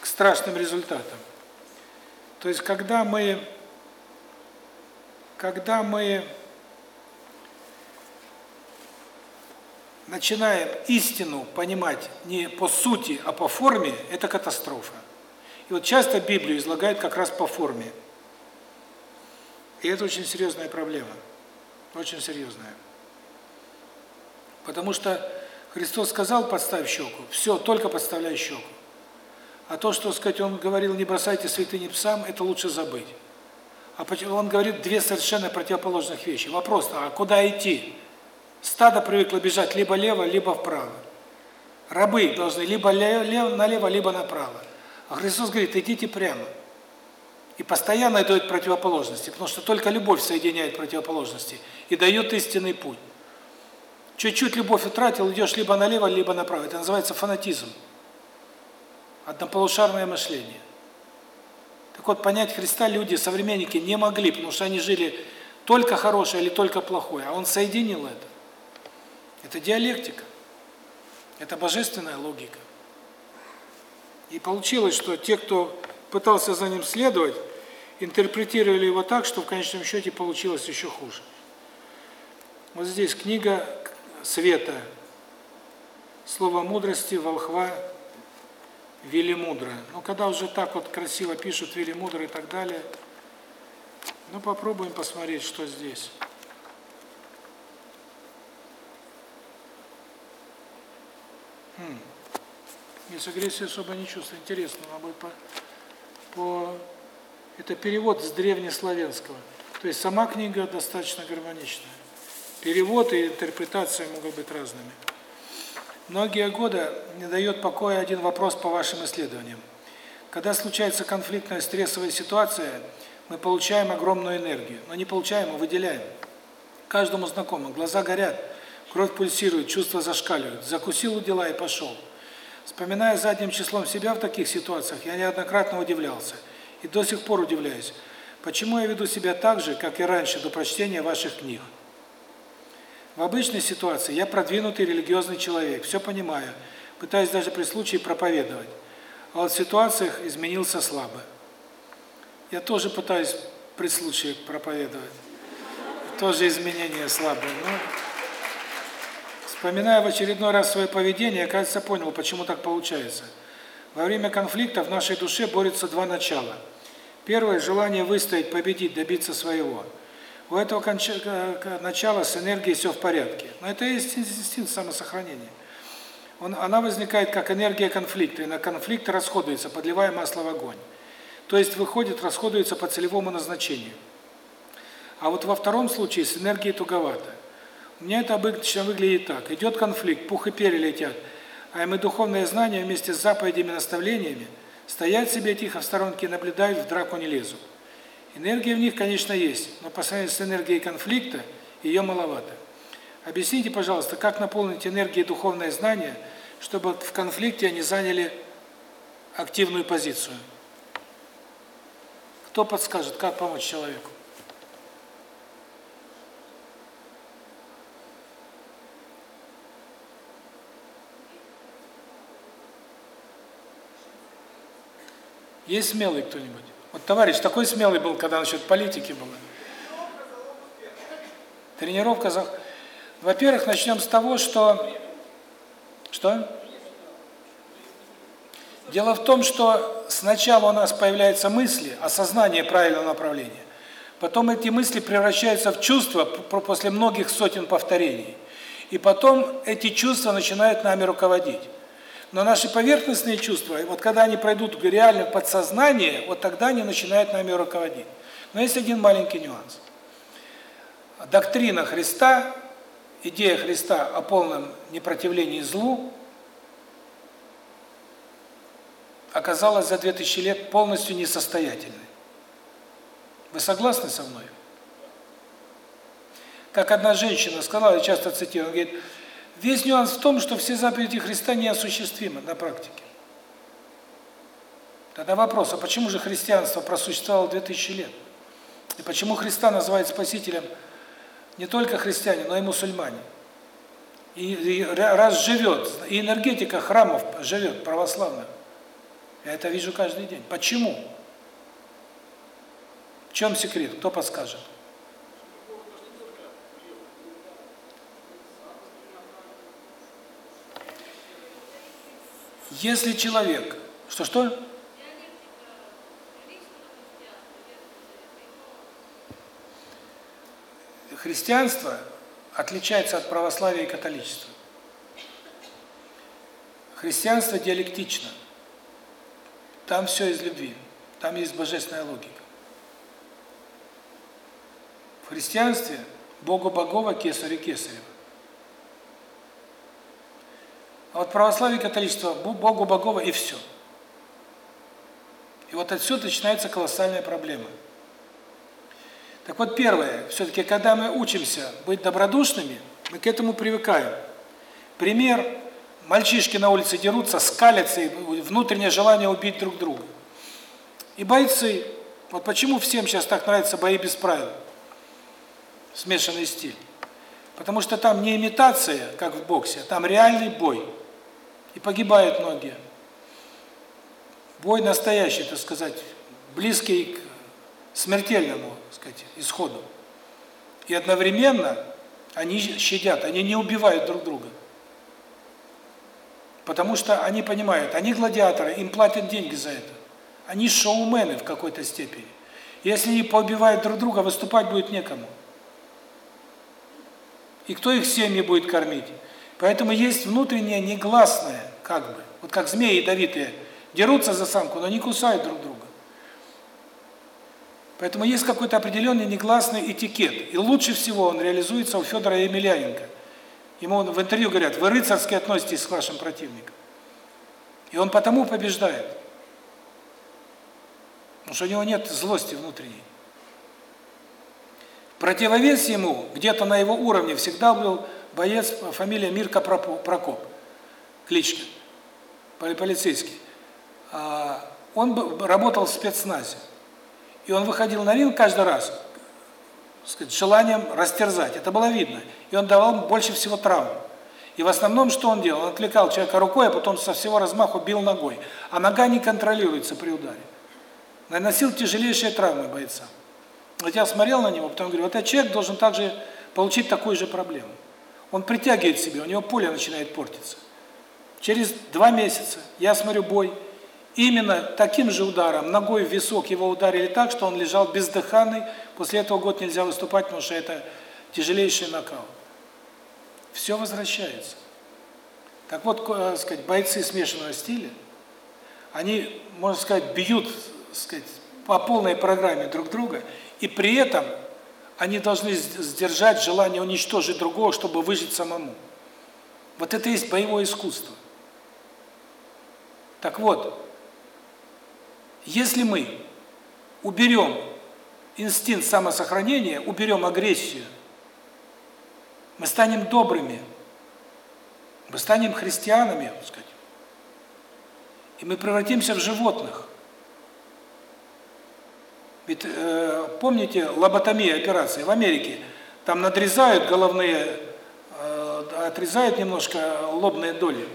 к страшным результатам. То есть, когда мы когда мы начинаем истину понимать не по сути, а по форме, это катастрофа. И вот часто Библию излагают как раз по форме. И это очень серьезная проблема. Очень серьезная. Потому что Христос сказал, подставь щеку. Все, только подставляй щеку. А то, что, сказать, Он говорил, не бросайте святыни псам, это лучше забыть. А Он говорит две совершенно противоположных вещи. Вопрос, а куда идти? Стадо привыкло бежать либо лево, либо вправо. Рабы должны либо налево, либо направо. А Христос говорит, идите прямо. И постоянно идут противоположности, потому что только любовь соединяет противоположности и дает истинный путь. Чуть-чуть любовь утратил, идешь либо налево, либо направо. Это называется фанатизм. Однополушарное мышление. Так вот, понять Христа люди, современники, не могли, потому что они жили только хорошее или только плохое, а Он соединил это. Это диалектика. Это божественная логика. И получилось, что те, кто пытался за ним следовать, интерпретировали его так, что в конечном счете получилось еще хуже. Вот здесь книга Света, слово мудрости, волхва, велимудро. Ну, когда уже так вот красиво пишут велимудро и так далее, ну, попробуем посмотреть, что здесь. Хм. Если агрессии особо не чувствую. Интересно, она будет по, по... Это перевод с древнеславянского. То есть сама книга достаточно гармоничная. Перевод и интерпретация могут быть разными. Многие годы не дает покоя один вопрос по вашим исследованиям. Когда случается конфликтная стрессовая ситуация, мы получаем огромную энергию, но не получаем, а выделяем. Каждому знакомо, глаза горят, кровь пульсирует, чувства зашкаливают. Закусил у дела и пошел. Вспоминая задним числом себя в таких ситуациях, я неоднократно удивлялся. И до сих пор удивляюсь, почему я веду себя так же, как и раньше, до прочтения ваших книг. В обычной ситуации я продвинутый религиозный человек, все понимаю, пытаюсь даже при случае проповедовать. А вот в ситуациях изменился слабо. Я тоже пытаюсь при случае проповедовать. Тоже изменения слабые. Но Вспоминая в очередной раз свое поведение, я, кажется, понял, почему так получается. Во время конфликта в нашей душе борются два начала. Первое – желание выстоять, победить, добиться своего. У этого начала с энергией все в порядке. Но это есть инстинкт самосохранения. Он, она возникает как энергия конфликта, и на конфликт расходуется, подливая масло в огонь. То есть выходит, расходуется по целевому назначению. А вот во втором случае с энергией туговато. У меня это обычно выглядит так. Идет конфликт, пух и перья летят, а мы духовное знание вместе с заповедями и наставлениями стоят себе тихо в сторонке и наблюдают, в драку не лезут. Энергия в них, конечно, есть, но по сравнению с энергией конфликта ее маловато. Объясните, пожалуйста, как наполнить энергией духовное знание, чтобы в конфликте они заняли активную позицию? Кто подскажет, как помочь человеку? Есть смелый кто-нибудь? Вот товарищ такой смелый был, когда насчет политики было. Тренировка за... Во-первых, начнем с того, что Что? Дело в том, что сначала у нас появляются мысли, осознание правильного направления. Потом эти мысли превращаются в чувства после многих сотен повторений. И потом эти чувства начинают нами руководить. Но наши поверхностные чувства, вот когда они пройдут реально в подсознание, вот тогда они начинают нами руководить. Но есть один маленький нюанс. Доктрина Христа, идея Христа о полном непротивлении злу оказалась за 2000 лет полностью несостоятельной. Вы согласны со мной? Как одна женщина сказала, я часто цитирую, говорит, весь нюанс в том, что все заповеди Христа неосуществимы на практике. Тогда вопрос, а почему же христианство просуществовало 2000 лет? И почему Христа называют спасителем не только христиане, но и мусульмане? И, и раз живет, и энергетика храмов живет, православная. Я это вижу каждый день. Почему? В чем секрет? Кто подскажет? Если человек... Что-что? Христианство отличается от православия и католичества. Христианство диалектично. Там все из любви. Там есть божественная логика. В христианстве Богу Богова, Кесарю Кесарева. А вот православие и католичество Богу Богова и все. И вот отсюда начинается колоссальная проблема. Так вот, первое, все-таки, когда мы учимся быть добродушными, мы к этому привыкаем. Пример, мальчишки на улице дерутся, скалятся, и внутреннее желание убить друг друга. И бойцы, вот почему всем сейчас так нравятся бои без правил, смешанный стиль. Потому что там не имитация, как в боксе, а там реальный бой. И погибают многие. Бой настоящий, так сказать, близкий к смертельному, так сказать, исходу. И одновременно они щадят, они не убивают друг друга. Потому что они понимают, они гладиаторы, им платят деньги за это. Они шоумены в какой-то степени. Если они поубивают друг друга, выступать будет некому. И кто их семьи будет кормить? Поэтому есть внутреннее негласное, как бы, вот как змеи ядовитые, дерутся за самку, но не кусают друг друга. Поэтому есть какой-то определенный негласный этикет. И лучше всего он реализуется у Федора Емельяненко. Ему в интервью говорят, вы рыцарски относитесь к вашим противникам. И он потому побеждает. Потому что у него нет злости внутренней. Противовес ему, где-то на его уровне, всегда был боец, фамилия Мирка Прокоп, кличка, полицейский. А, он работал в спецназе. И он выходил на ринг каждый раз сказать, желанием растерзать. Это было видно. И он давал больше всего травм. И в основном что он делал? Он отвлекал человека рукой, а потом со всего размаху бил ногой. А нога не контролируется при ударе. Наносил тяжелейшие травмы бойцам. Вот я смотрел на него, потом говорю, вот этот человек должен также получить такую же проблему. Он притягивает себе, у него поле начинает портиться. Через два месяца я смотрю бой, именно таким же ударом, ногой в висок его ударили так, что он лежал бездыханный, после этого год нельзя выступать, потому что это тяжелейший нокаут. Все возвращается. Так вот, э, сказать, бойцы смешанного стиля, они, можно сказать, бьют, сказать, по полной программе друг друга, и при этом они должны сдержать желание уничтожить другого, чтобы выжить самому. Вот это и есть боевое искусство. Так вот, если мы уберем инстинкт самосохранения, уберем агрессию, мы станем добрыми, мы станем христианами, так сказать, и мы превратимся в животных. Ведь э, помните лоботомия операции в Америке? Там надрезают головные, э, отрезают немножко лобные доли.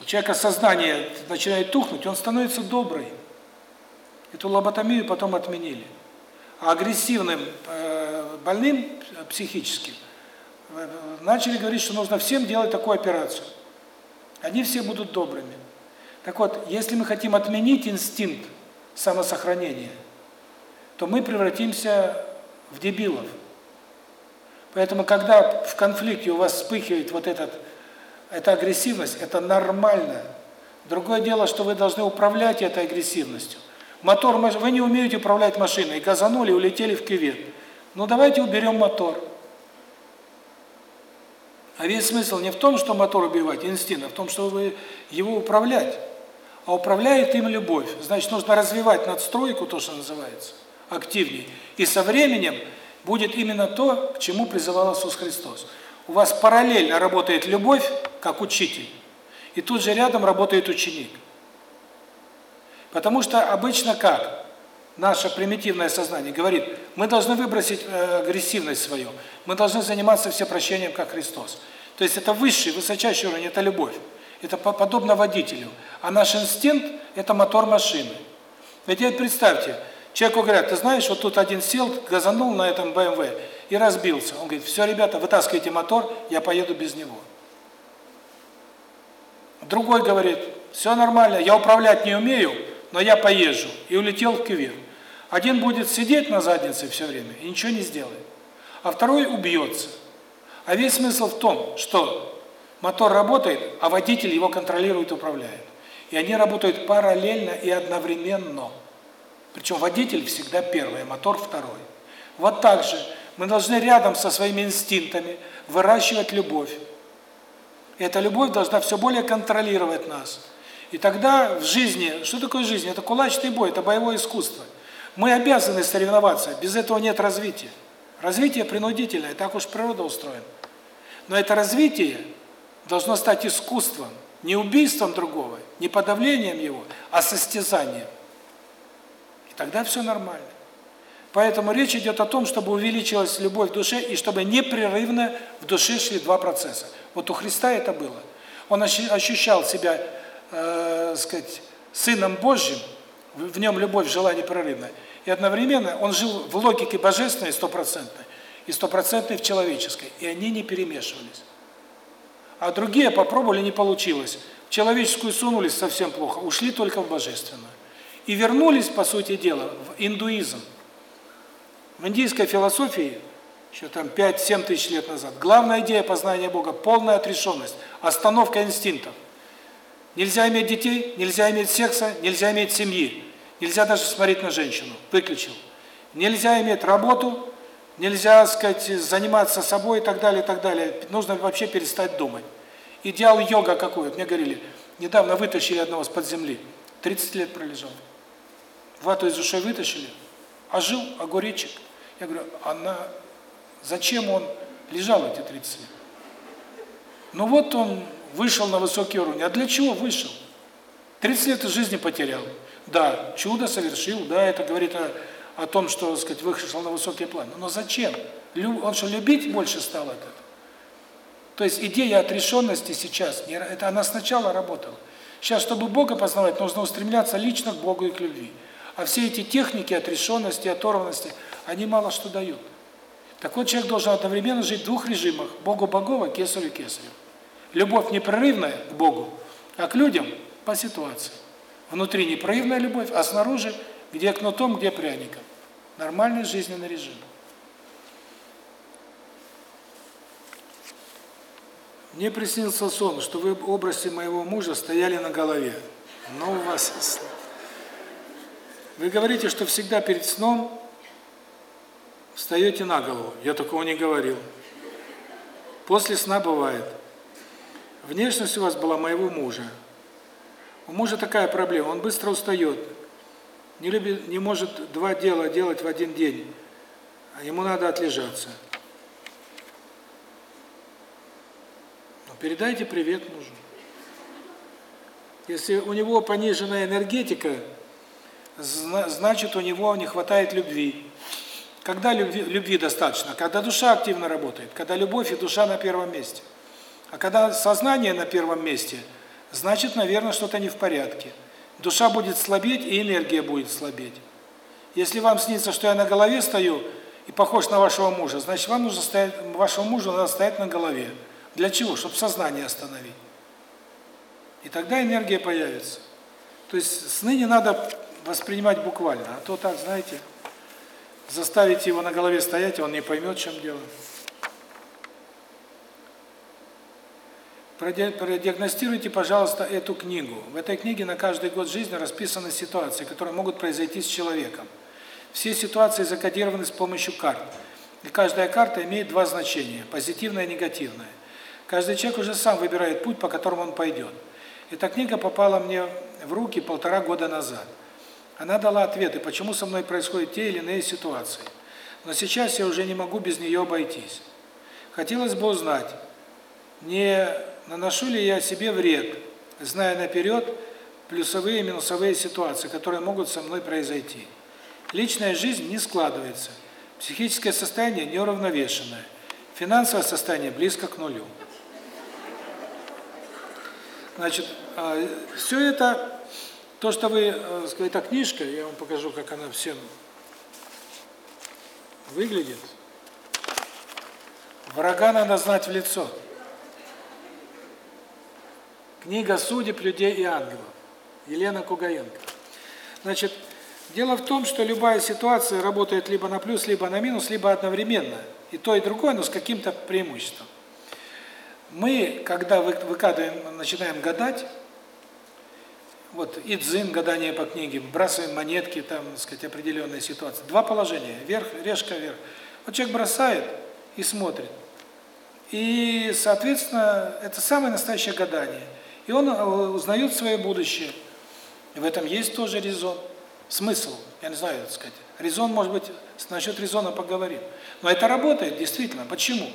У человека сознание начинает тухнуть, он становится добрый. Эту лоботомию потом отменили. А агрессивным э, больным психическим э, начали говорить, что нужно всем делать такую операцию. Они все будут добрыми. Так вот, если мы хотим отменить инстинкт самосохранения, то мы превратимся в дебилов. Поэтому, когда в конфликте у вас вспыхивает вот этот, эта агрессивность, это нормально. Другое дело, что вы должны управлять этой агрессивностью. Мотор, вы не умеете управлять машиной, газанули, улетели в кювет. Ну давайте уберем мотор. А весь смысл не в том, что мотор убивать, инстинкт, а в том, что вы его управлять. А управляет им любовь. Значит, нужно развивать надстройку, то, что называется, активнее. И со временем будет именно то, к чему призывал Иисус Христос. У вас параллельно работает любовь, как учитель, и тут же рядом работает ученик. Потому что обычно как? Наше примитивное сознание говорит, мы должны выбросить э, агрессивность свою, мы должны заниматься всепрощением, как Христос. То есть это высший, высочайший уровень, это любовь. Это подобно водителю. А наш инстинкт – это мотор машины. Теперь представьте, человеку говорят, ты знаешь, вот тут один сел, газанул на этом БМВ и разбился. Он говорит, все, ребята, вытаскивайте мотор, я поеду без него. Другой говорит, все нормально, я управлять не умею, но я поезжу. И улетел в кювет. Один будет сидеть на заднице все время и ничего не сделает. А второй убьется. А весь смысл в том, что мотор работает, а водитель его контролирует, управляет. И они работают параллельно и одновременно. Причем водитель всегда первый, а мотор второй. Вот так же мы должны рядом со своими инстинктами выращивать любовь. И эта любовь должна все более контролировать нас. И тогда в жизни, что такое жизнь? Это кулачный бой, это боевое искусство. Мы обязаны соревноваться, без этого нет развития. Развитие принудительное, так уж природа устроена. Но это развитие должно стать искусством, не убийством другого, не подавлением его, а состязанием. И тогда все нормально. Поэтому речь идет о том, чтобы увеличилась любовь в душе и чтобы непрерывно в душе шли два процесса. Вот у Христа это было. Он ощущал себя, э, сказать, сыном Божьим, в нем любовь жила непрерывно. И одновременно он жил в логике божественной стопроцентной и стопроцентной в человеческой, и они не перемешивались. А другие попробовали, не получилось. В человеческую сунулись совсем плохо, ушли только в божественную. И вернулись, по сути дела, в индуизм. В индийской философии, еще там 5-7 тысяч лет назад, главная идея познания Бога – полная отрешенность, остановка инстинктов. Нельзя иметь детей, нельзя иметь секса, нельзя иметь семьи. Нельзя даже смотреть на женщину. Выключил. Нельзя иметь работу, нельзя, сказать, заниматься собой и так далее, и так далее. Нужно вообще перестать думать. Идеал йога какой? Мне говорили, недавно вытащили одного с-под земли. 30 лет пролежал. Вату из ушей вытащили, а жил огуречек. Я говорю, она, зачем он лежал эти 30 лет? Ну вот он вышел на высокий уровень. А для чего вышел? 30 лет из жизни потерял. Да, чудо совершил, да, это говорит о, о том, что, так сказать, вышел на высокий план. Но зачем? Он что, любить больше стал от этого? То есть идея отрешенности сейчас, это она сначала работала. Сейчас, чтобы Бога познавать, нужно устремляться лично к Богу и к любви. А все эти техники отрешенности, оторванности, они мало что дают. Так вот, человек должен одновременно жить в двух режимах. Богу Богова, Кесарю Кесарю. Любовь непрерывная к Богу, а к людям по ситуации. Внутри непрерывная любовь, а снаружи где кнутом, где пряником. Нормальный жизненный режим. Мне приснился сон, что вы в образе моего мужа стояли на голове. Но у вас... Вы говорите, что всегда перед сном встаете на голову. Я такого не говорил. После сна бывает. Внешность у вас была моего мужа. У мужа такая проблема, он быстро устает, не любит, не может два дела делать в один день, а ему надо отлежаться. Но передайте привет мужу. Если у него пониженная энергетика, значит у него не хватает любви. Когда любви, любви достаточно? Когда душа активно работает, когда любовь и душа на первом месте. А когда сознание на первом месте – значит, наверное, что-то не в порядке. Душа будет слабеть, и энергия будет слабеть. Если вам снится, что я на голове стою и похож на вашего мужа, значит, вам нужно стоять, вашему мужу надо стоять на голове. Для чего? Чтобы сознание остановить. И тогда энергия появится. То есть сны не надо воспринимать буквально, а то так, знаете, заставить его на голове стоять, он не поймет, чем дело. Продиагностируйте, пожалуйста, эту книгу. В этой книге на каждый год жизни расписаны ситуации, которые могут произойти с человеком. Все ситуации закодированы с помощью карт. И каждая карта имеет два значения – позитивное и негативное. Каждый человек уже сам выбирает путь, по которому он пойдет. Эта книга попала мне в руки полтора года назад. Она дала ответы, почему со мной происходят те или иные ситуации. Но сейчас я уже не могу без нее обойтись. Хотелось бы узнать, не наношу ли я себе вред, зная наперед плюсовые и минусовые ситуации, которые могут со мной произойти. Личная жизнь не складывается, психическое состояние неуравновешенное, финансовое состояние близко к нулю. Значит, а, все это, то, что вы, э, эта книжка, я вам покажу, как она всем выглядит. Врага надо знать в лицо. Книга судеб людей и ангелов. Елена Кугаенко. Значит, дело в том, что любая ситуация работает либо на плюс, либо на минус, либо одновременно. И то, и другое, но с каким-то преимуществом. Мы, когда выкладываем, начинаем гадать, вот и дзин, гадание по книге, бросаем монетки, там, так сказать, определенные ситуации. Два положения, вверх, решка вверх. Вот человек бросает и смотрит. И, соответственно, это самое настоящее гадание – и он э, узнает свое будущее. И в этом есть тоже резон. Смысл, я не знаю, так сказать. Резон, может быть, насчет резона поговорим. Но это работает, действительно. Почему?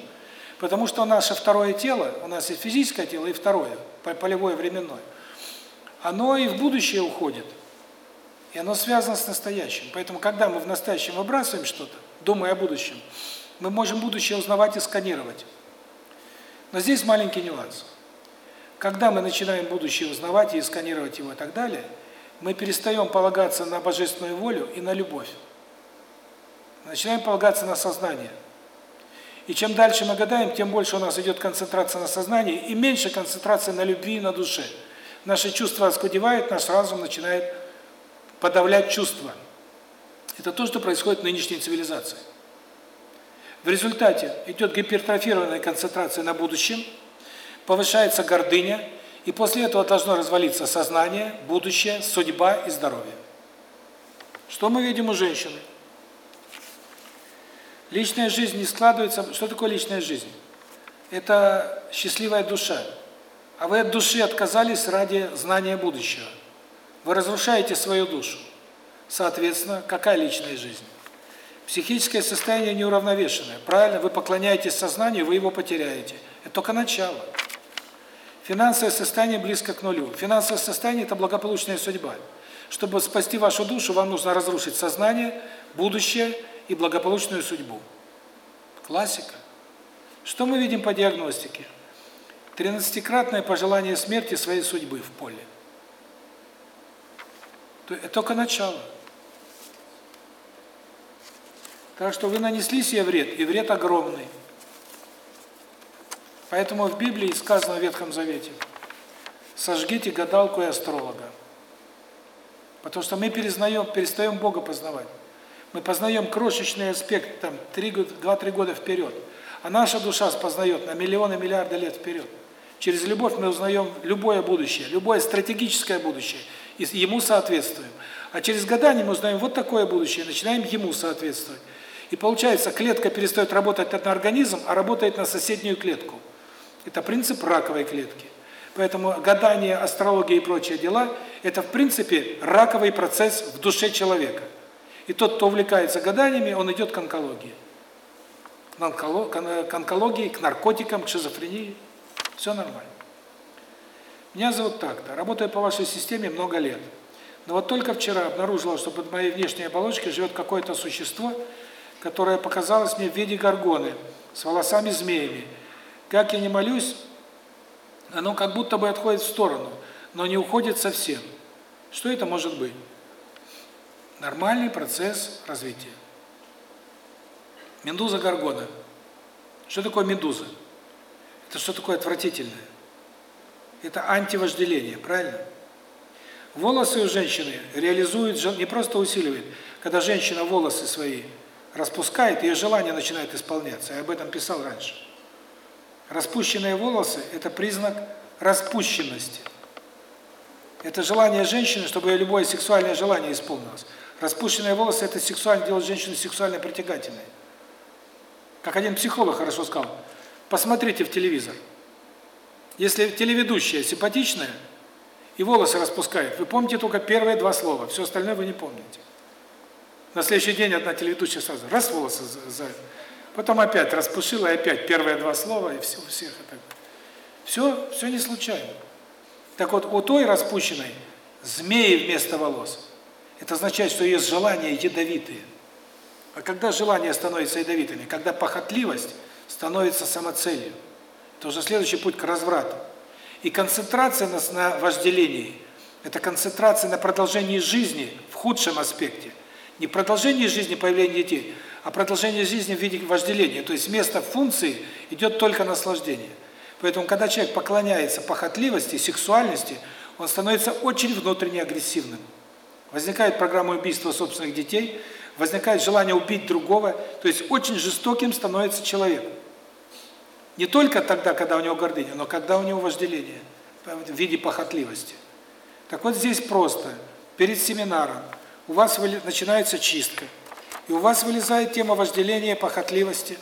Потому что наше второе тело, у нас есть физическое тело и второе, полевое, временное, оно и в будущее уходит. И оно связано с настоящим. Поэтому, когда мы в настоящем выбрасываем что-то, думая о будущем, мы можем будущее узнавать и сканировать. Но здесь маленький нюанс. Когда мы начинаем будущее узнавать и сканировать его и так далее, мы перестаем полагаться на божественную волю и на любовь. Начинаем полагаться на сознание. И чем дальше мы гадаем, тем больше у нас идет концентрация на сознании и меньше концентрация на любви и на душе. Наши чувства оскудевают, наш разум начинает подавлять чувства. Это то, что происходит в нынешней цивилизации. В результате идет гипертрофированная концентрация на будущем – повышается гордыня, и после этого должно развалиться сознание, будущее, судьба и здоровье. Что мы видим у женщины? Личная жизнь не складывается. Что такое личная жизнь? Это счастливая душа. А вы от души отказались ради знания будущего. Вы разрушаете свою душу. Соответственно, какая личная жизнь? Психическое состояние неуравновешенное. Правильно, вы поклоняетесь сознанию, вы его потеряете. Это только начало. Финансовое состояние близко к нулю. Финансовое состояние – это благополучная судьба. Чтобы спасти вашу душу, вам нужно разрушить сознание, будущее и благополучную судьбу. Классика. Что мы видим по диагностике? Тринадцатикратное пожелание смерти своей судьбы в поле. Это только начало. Так что вы нанесли себе вред, и вред огромный. Поэтому в Библии сказано в Ветхом Завете, сожгите гадалку и астролога. Потому что мы перезнаем, перестаем Бога познавать. Мы познаем крошечный аспект, там, 2-3 года вперед. А наша душа познает на миллионы, миллиарды лет вперед. Через любовь мы узнаем любое будущее, любое стратегическое будущее, и ему соответствуем. А через гадание мы узнаем вот такое будущее, начинаем ему соответствовать. И получается, клетка перестает работать на организм, а работает на соседнюю клетку. Это принцип раковой клетки. Поэтому гадание, астрология и прочие дела – это, в принципе, раковый процесс в душе человека. И тот, кто увлекается гаданиями, он идет к онкологии. К онкологии, к наркотикам, к шизофрении. Все нормально. Меня зовут так-то. Работаю по вашей системе много лет. Но вот только вчера обнаружила, что под моей внешней оболочкой живет какое-то существо, которое показалось мне в виде горгоны, с волосами-змеями, как я не молюсь, оно как будто бы отходит в сторону, но не уходит совсем. Что это может быть? Нормальный процесс развития. Медуза Гаргона. Что такое медуза? Это что такое отвратительное? это антивожделение, правильно? Волосы у женщины реализуют, не просто усиливает. Когда женщина волосы свои распускает, ее желание начинает исполняться. Я об этом писал раньше. Распущенные волосы – это признак распущенности. Это желание женщины, чтобы ее любое сексуальное желание исполнилось. Распущенные волосы – это сексуально делает женщину сексуально притягательной. Как один психолог хорошо сказал, посмотрите в телевизор. Если телеведущая симпатичная и волосы распускает, вы помните только первые два слова, все остальное вы не помните. На следующий день одна телеведущая сразу раз волосы за, за потом опять распушила, и опять первые два слова, и все у всех это. Все, все не случайно. Так вот, у той распущенной змеи вместо волос. Это означает, что ее желания ядовитые. А когда желания становятся ядовитыми? Когда похотливость становится самоцелью. Это уже следующий путь к разврату. И концентрация на, на вожделении – это концентрация на продолжении жизни в худшем аспекте – не продолжение жизни появления детей, а продолжение жизни в виде вожделения. То есть вместо функции идет только наслаждение. Поэтому, когда человек поклоняется похотливости, сексуальности, он становится очень внутренне агрессивным. Возникает программа убийства собственных детей, возникает желание убить другого, то есть очень жестоким становится человек. Не только тогда, когда у него гордыня, но когда у него вожделение в виде похотливости. Так вот здесь просто, перед семинаром, у вас начинается чистка. И у вас вылезает тема вожделения, похотливости.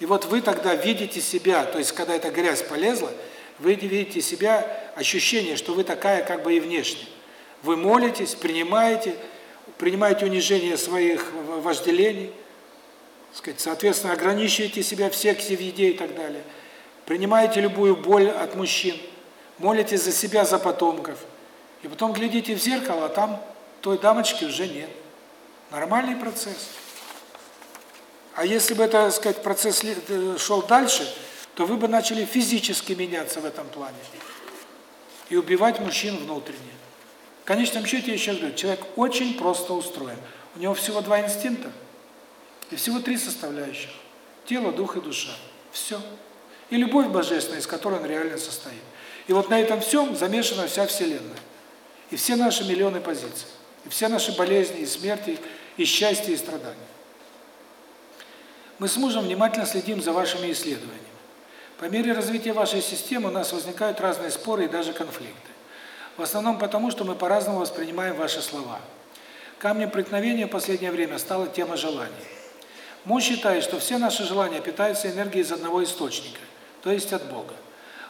И вот вы тогда видите себя, то есть когда эта грязь полезла, вы видите себя, ощущение, что вы такая как бы и внешне. Вы молитесь, принимаете, принимаете унижение своих вожделений, сказать, соответственно, ограничиваете себя в сексе, в еде и так далее. Принимаете любую боль от мужчин, молитесь за себя, за потомков. И потом глядите в зеркало, а там той дамочки уже нет. Нормальный процесс. А если бы, это, сказать, процесс э, шел дальше, то вы бы начали физически меняться в этом плане. И убивать мужчин внутренне. В конечном счете, я еще говорю, человек очень просто устроен. У него всего два инстинкта и всего три составляющих. Тело, дух и душа. Все. И любовь божественная, из которой он реально состоит. И вот на этом всем замешана вся Вселенная. И все наши миллионы позиций. И все наши болезни, и смерти, и счастье, и страдания. Мы с мужем внимательно следим за вашими исследованиями. По мере развития вашей системы у нас возникают разные споры и даже конфликты. В основном потому, что мы по-разному воспринимаем ваши слова. Камнем преткновения в последнее время стала тема желаний. Муж считает, что все наши желания питаются энергией из одного источника, то есть от Бога.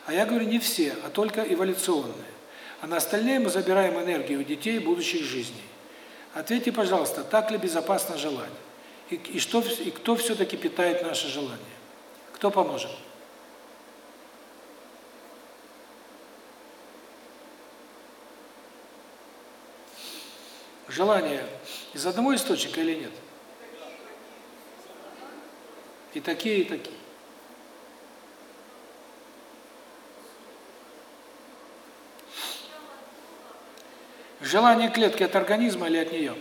А я говорю, не все, а только эволюционные а на остальные мы забираем энергию у детей будущих жизней. Ответьте, пожалуйста, так ли безопасно желать? И, и, что, и кто все-таки питает наше желание? Кто поможет? Желание из одного источника или нет? И такие, и такие. Желание клетки от организма или от нее?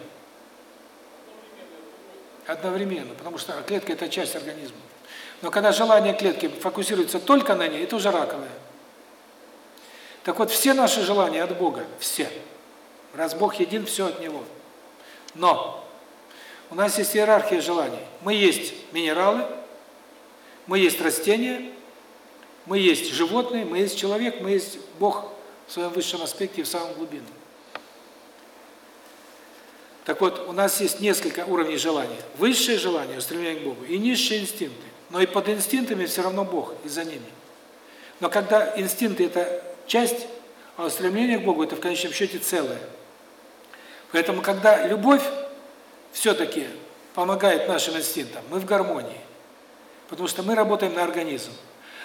Одновременно, потому что клетка – это часть организма. Но когда желание клетки фокусируется только на ней, это уже раковое. Так вот, все наши желания от Бога, все. Раз Бог един, все от Него. Но у нас есть иерархия желаний. Мы есть минералы, мы есть растения, мы есть животные, мы есть человек, мы есть Бог в своем высшем аспекте в самом глубинном. Так вот, у нас есть несколько уровней желания. Высшее желание, устремление к Богу, и низшие инстинкты. Но и под инстинктами все равно Бог, и за ними. Но когда инстинкты – это часть, а устремление к Богу – это в конечном счете целое. Поэтому, когда любовь все-таки помогает нашим инстинктам, мы в гармонии. Потому что мы работаем на организм.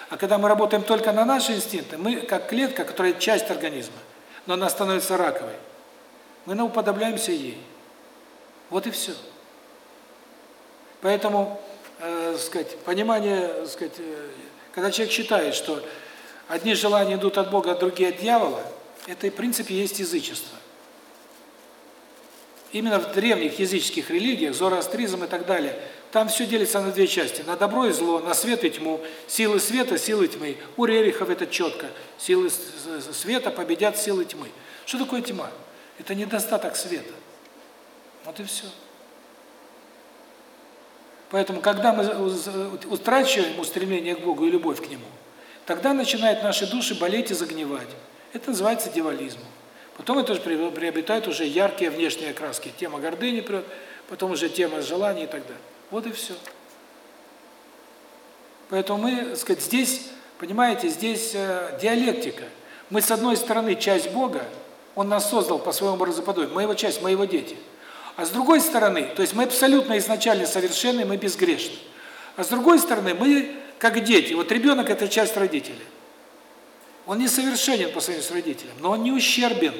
А когда мы работаем только на наши инстинкты, мы как клетка, которая часть организма, но она становится раковой, мы уподобляемся ей. Вот и все. Поэтому, э, сказать, понимание, сказать, э, когда человек считает, что одни желания идут от Бога, а другие от дьявола, это в принципе есть язычество. именно в древних языческих религиях, зороастризм и так далее, там все делится на две части: на добро и зло, на свет и тьму, силы света, силы тьмы. У Рерихов это четко: силы света победят силы тьмы. Что такое тьма? Это недостаток света. Вот и все. Поэтому, когда мы утрачиваем устремление к Богу и любовь к Нему, тогда начинают наши души болеть и загнивать. Это называется дьяволизмом. Потом это приобретает уже яркие внешние окраски. Тема гордыни, потом уже тема желаний и так далее. Вот и все. Поэтому мы, так сказать, здесь, понимаете, здесь э, диалектика. Мы, с одной стороны, часть Бога, Он нас создал по своему образу подобию, мы Его часть, мы Его дети. А с другой стороны, то есть мы абсолютно изначально совершенны, мы безгрешны. А с другой стороны, мы как дети. Вот ребенок – это часть родителей. Он несовершенен по сравнению с родителем, но он не ущербен,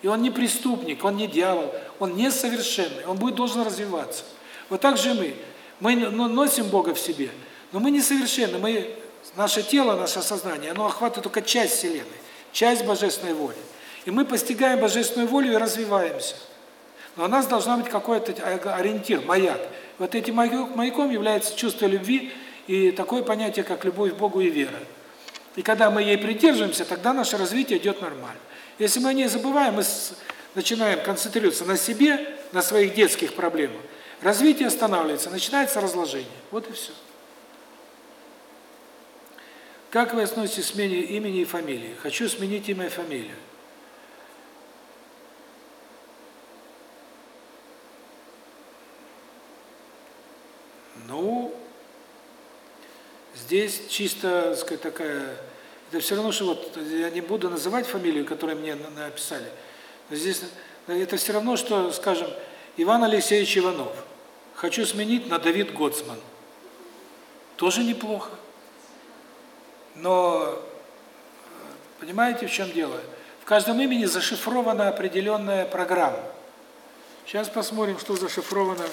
и он не преступник, он не дьявол, он несовершенный, он будет должен развиваться. Вот так же мы. Мы ну, носим Бога в себе, но мы несовершенны, мы, наше тело, наше сознание, оно охватывает только часть Вселенной, часть Божественной воли. И мы постигаем Божественную волю и развиваемся. Но у нас должна быть какой-то ориентир, маяк. Вот этим маяком является чувство любви и такое понятие, как любовь к Богу и вера. И когда мы ей придерживаемся, тогда наше развитие идет нормально. Если мы о ней забываем, мы начинаем концентрироваться на себе, на своих детских проблемах, развитие останавливается, начинается разложение. Вот и все. Как вы относитесь к смене имени и фамилии? Хочу сменить имя и фамилию. Ну, здесь чисто, так сказать, такая... Это все равно, что вот я не буду называть фамилию, которую мне написали. Но здесь это все равно, что, скажем, Иван Алексеевич Иванов. Хочу сменить на Давид Гоцман. Тоже неплохо. Но понимаете, в чем дело? В каждом имени зашифрована определенная программа. Сейчас посмотрим, что зашифровано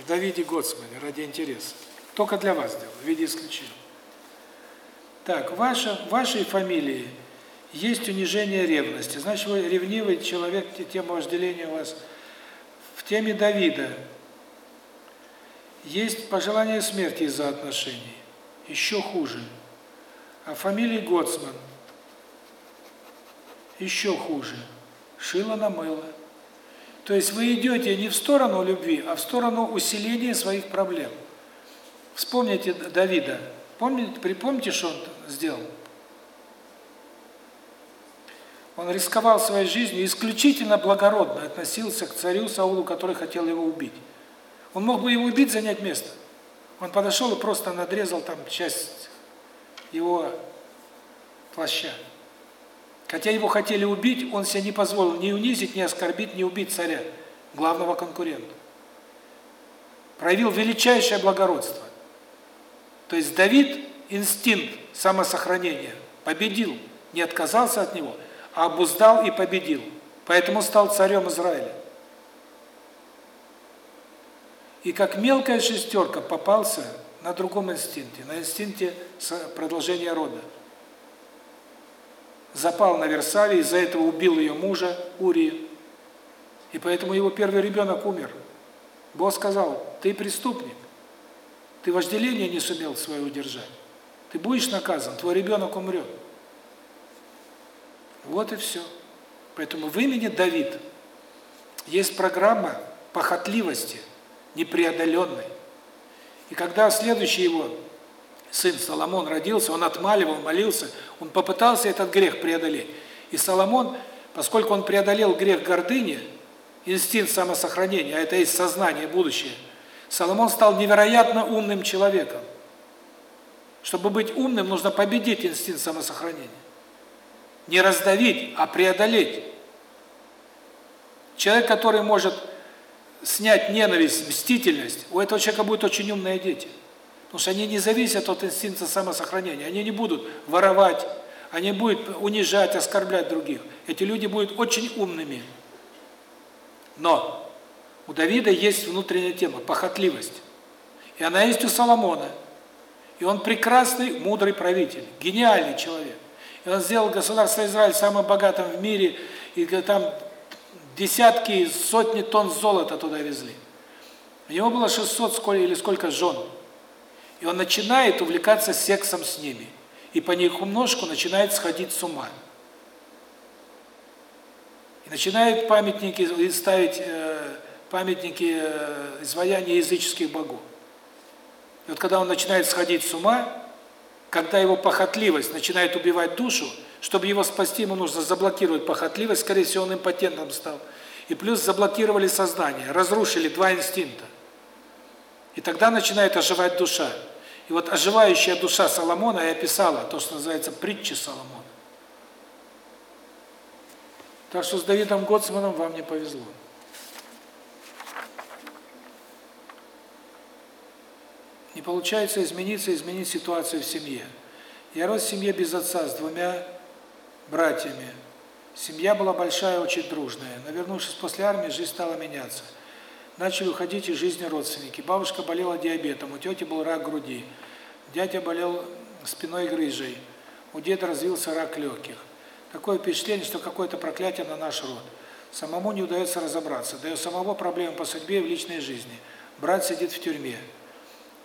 в Давиде Гоцмане, ради интереса. Только для вас сделал, в виде исключения. Так, ваша, вашей фамилии есть унижение ревности. Значит, вы ревнивый человек, тема вожделения у вас. В теме Давида есть пожелание смерти из-за отношений. Еще хуже. А фамилии Гоцман еще хуже. Шило на мыло. То есть вы идете не в сторону любви, а в сторону усиления своих проблем. Вспомните Давида. Помните, припомните, что он сделал? Он рисковал своей жизнью, исключительно благородно относился к царю Саулу, который хотел его убить. Он мог бы его убить, занять место. Он подошел и просто надрезал там часть его плаща. Хотя его хотели убить, он себя не позволил ни унизить, ни оскорбить, ни убить царя, главного конкурента. Проявил величайшее благородство. То есть Давид инстинкт самосохранения победил, не отказался от него, а обуздал и победил. Поэтому стал царем Израиля. И как мелкая шестерка попался на другом инстинкте, на инстинкте продолжения рода запал на Версаве, из-за этого убил ее мужа, Урии. И поэтому его первый ребенок умер. Бог сказал, ты преступник, ты вожделение не сумел свое удержать. Ты будешь наказан, твой ребенок умрет. Вот и все. Поэтому в имени Давид есть программа похотливости, непреодоленной. И когда следующий его сын Соломон родился, он отмаливал, молился, он попытался этот грех преодолеть. И Соломон, поскольку он преодолел грех гордыни, инстинкт самосохранения, а это есть сознание, будущее, Соломон стал невероятно умным человеком. Чтобы быть умным, нужно победить инстинкт самосохранения. Не раздавить, а преодолеть. Человек, который может снять ненависть, мстительность, у этого человека будут очень умные дети. Потому что они не зависят от инстинкта самосохранения. Они не будут воровать, они будут унижать, оскорблять других. Эти люди будут очень умными. Но у Давида есть внутренняя тема – похотливость. И она есть у Соломона. И он прекрасный, мудрый правитель, гениальный человек. И он сделал государство Израиль самым богатым в мире, и там десятки, сотни тонн золота туда везли. У него было 600 сколько, или сколько жен. И он начинает увлекаться сексом с ними. И по них умножку начинает сходить с ума. И начинает памятники ставить э, памятники э, изваяния языческих богов. И вот когда он начинает сходить с ума, когда его похотливость начинает убивать душу, чтобы его спасти, ему нужно заблокировать похотливость, скорее всего, он импотентом стал. И плюс заблокировали сознание, разрушили два инстинкта. И тогда начинает оживать душа. И вот оживающая душа Соломона и описала то, что называется притча Соломона. Так что с Давидом Гоцманом вам не повезло. Не получается измениться, изменить ситуацию в семье. Я рос в семье без отца с двумя братьями. Семья была большая, очень дружная. Но вернувшись после армии, жизнь стала меняться. Начали уходить из жизни родственники. Бабушка болела диабетом, у тети был рак груди. Дядя болел спиной грыжей. У деда развился рак легких. Такое впечатление, что какое-то проклятие на наш род. Самому не удается разобраться. Да и у самого проблемы по судьбе и в личной жизни. Брат сидит в тюрьме.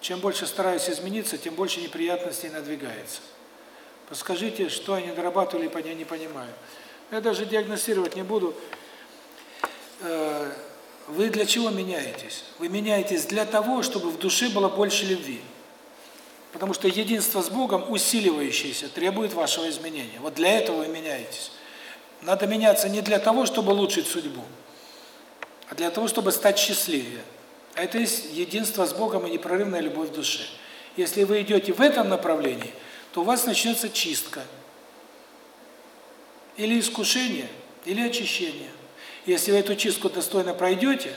Чем больше стараюсь измениться, тем больше неприятностей надвигается. Подскажите, что они дорабатывали, я не понимаю. Я даже диагностировать не буду. Э, вы для чего меняетесь? Вы меняетесь для того, чтобы в душе было больше любви. Потому что единство с Богом, усиливающееся, требует вашего изменения. Вот для этого вы меняетесь. Надо меняться не для того, чтобы улучшить судьбу, а для того, чтобы стать счастливее. А это есть единство с Богом и непрерывная любовь в душе. Если вы идете в этом направлении, то у вас начнется чистка. Или искушение, или очищение. Если вы эту чистку достойно пройдете,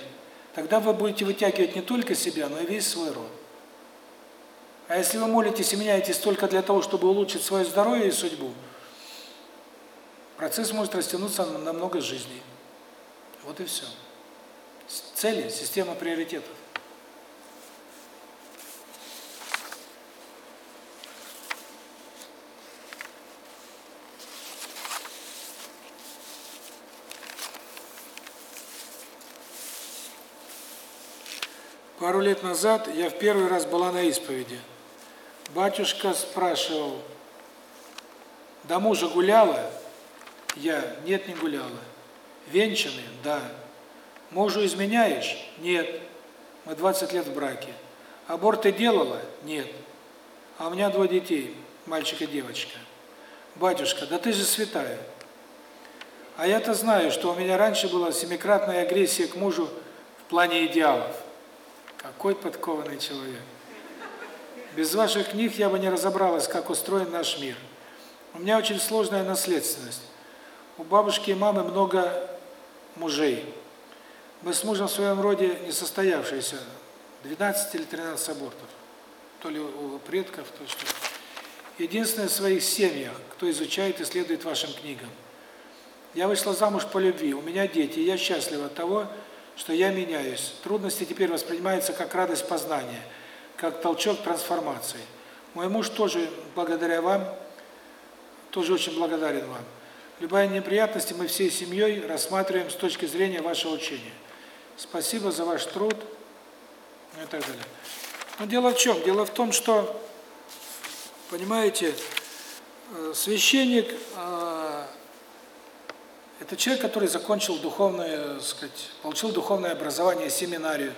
тогда вы будете вытягивать не только себя, но и весь свой род. А если вы молитесь и меняетесь только для того, чтобы улучшить свое здоровье и судьбу, процесс может растянуться на много жизней. Вот и все. Цели, система приоритетов. Пару лет назад я в первый раз была на исповеди. Батюшка спрашивал, до мужа гуляла? Я, нет, не гуляла. Венчаны? Да. Мужу изменяешь? Нет. Мы 20 лет в браке. Аборты делала? Нет. А у меня двое детей, мальчик и девочка. Батюшка, да ты же святая. А я-то знаю, что у меня раньше была семикратная агрессия к мужу в плане идеалов. Какой подкованный человек. Без ваших книг я бы не разобралась, как устроен наш мир. У меня очень сложная наследственность. У бабушки и мамы много мужей. Мы с мужем в своем роде не состоявшиеся. 12 или 13 абортов. То ли у предков, то что. Единственное в своих семьях, кто изучает и следует вашим книгам. Я вышла замуж по любви, у меня дети, я счастлива от того, что я меняюсь. Трудности теперь воспринимаются как радость познания, как толчок трансформации. Мой муж тоже, благодаря вам, тоже очень благодарен вам. Любая неприятность мы всей семьей рассматриваем с точки зрения вашего учения. Спасибо за ваш труд и так далее. Но дело в чем? Дело в том, что, понимаете, э, священник э, – это человек, который закончил духовное, сказать, получил духовное образование, семинарию.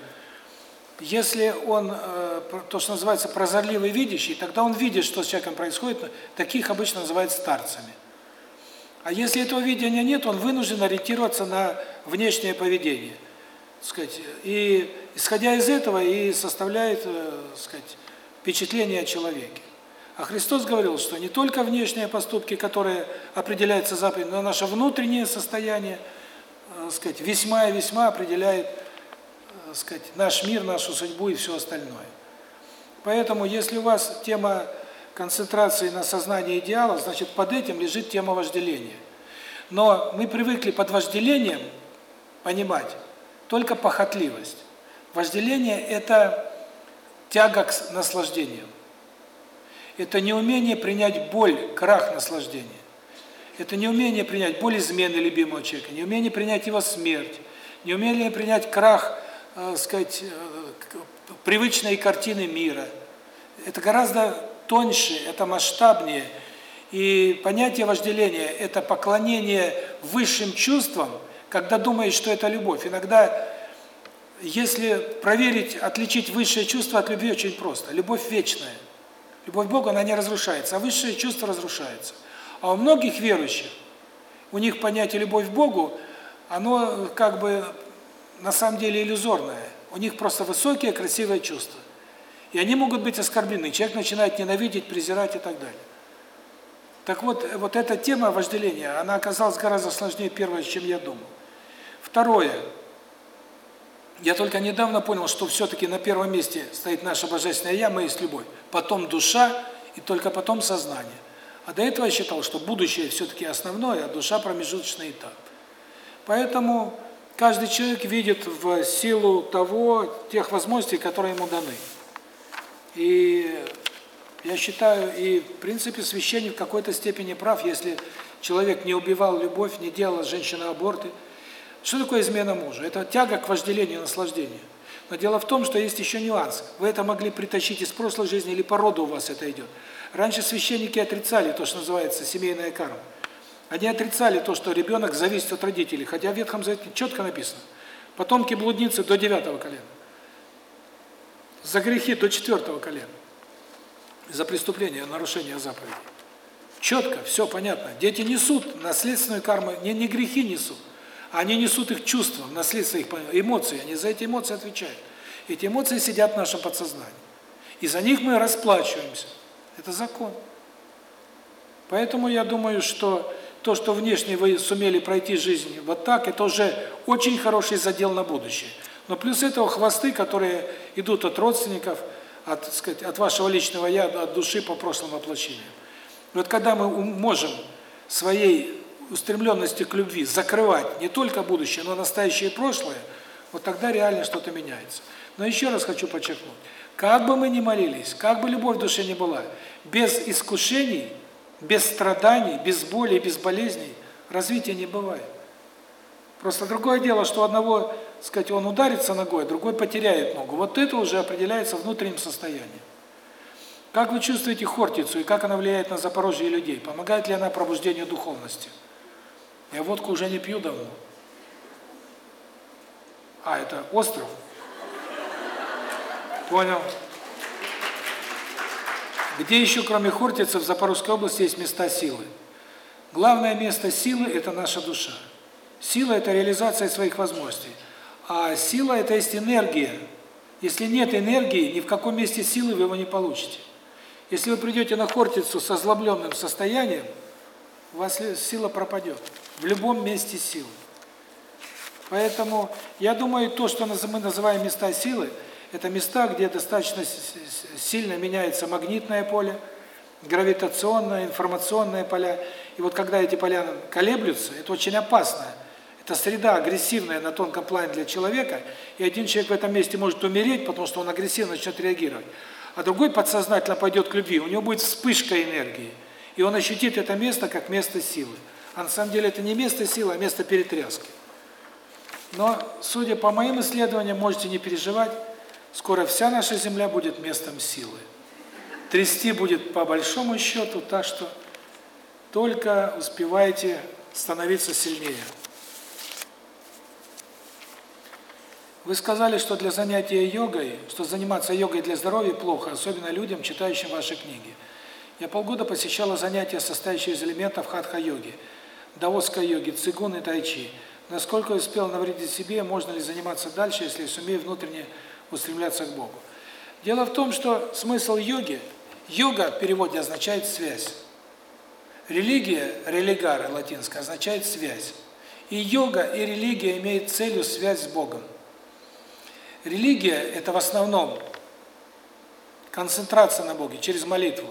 Если он, э, то, что называется, прозорливый видящий, тогда он видит, что с человеком происходит, таких обычно называют старцами. А если этого видения нет, он вынужден ориентироваться на внешнее поведение – сказать, и исходя из этого и составляет, э, сказать, впечатление о человеке. А Христос говорил, что не только внешние поступки, которые определяются заповедью, но наше внутреннее состояние, э, сказать, весьма и весьма определяет, э, сказать, наш мир, нашу судьбу и все остальное. Поэтому, если у вас тема концентрации на сознании идеалов, значит, под этим лежит тема вожделения. Но мы привыкли под вожделением понимать, только похотливость. Вожделение – это тяга к наслаждению. Это неумение принять боль, крах наслаждения. Это неумение принять боль измены любимого человека, неумение принять его смерть, неумение принять крах, э, сказать, э, привычной картины мира. Это гораздо тоньше, это масштабнее. И понятие вожделения – это поклонение высшим чувствам, когда думаешь, что это любовь. Иногда, если проверить, отличить высшее чувство от любви, очень просто. Любовь вечная. Любовь к Богу, она не разрушается, а высшее чувство разрушается. А у многих верующих, у них понятие любовь к Богу, оно как бы на самом деле иллюзорное. У них просто высокие, красивые чувства. И они могут быть оскорблены. Человек начинает ненавидеть, презирать и так далее. Так вот, вот эта тема вожделения, она оказалась гораздо сложнее первое, чем я думал. Второе. Я только недавно понял, что все-таки на первом месте стоит наша Божественная Я, мы есть любовь. Потом душа и только потом сознание. А до этого я считал, что будущее все-таки основное, а душа промежуточный этап. Поэтому каждый человек видит в силу того, тех возможностей, которые ему даны. И я считаю, и в принципе священник в какой-то степени прав, если человек не убивал любовь, не делал женщины аборты. Что такое измена мужа? Это тяга к вожделению, наслаждению. Но дело в том, что есть еще нюанс. Вы это могли притащить из прошлой жизни или по роду у вас это идет. Раньше священники отрицали то, что называется семейная карма. Они отрицали то, что ребенок зависит от родителей, хотя в Ветхом Завете четко написано. Потомки блудницы до девятого колена. За грехи до четвертого колена за преступление, нарушение заповедей. Четко, все понятно. Дети несут наследственную карму, не, не грехи несут, а они несут их чувства, наследство их эмоции, они за эти эмоции отвечают. Эти эмоции сидят в нашем подсознании. И за них мы расплачиваемся. Это закон. Поэтому я думаю, что то, что внешне вы сумели пройти жизнь вот так, это уже очень хороший задел на будущее. Но плюс этого хвосты, которые идут от родственников – от, сказать, от вашего личного я, от души по прошлым воплощениям. вот когда мы можем своей устремленности к любви закрывать не только будущее, но настоящее и прошлое, вот тогда реально что-то меняется. Но еще раз хочу подчеркнуть, как бы мы ни молились, как бы любовь в душе ни была, без искушений, без страданий, без боли, без болезней развития не бывает. Просто другое дело, что одного сказать, он ударится ногой, другой потеряет ногу. Вот это уже определяется внутренним состоянием. Как вы чувствуете Хортицу и как она влияет на Запорожье и людей? Помогает ли она пробуждению духовности? Я водку уже не пью давно. А, это остров? Понял. Где еще, кроме Хортицы, в Запорожской области есть места силы? Главное место силы – это наша душа. Сила – это реализация своих возможностей. А сила – это есть энергия. Если нет энергии, ни в каком месте силы вы его не получите. Если вы придете на Хортицу с озлобленным состоянием, у вас сила пропадет. В любом месте силы. Поэтому я думаю, то, что мы называем места силы, это места, где достаточно сильно меняется магнитное поле, гравитационное, информационное поля. И вот когда эти поля колеблются, это очень опасно. Это среда агрессивная на тонком плане для человека, и один человек в этом месте может умереть, потому что он агрессивно начнет реагировать. А другой подсознательно пойдет к любви, у него будет вспышка энергии, и он ощутит это место как место силы. А на самом деле это не место силы, а место перетряски. Но, судя по моим исследованиям, можете не переживать, скоро вся наша Земля будет местом силы. Трясти будет по большому счету, так что только успевайте становиться сильнее. Вы сказали, что для занятия йогой, что заниматься йогой для здоровья плохо, особенно людям, читающим ваши книги. Я полгода посещала занятия, состоящие из элементов хатха-йоги, даосской йоги, цигун и тайчи. Насколько успел навредить себе, можно ли заниматься дальше, если сумею внутренне устремляться к Богу. Дело в том, что смысл йоги, йога в переводе означает связь. Религия, религара латинская, означает связь. И йога, и религия имеют целью связь с Богом. Религия – это в основном концентрация на Боге через молитву.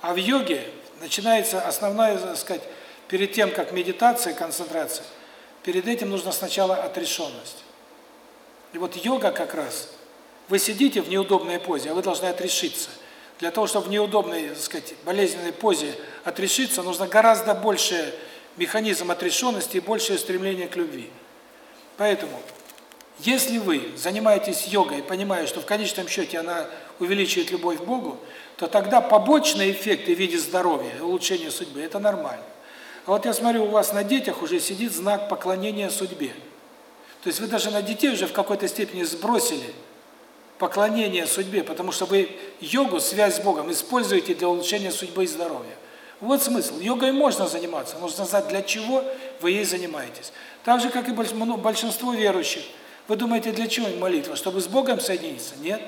А в йоге начинается основная, так сказать, перед тем, как медитация, концентрация, перед этим нужно сначала отрешенность. И вот йога как раз, вы сидите в неудобной позе, а вы должны отрешиться. Для того, чтобы в неудобной, так сказать, болезненной позе отрешиться, нужно гораздо больше механизм отрешенности и большее стремление к любви. Поэтому, если вы занимаетесь йогой, понимая, что в конечном счете она увеличивает любовь к Богу, то тогда побочные эффекты в виде здоровья, улучшения судьбы – это нормально. А вот я смотрю, у вас на детях уже сидит знак поклонения судьбе. То есть вы даже на детей уже в какой-то степени сбросили поклонение судьбе, потому что вы йогу, связь с Богом, используете для улучшения судьбы и здоровья. Вот смысл. Йогой можно заниматься, нужно знать, для чего вы ей занимаетесь. Так же, как и большинство верующих. Вы думаете, для чего им молитва? Чтобы с Богом соединиться? Нет.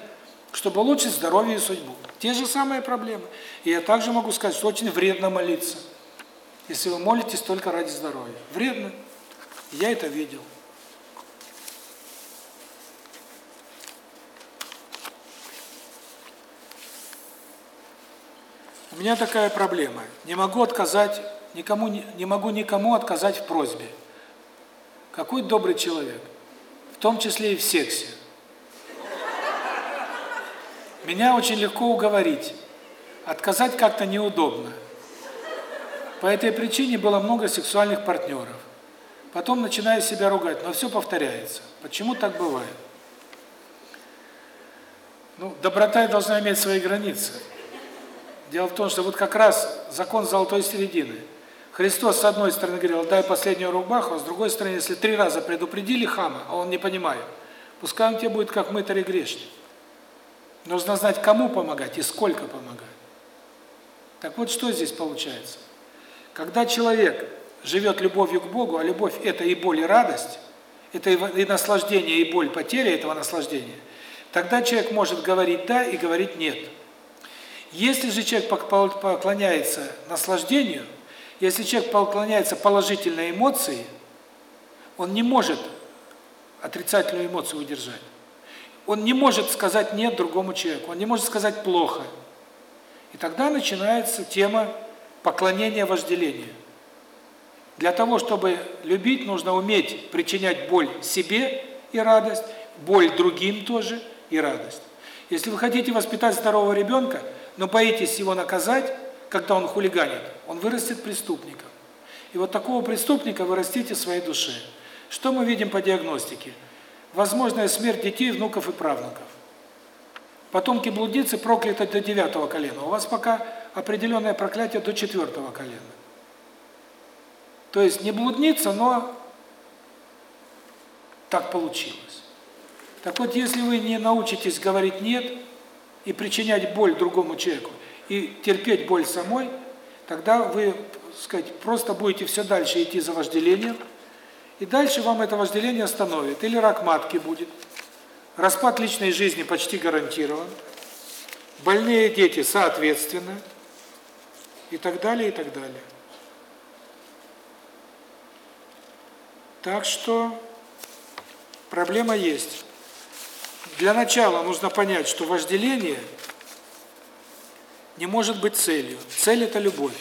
Чтобы улучшить здоровье и судьбу. Те же самые проблемы. И я также могу сказать, что очень вредно молиться, если вы молитесь только ради здоровья. Вредно. Я это видел. У меня такая проблема. Не могу отказать никому не могу никому отказать в просьбе. Какой добрый человек. В том числе и в сексе. Меня очень легко уговорить. Отказать как-то неудобно. По этой причине было много сексуальных партнеров. Потом начинаю себя ругать, но все повторяется. Почему так бывает? Ну, доброта должна иметь свои границы. Дело в том, что вот как раз закон золотой середины. Христос с одной стороны говорил, дай последнюю рубаху, а с другой стороны, если три раза предупредили хама, а он не понимает, пускай он тебе будет как мытарь и грешник. Нужно знать, кому помогать и сколько помогать. Так вот, что здесь получается? Когда человек живет любовью к Богу, а любовь – это и боль, и радость, это и наслаждение, и боль, потеря этого наслаждения, тогда человек может говорить «да» и говорить «нет». Если же человек поклоняется наслаждению, если человек поклоняется положительной эмоции, он не может отрицательную эмоцию удержать. Он не может сказать «нет» другому человеку, он не может сказать «плохо». И тогда начинается тема поклонения вожделения. Для того, чтобы любить, нужно уметь причинять боль себе и радость, боль другим тоже и радость. Если вы хотите воспитать здорового ребенка – но боитесь его наказать, когда он хулиганит, он вырастет преступником. И вот такого преступника вы растите в своей душе. Что мы видим по диагностике? Возможная смерть детей, внуков и правнуков. Потомки блудницы прокляты до девятого колена. У вас пока определенное проклятие до четвертого колена. То есть не блудница, но так получилось. Так вот, если вы не научитесь говорить «нет», и причинять боль другому человеку, и терпеть боль самой, тогда вы, сказать, просто будете все дальше идти за вожделением, и дальше вам это вожделение остановит. Или рак матки будет, распад личной жизни почти гарантирован, больные дети соответственно, и так далее, и так далее. Так что проблема есть. Для начала нужно понять, что вожделение не может быть целью. Цель – это любовь.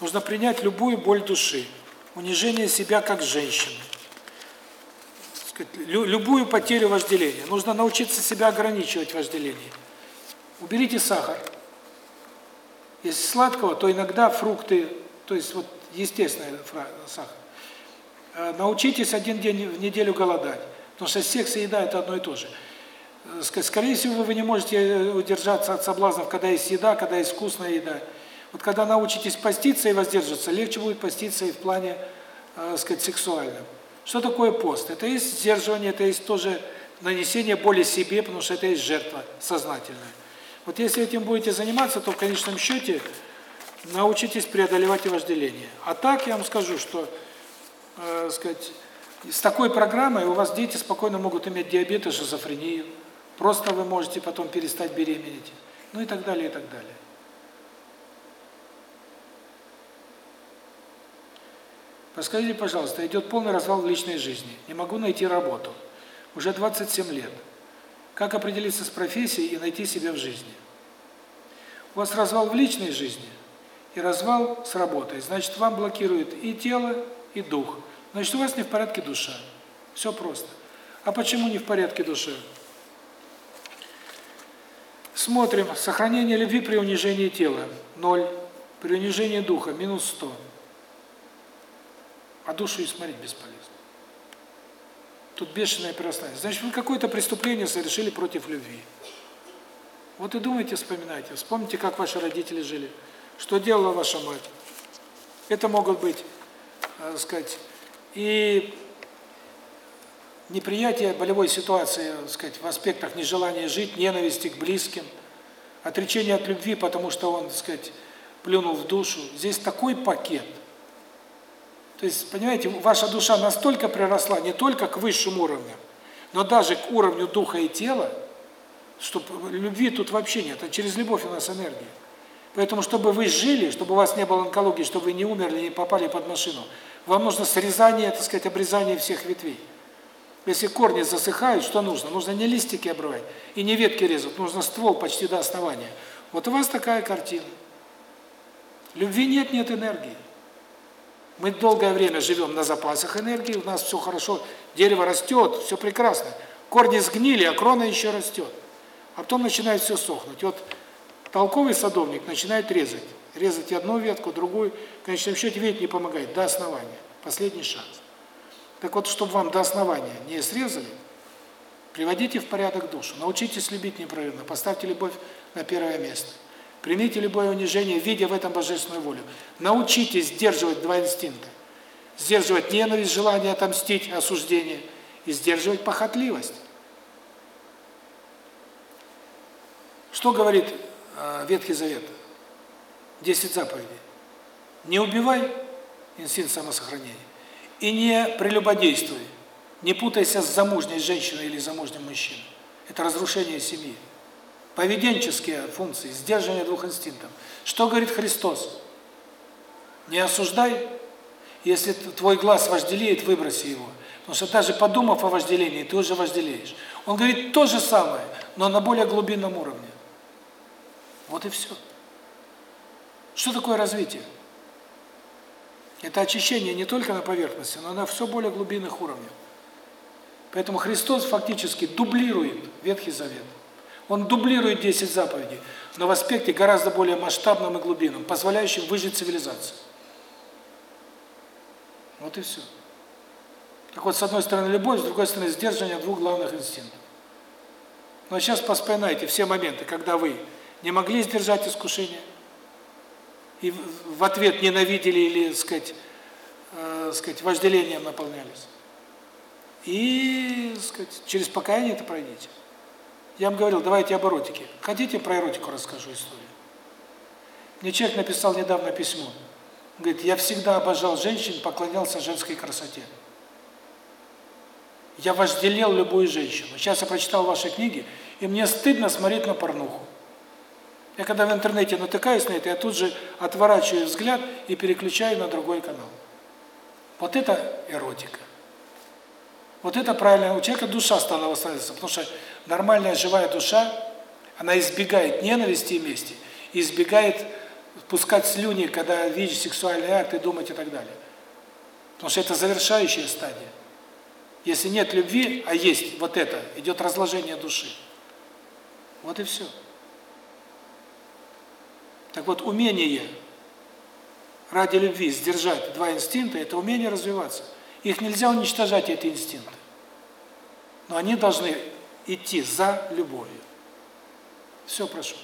Нужно принять любую боль души, унижение себя как женщины, любую потерю вожделения. Нужно научиться себя ограничивать вожделение. Уберите сахар. Если сладкого, то иногда фрукты, то есть вот естественный сахар. Э, научитесь один день в неделю голодать, потому что секс и еда – это одно и то же. Э, скорее всего, вы не можете э, удержаться от соблазнов, когда есть еда, когда есть вкусная еда. Вот когда научитесь поститься и воздерживаться, легче будет поститься и в плане, э, сказать, сексуальном. Что такое пост? Это есть сдерживание, это есть тоже нанесение боли себе, потому что это есть жертва сознательная. Вот если этим будете заниматься, то в конечном счете научитесь преодолевать и вожделение. А так я вам скажу, что, э, сказать, с такой программой у вас дети спокойно могут иметь диабет и шизофрению. Просто вы можете потом перестать беременеть. Ну и так далее, и так далее. Подскажите, пожалуйста, идет полный развал в личной жизни. Не могу найти работу. Уже 27 лет. Как определиться с профессией и найти себя в жизни? У вас развал в личной жизни и развал с работой. Значит, вам блокирует и тело, и дух. Значит, у вас не в порядке душа. Все просто. А почему не в порядке душа? Смотрим. Сохранение любви при унижении тела – ноль. При унижении духа – минус сто. А душу и смотреть бесполезно. Тут бешеное перерастание. Значит, вы какое-то преступление совершили против любви. Вот и думайте, вспоминайте. Вспомните, как ваши родители жили. Что делала ваша мать. Это могут быть, так сказать, и неприятие болевой ситуации, так сказать, в аспектах нежелания жить, ненависти к близким, отречение от любви, потому что он, так сказать, плюнул в душу. Здесь такой пакет. То есть, понимаете, ваша душа настолько приросла не только к высшим уровням, но даже к уровню духа и тела, что любви тут вообще нет, а через любовь у нас энергия. Поэтому, чтобы вы жили, чтобы у вас не было онкологии, чтобы вы не умерли, не попали под машину, вам нужно срезание, так сказать, обрезание всех ветвей. Если корни засыхают, что нужно? Нужно не листики обрывать и не ветки резать, нужно ствол почти до основания. Вот у вас такая картина. Любви нет, нет энергии. Мы долгое время живем на запасах энергии, у нас все хорошо, дерево растет, все прекрасно. Корни сгнили, а крона еще растет. А потом начинает все сохнуть. Вот толковый садовник начинает резать. Резать одну ветку, другую. В конечном счете ведь не помогает, до основания. Последний шанс. Так вот, чтобы вам до основания не срезали, приводите в порядок душу. Научитесь любить непрерывно, поставьте любовь на первое место. Примите любое унижение, видя в этом божественную волю. Научитесь сдерживать два инстинкта. Сдерживать ненависть, желание отомстить, осуждение. И сдерживать похотливость. Что говорит э, Ветхий Завет? Десять заповедей. Не убивай, инстинкт самосохранения. И не прелюбодействуй. Не путайся с замужней женщиной или замужним мужчиной. Это разрушение семьи поведенческие функции, сдерживание двух инстинктов. Что говорит Христос? Не осуждай, если твой глаз вожделеет, выброси его. Потому что даже подумав о вожделении, ты уже вожделеешь. Он говорит то же самое, но на более глубинном уровне. Вот и все. Что такое развитие? Это очищение не только на поверхности, но на все более глубинных уровнях. Поэтому Христос фактически дублирует Ветхий Завет. Он дублирует 10 заповедей, но в аспекте гораздо более масштабном и глубинном, позволяющем выжить цивилизации. Вот и все. Так вот, с одной стороны любовь, с другой стороны сдерживание двух главных инстинктов. Но сейчас поспоминайте все моменты, когда вы не могли сдержать искушение, и в ответ ненавидели или, так сказать, э, сказать, вожделением наполнялись. И, сказать, через покаяние это пройдите. Я вам говорил, давайте об эротике. Хотите, про эротику расскажу историю? Мне человек написал недавно письмо. Говорит, я всегда обожал женщин, поклонялся женской красоте. Я вожделел любую женщину. Сейчас я прочитал ваши книги, и мне стыдно смотреть на порнуху. Я когда в интернете натыкаюсь на это, я тут же отворачиваю взгляд и переключаю на другой канал. Вот это эротика. Вот это правильно. У человека душа стала восстанавливаться, потому что нормальная живая душа, она избегает ненависти и мести, избегает пускать слюни, когда видишь сексуальный акт и думать и так далее. Потому что это завершающая стадия. Если нет любви, а есть вот это, идет разложение души. Вот и все. Так вот, умение ради любви сдержать два инстинкта – это умение развиваться. Их нельзя уничтожать, эти инстинкты. Но они должны идти за любовью. Все, прошу.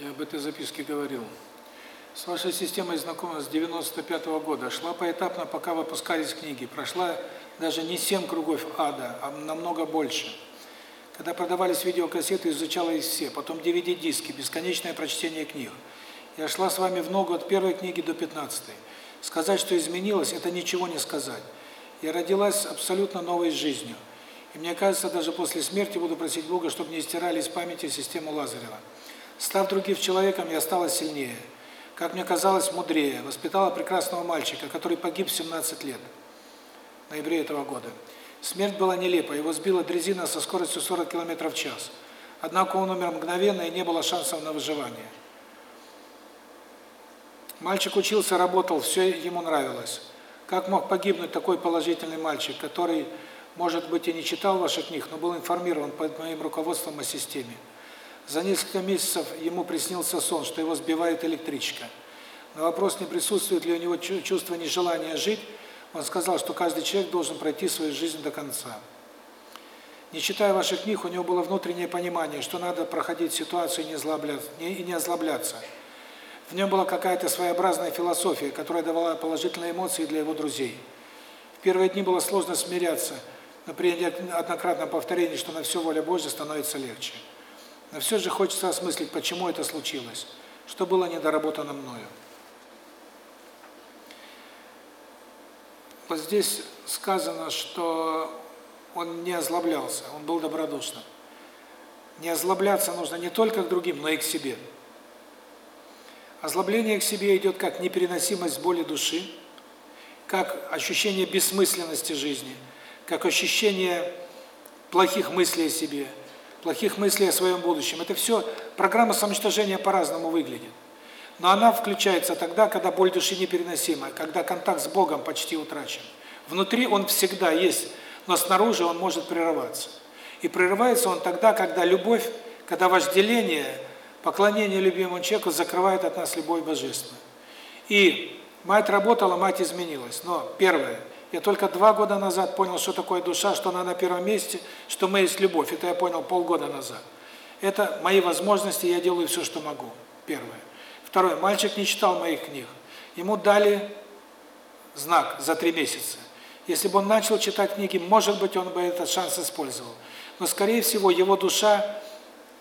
Я об этой записке говорил. С вашей системой знакома с 95 -го года. Шла поэтапно, пока выпускались книги. Прошла даже не семь кругов ада, а намного больше. Когда продавались видеокассеты, изучала их все. Потом DVD-диски, бесконечное прочтение книг. Я шла с вами в ногу от первой книги до пятнадцатой. Сказать, что изменилось, это ничего не сказать. Я родилась абсолютно новой жизнью. И мне кажется, даже после смерти буду просить Бога, чтобы не стирали из памяти систему Лазарева. Став другим человеком, я стала сильнее как мне казалось, мудрее, воспитала прекрасного мальчика, который погиб в 17 лет, в ноябре этого года. Смерть была нелепа, его сбила дрезина со скоростью 40 км в час. Однако он умер мгновенно, и не было шансов на выживание. Мальчик учился, работал, все ему нравилось. Как мог погибнуть такой положительный мальчик, который, может быть, и не читал ваших книг, но был информирован под моим руководством о системе? За несколько месяцев ему приснился сон, что его сбивает электричка. На вопрос, не присутствует ли у него чувство нежелания жить, он сказал, что каждый человек должен пройти свою жизнь до конца. Не читая ваших книг, у него было внутреннее понимание, что надо проходить ситуацию и не, озлобляться. В нем была какая-то своеобразная философия, которая давала положительные эмоции для его друзей. В первые дни было сложно смиряться, но при однократном повторении, что на все воля Божья, становится легче. Но все же хочется осмыслить, почему это случилось, что было недоработано мною. Вот здесь сказано, что он не озлоблялся, он был добродушным. Не озлобляться нужно не только к другим, но и к себе. Озлобление к себе идет как непереносимость боли души, как ощущение бессмысленности жизни, как ощущение плохих мыслей о себе – плохих мыслей о своем будущем. Это все, программа самоуничтожения по-разному выглядит. Но она включается тогда, когда боль души непереносима, когда контакт с Богом почти утрачен. Внутри он всегда есть, но снаружи он может прерываться. И прерывается он тогда, когда любовь, когда вожделение, поклонение любимому человеку закрывает от нас любовь божественную. И мать работала, мать изменилась. Но первое – я только два года назад понял, что такое душа, что она на первом месте, что мы есть любовь. Это я понял полгода назад. Это мои возможности, я делаю все, что могу. Первое. Второе. Мальчик не читал моих книг. Ему дали знак за три месяца. Если бы он начал читать книги, может быть, он бы этот шанс использовал. Но, скорее всего, его душа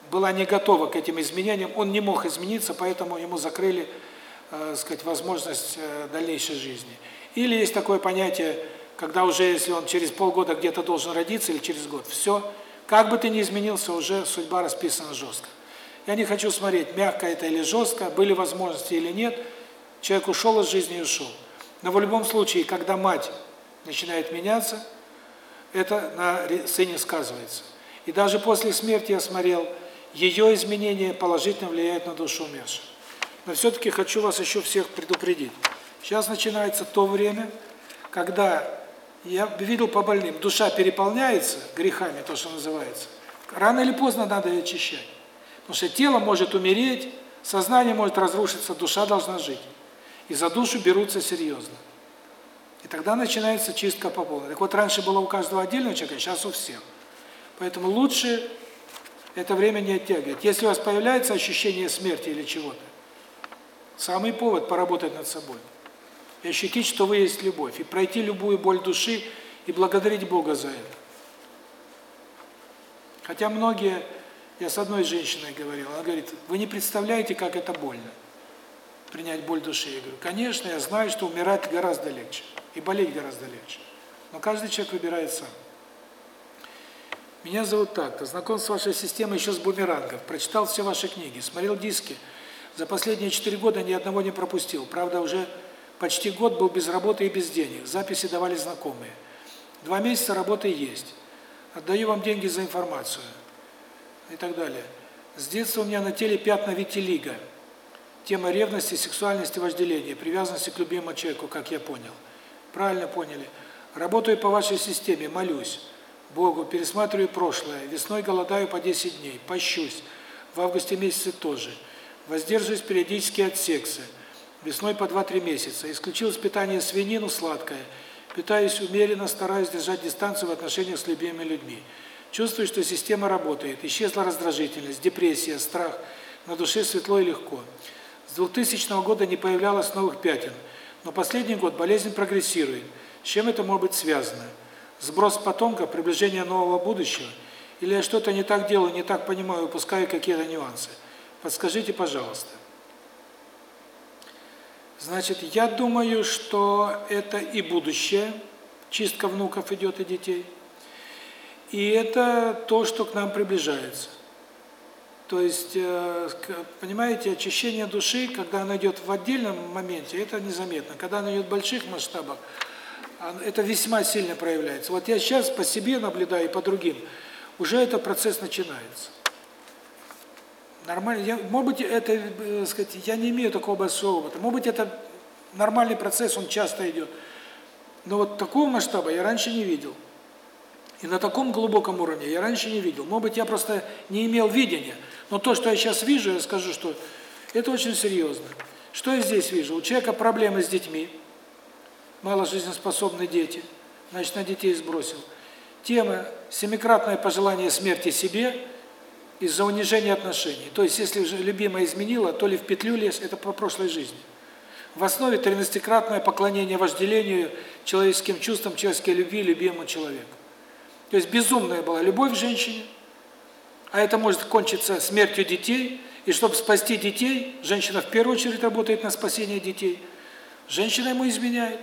была не готова к этим изменениям, он не мог измениться, поэтому ему закрыли, э, сказать, возможность э, дальнейшей жизни. Или есть такое понятие, когда уже, если он через полгода где-то должен родиться, или через год, все, как бы ты ни изменился, уже судьба расписана жестко. Я не хочу смотреть, мягко это или жестко, были возможности или нет, человек ушел из жизни и ушел. Но в любом случае, когда мать начинает меняться, это на сыне сказывается. И даже после смерти я смотрел, ее изменения положительно влияют на душу умершего. Но все-таки хочу вас еще всех предупредить. Сейчас начинается то время, когда я видел по больным, душа переполняется грехами, то, что называется. Рано или поздно надо ее очищать. Потому что тело может умереть, сознание может разрушиться, душа должна жить. И за душу берутся серьезно. И тогда начинается чистка по полной. Так вот, раньше было у каждого отдельного человека, сейчас у всех. Поэтому лучше это время не оттягивать. Если у вас появляется ощущение смерти или чего-то, самый повод поработать над собой и ощутить, что вы есть любовь, и пройти любую боль души и благодарить Бога за это. Хотя многие, я с одной женщиной говорил, она говорит, вы не представляете, как это больно, принять боль души. Я говорю, конечно, я знаю, что умирать гораздо легче, и болеть гораздо легче. Но каждый человек выбирает сам. Меня зовут так-то, знаком с вашей системой еще с бумерангов, прочитал все ваши книги, смотрел диски. За последние четыре года ни одного не пропустил. Правда, уже Почти год был без работы и без денег. Записи давали знакомые. Два месяца работы есть. Отдаю вам деньги за информацию. И так далее. С детства у меня на теле пятна витилиго. Тема ревности, сексуальности, вожделения, привязанности к любимому человеку, как я понял. Правильно поняли. Работаю по вашей системе, молюсь. Богу, пересматриваю прошлое. Весной голодаю по 10 дней, пощусь. В августе месяце тоже. Воздерживаюсь периодически от секса весной по 2-3 месяца. Исключил из питания свинину сладкое. Питаюсь умеренно, стараюсь держать дистанцию в отношениях с любимыми людьми. Чувствую, что система работает. Исчезла раздражительность, депрессия, страх. на душе светло и легко. С 2000 года не появлялось новых пятен, но последний год болезнь прогрессирует. С чем это может быть связано? Сброс потомка, приближение нового будущего? Или я что-то не так делаю, не так понимаю, упускаю какие-то нюансы? Подскажите, пожалуйста. Значит, я думаю, что это и будущее, чистка внуков идет и детей, и это то, что к нам приближается. То есть, э, понимаете, очищение души, когда оно идет в отдельном моменте, это незаметно. Когда оно идет в больших масштабах, это весьма сильно проявляется. Вот я сейчас по себе наблюдаю и по другим, уже этот процесс начинается. Нормально. Я, может быть, это, э, сказать, я не имею такого большого опыта. Может быть, это нормальный процесс, он часто идет. Но вот такого масштаба я раньше не видел. И на таком глубоком уровне я раньше не видел. Может быть, я просто не имел видения. Но то, что я сейчас вижу, я скажу, что это очень серьезно. Что я здесь вижу? У человека проблемы с детьми, мало жизнеспособные дети, значит, на детей сбросил. Тема «семикратное пожелание смерти себе» из-за унижения отношений. То есть, если любимая изменила, то ли в петлю лез, это по прошлой жизни. В основе тринадцатикратное поклонение вожделению, человеческим чувствам, человеческой любви, любимому человеку. То есть безумная была любовь к женщине, а это может кончиться смертью детей, и чтобы спасти детей, женщина в первую очередь работает на спасение детей. Женщина ему изменяет,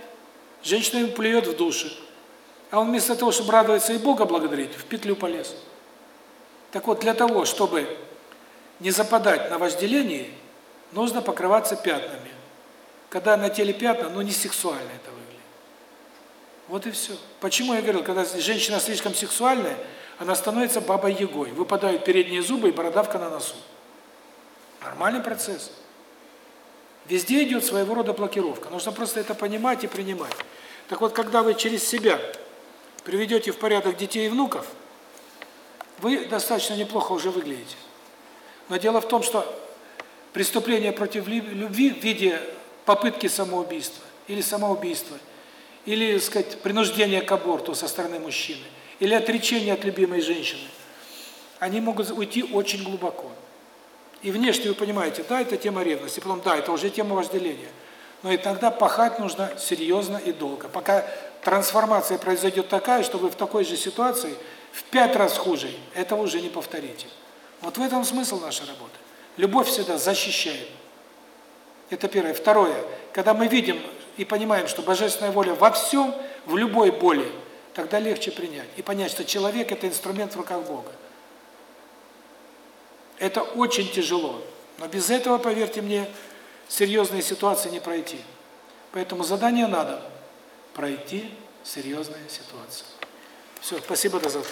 женщина ему плюет в душу. А он вместо того, чтобы радоваться и Бога благодарить, в петлю полез. Так вот, для того, чтобы не западать на вожделение, нужно покрываться пятнами. Когда на теле пятна, ну не сексуально это выглядит. Вот и все. Почему я говорил, когда женщина слишком сексуальная, она становится бабой-ягой. Выпадают передние зубы и бородавка на носу. Нормальный процесс. Везде идет своего рода блокировка. Нужно просто это понимать и принимать. Так вот, когда вы через себя приведете в порядок детей и внуков, вы достаточно неплохо уже выглядите. Но дело в том, что преступление против любви в виде попытки самоубийства или самоубийства, или, так сказать, принуждение к аборту со стороны мужчины, или отречение от любимой женщины, они могут уйти очень глубоко. И внешне вы понимаете, да, это тема ревности, потом, да, это уже тема вожделения. Но и тогда пахать нужно серьезно и долго, пока трансформация произойдет такая, что вы в такой же ситуации в пять раз хуже, этого уже не повторите. Вот в этом смысл нашей работы. Любовь всегда защищает. Это первое. Второе. Когда мы видим и понимаем, что божественная воля во всем, в любой боли, тогда легче принять. И понять, что человек – это инструмент в руках Бога. Это очень тяжело. Но без этого, поверьте мне, серьезные ситуации не пройти. Поэтому задание надо – пройти серьезные ситуации. Все, спасибо, до завтра.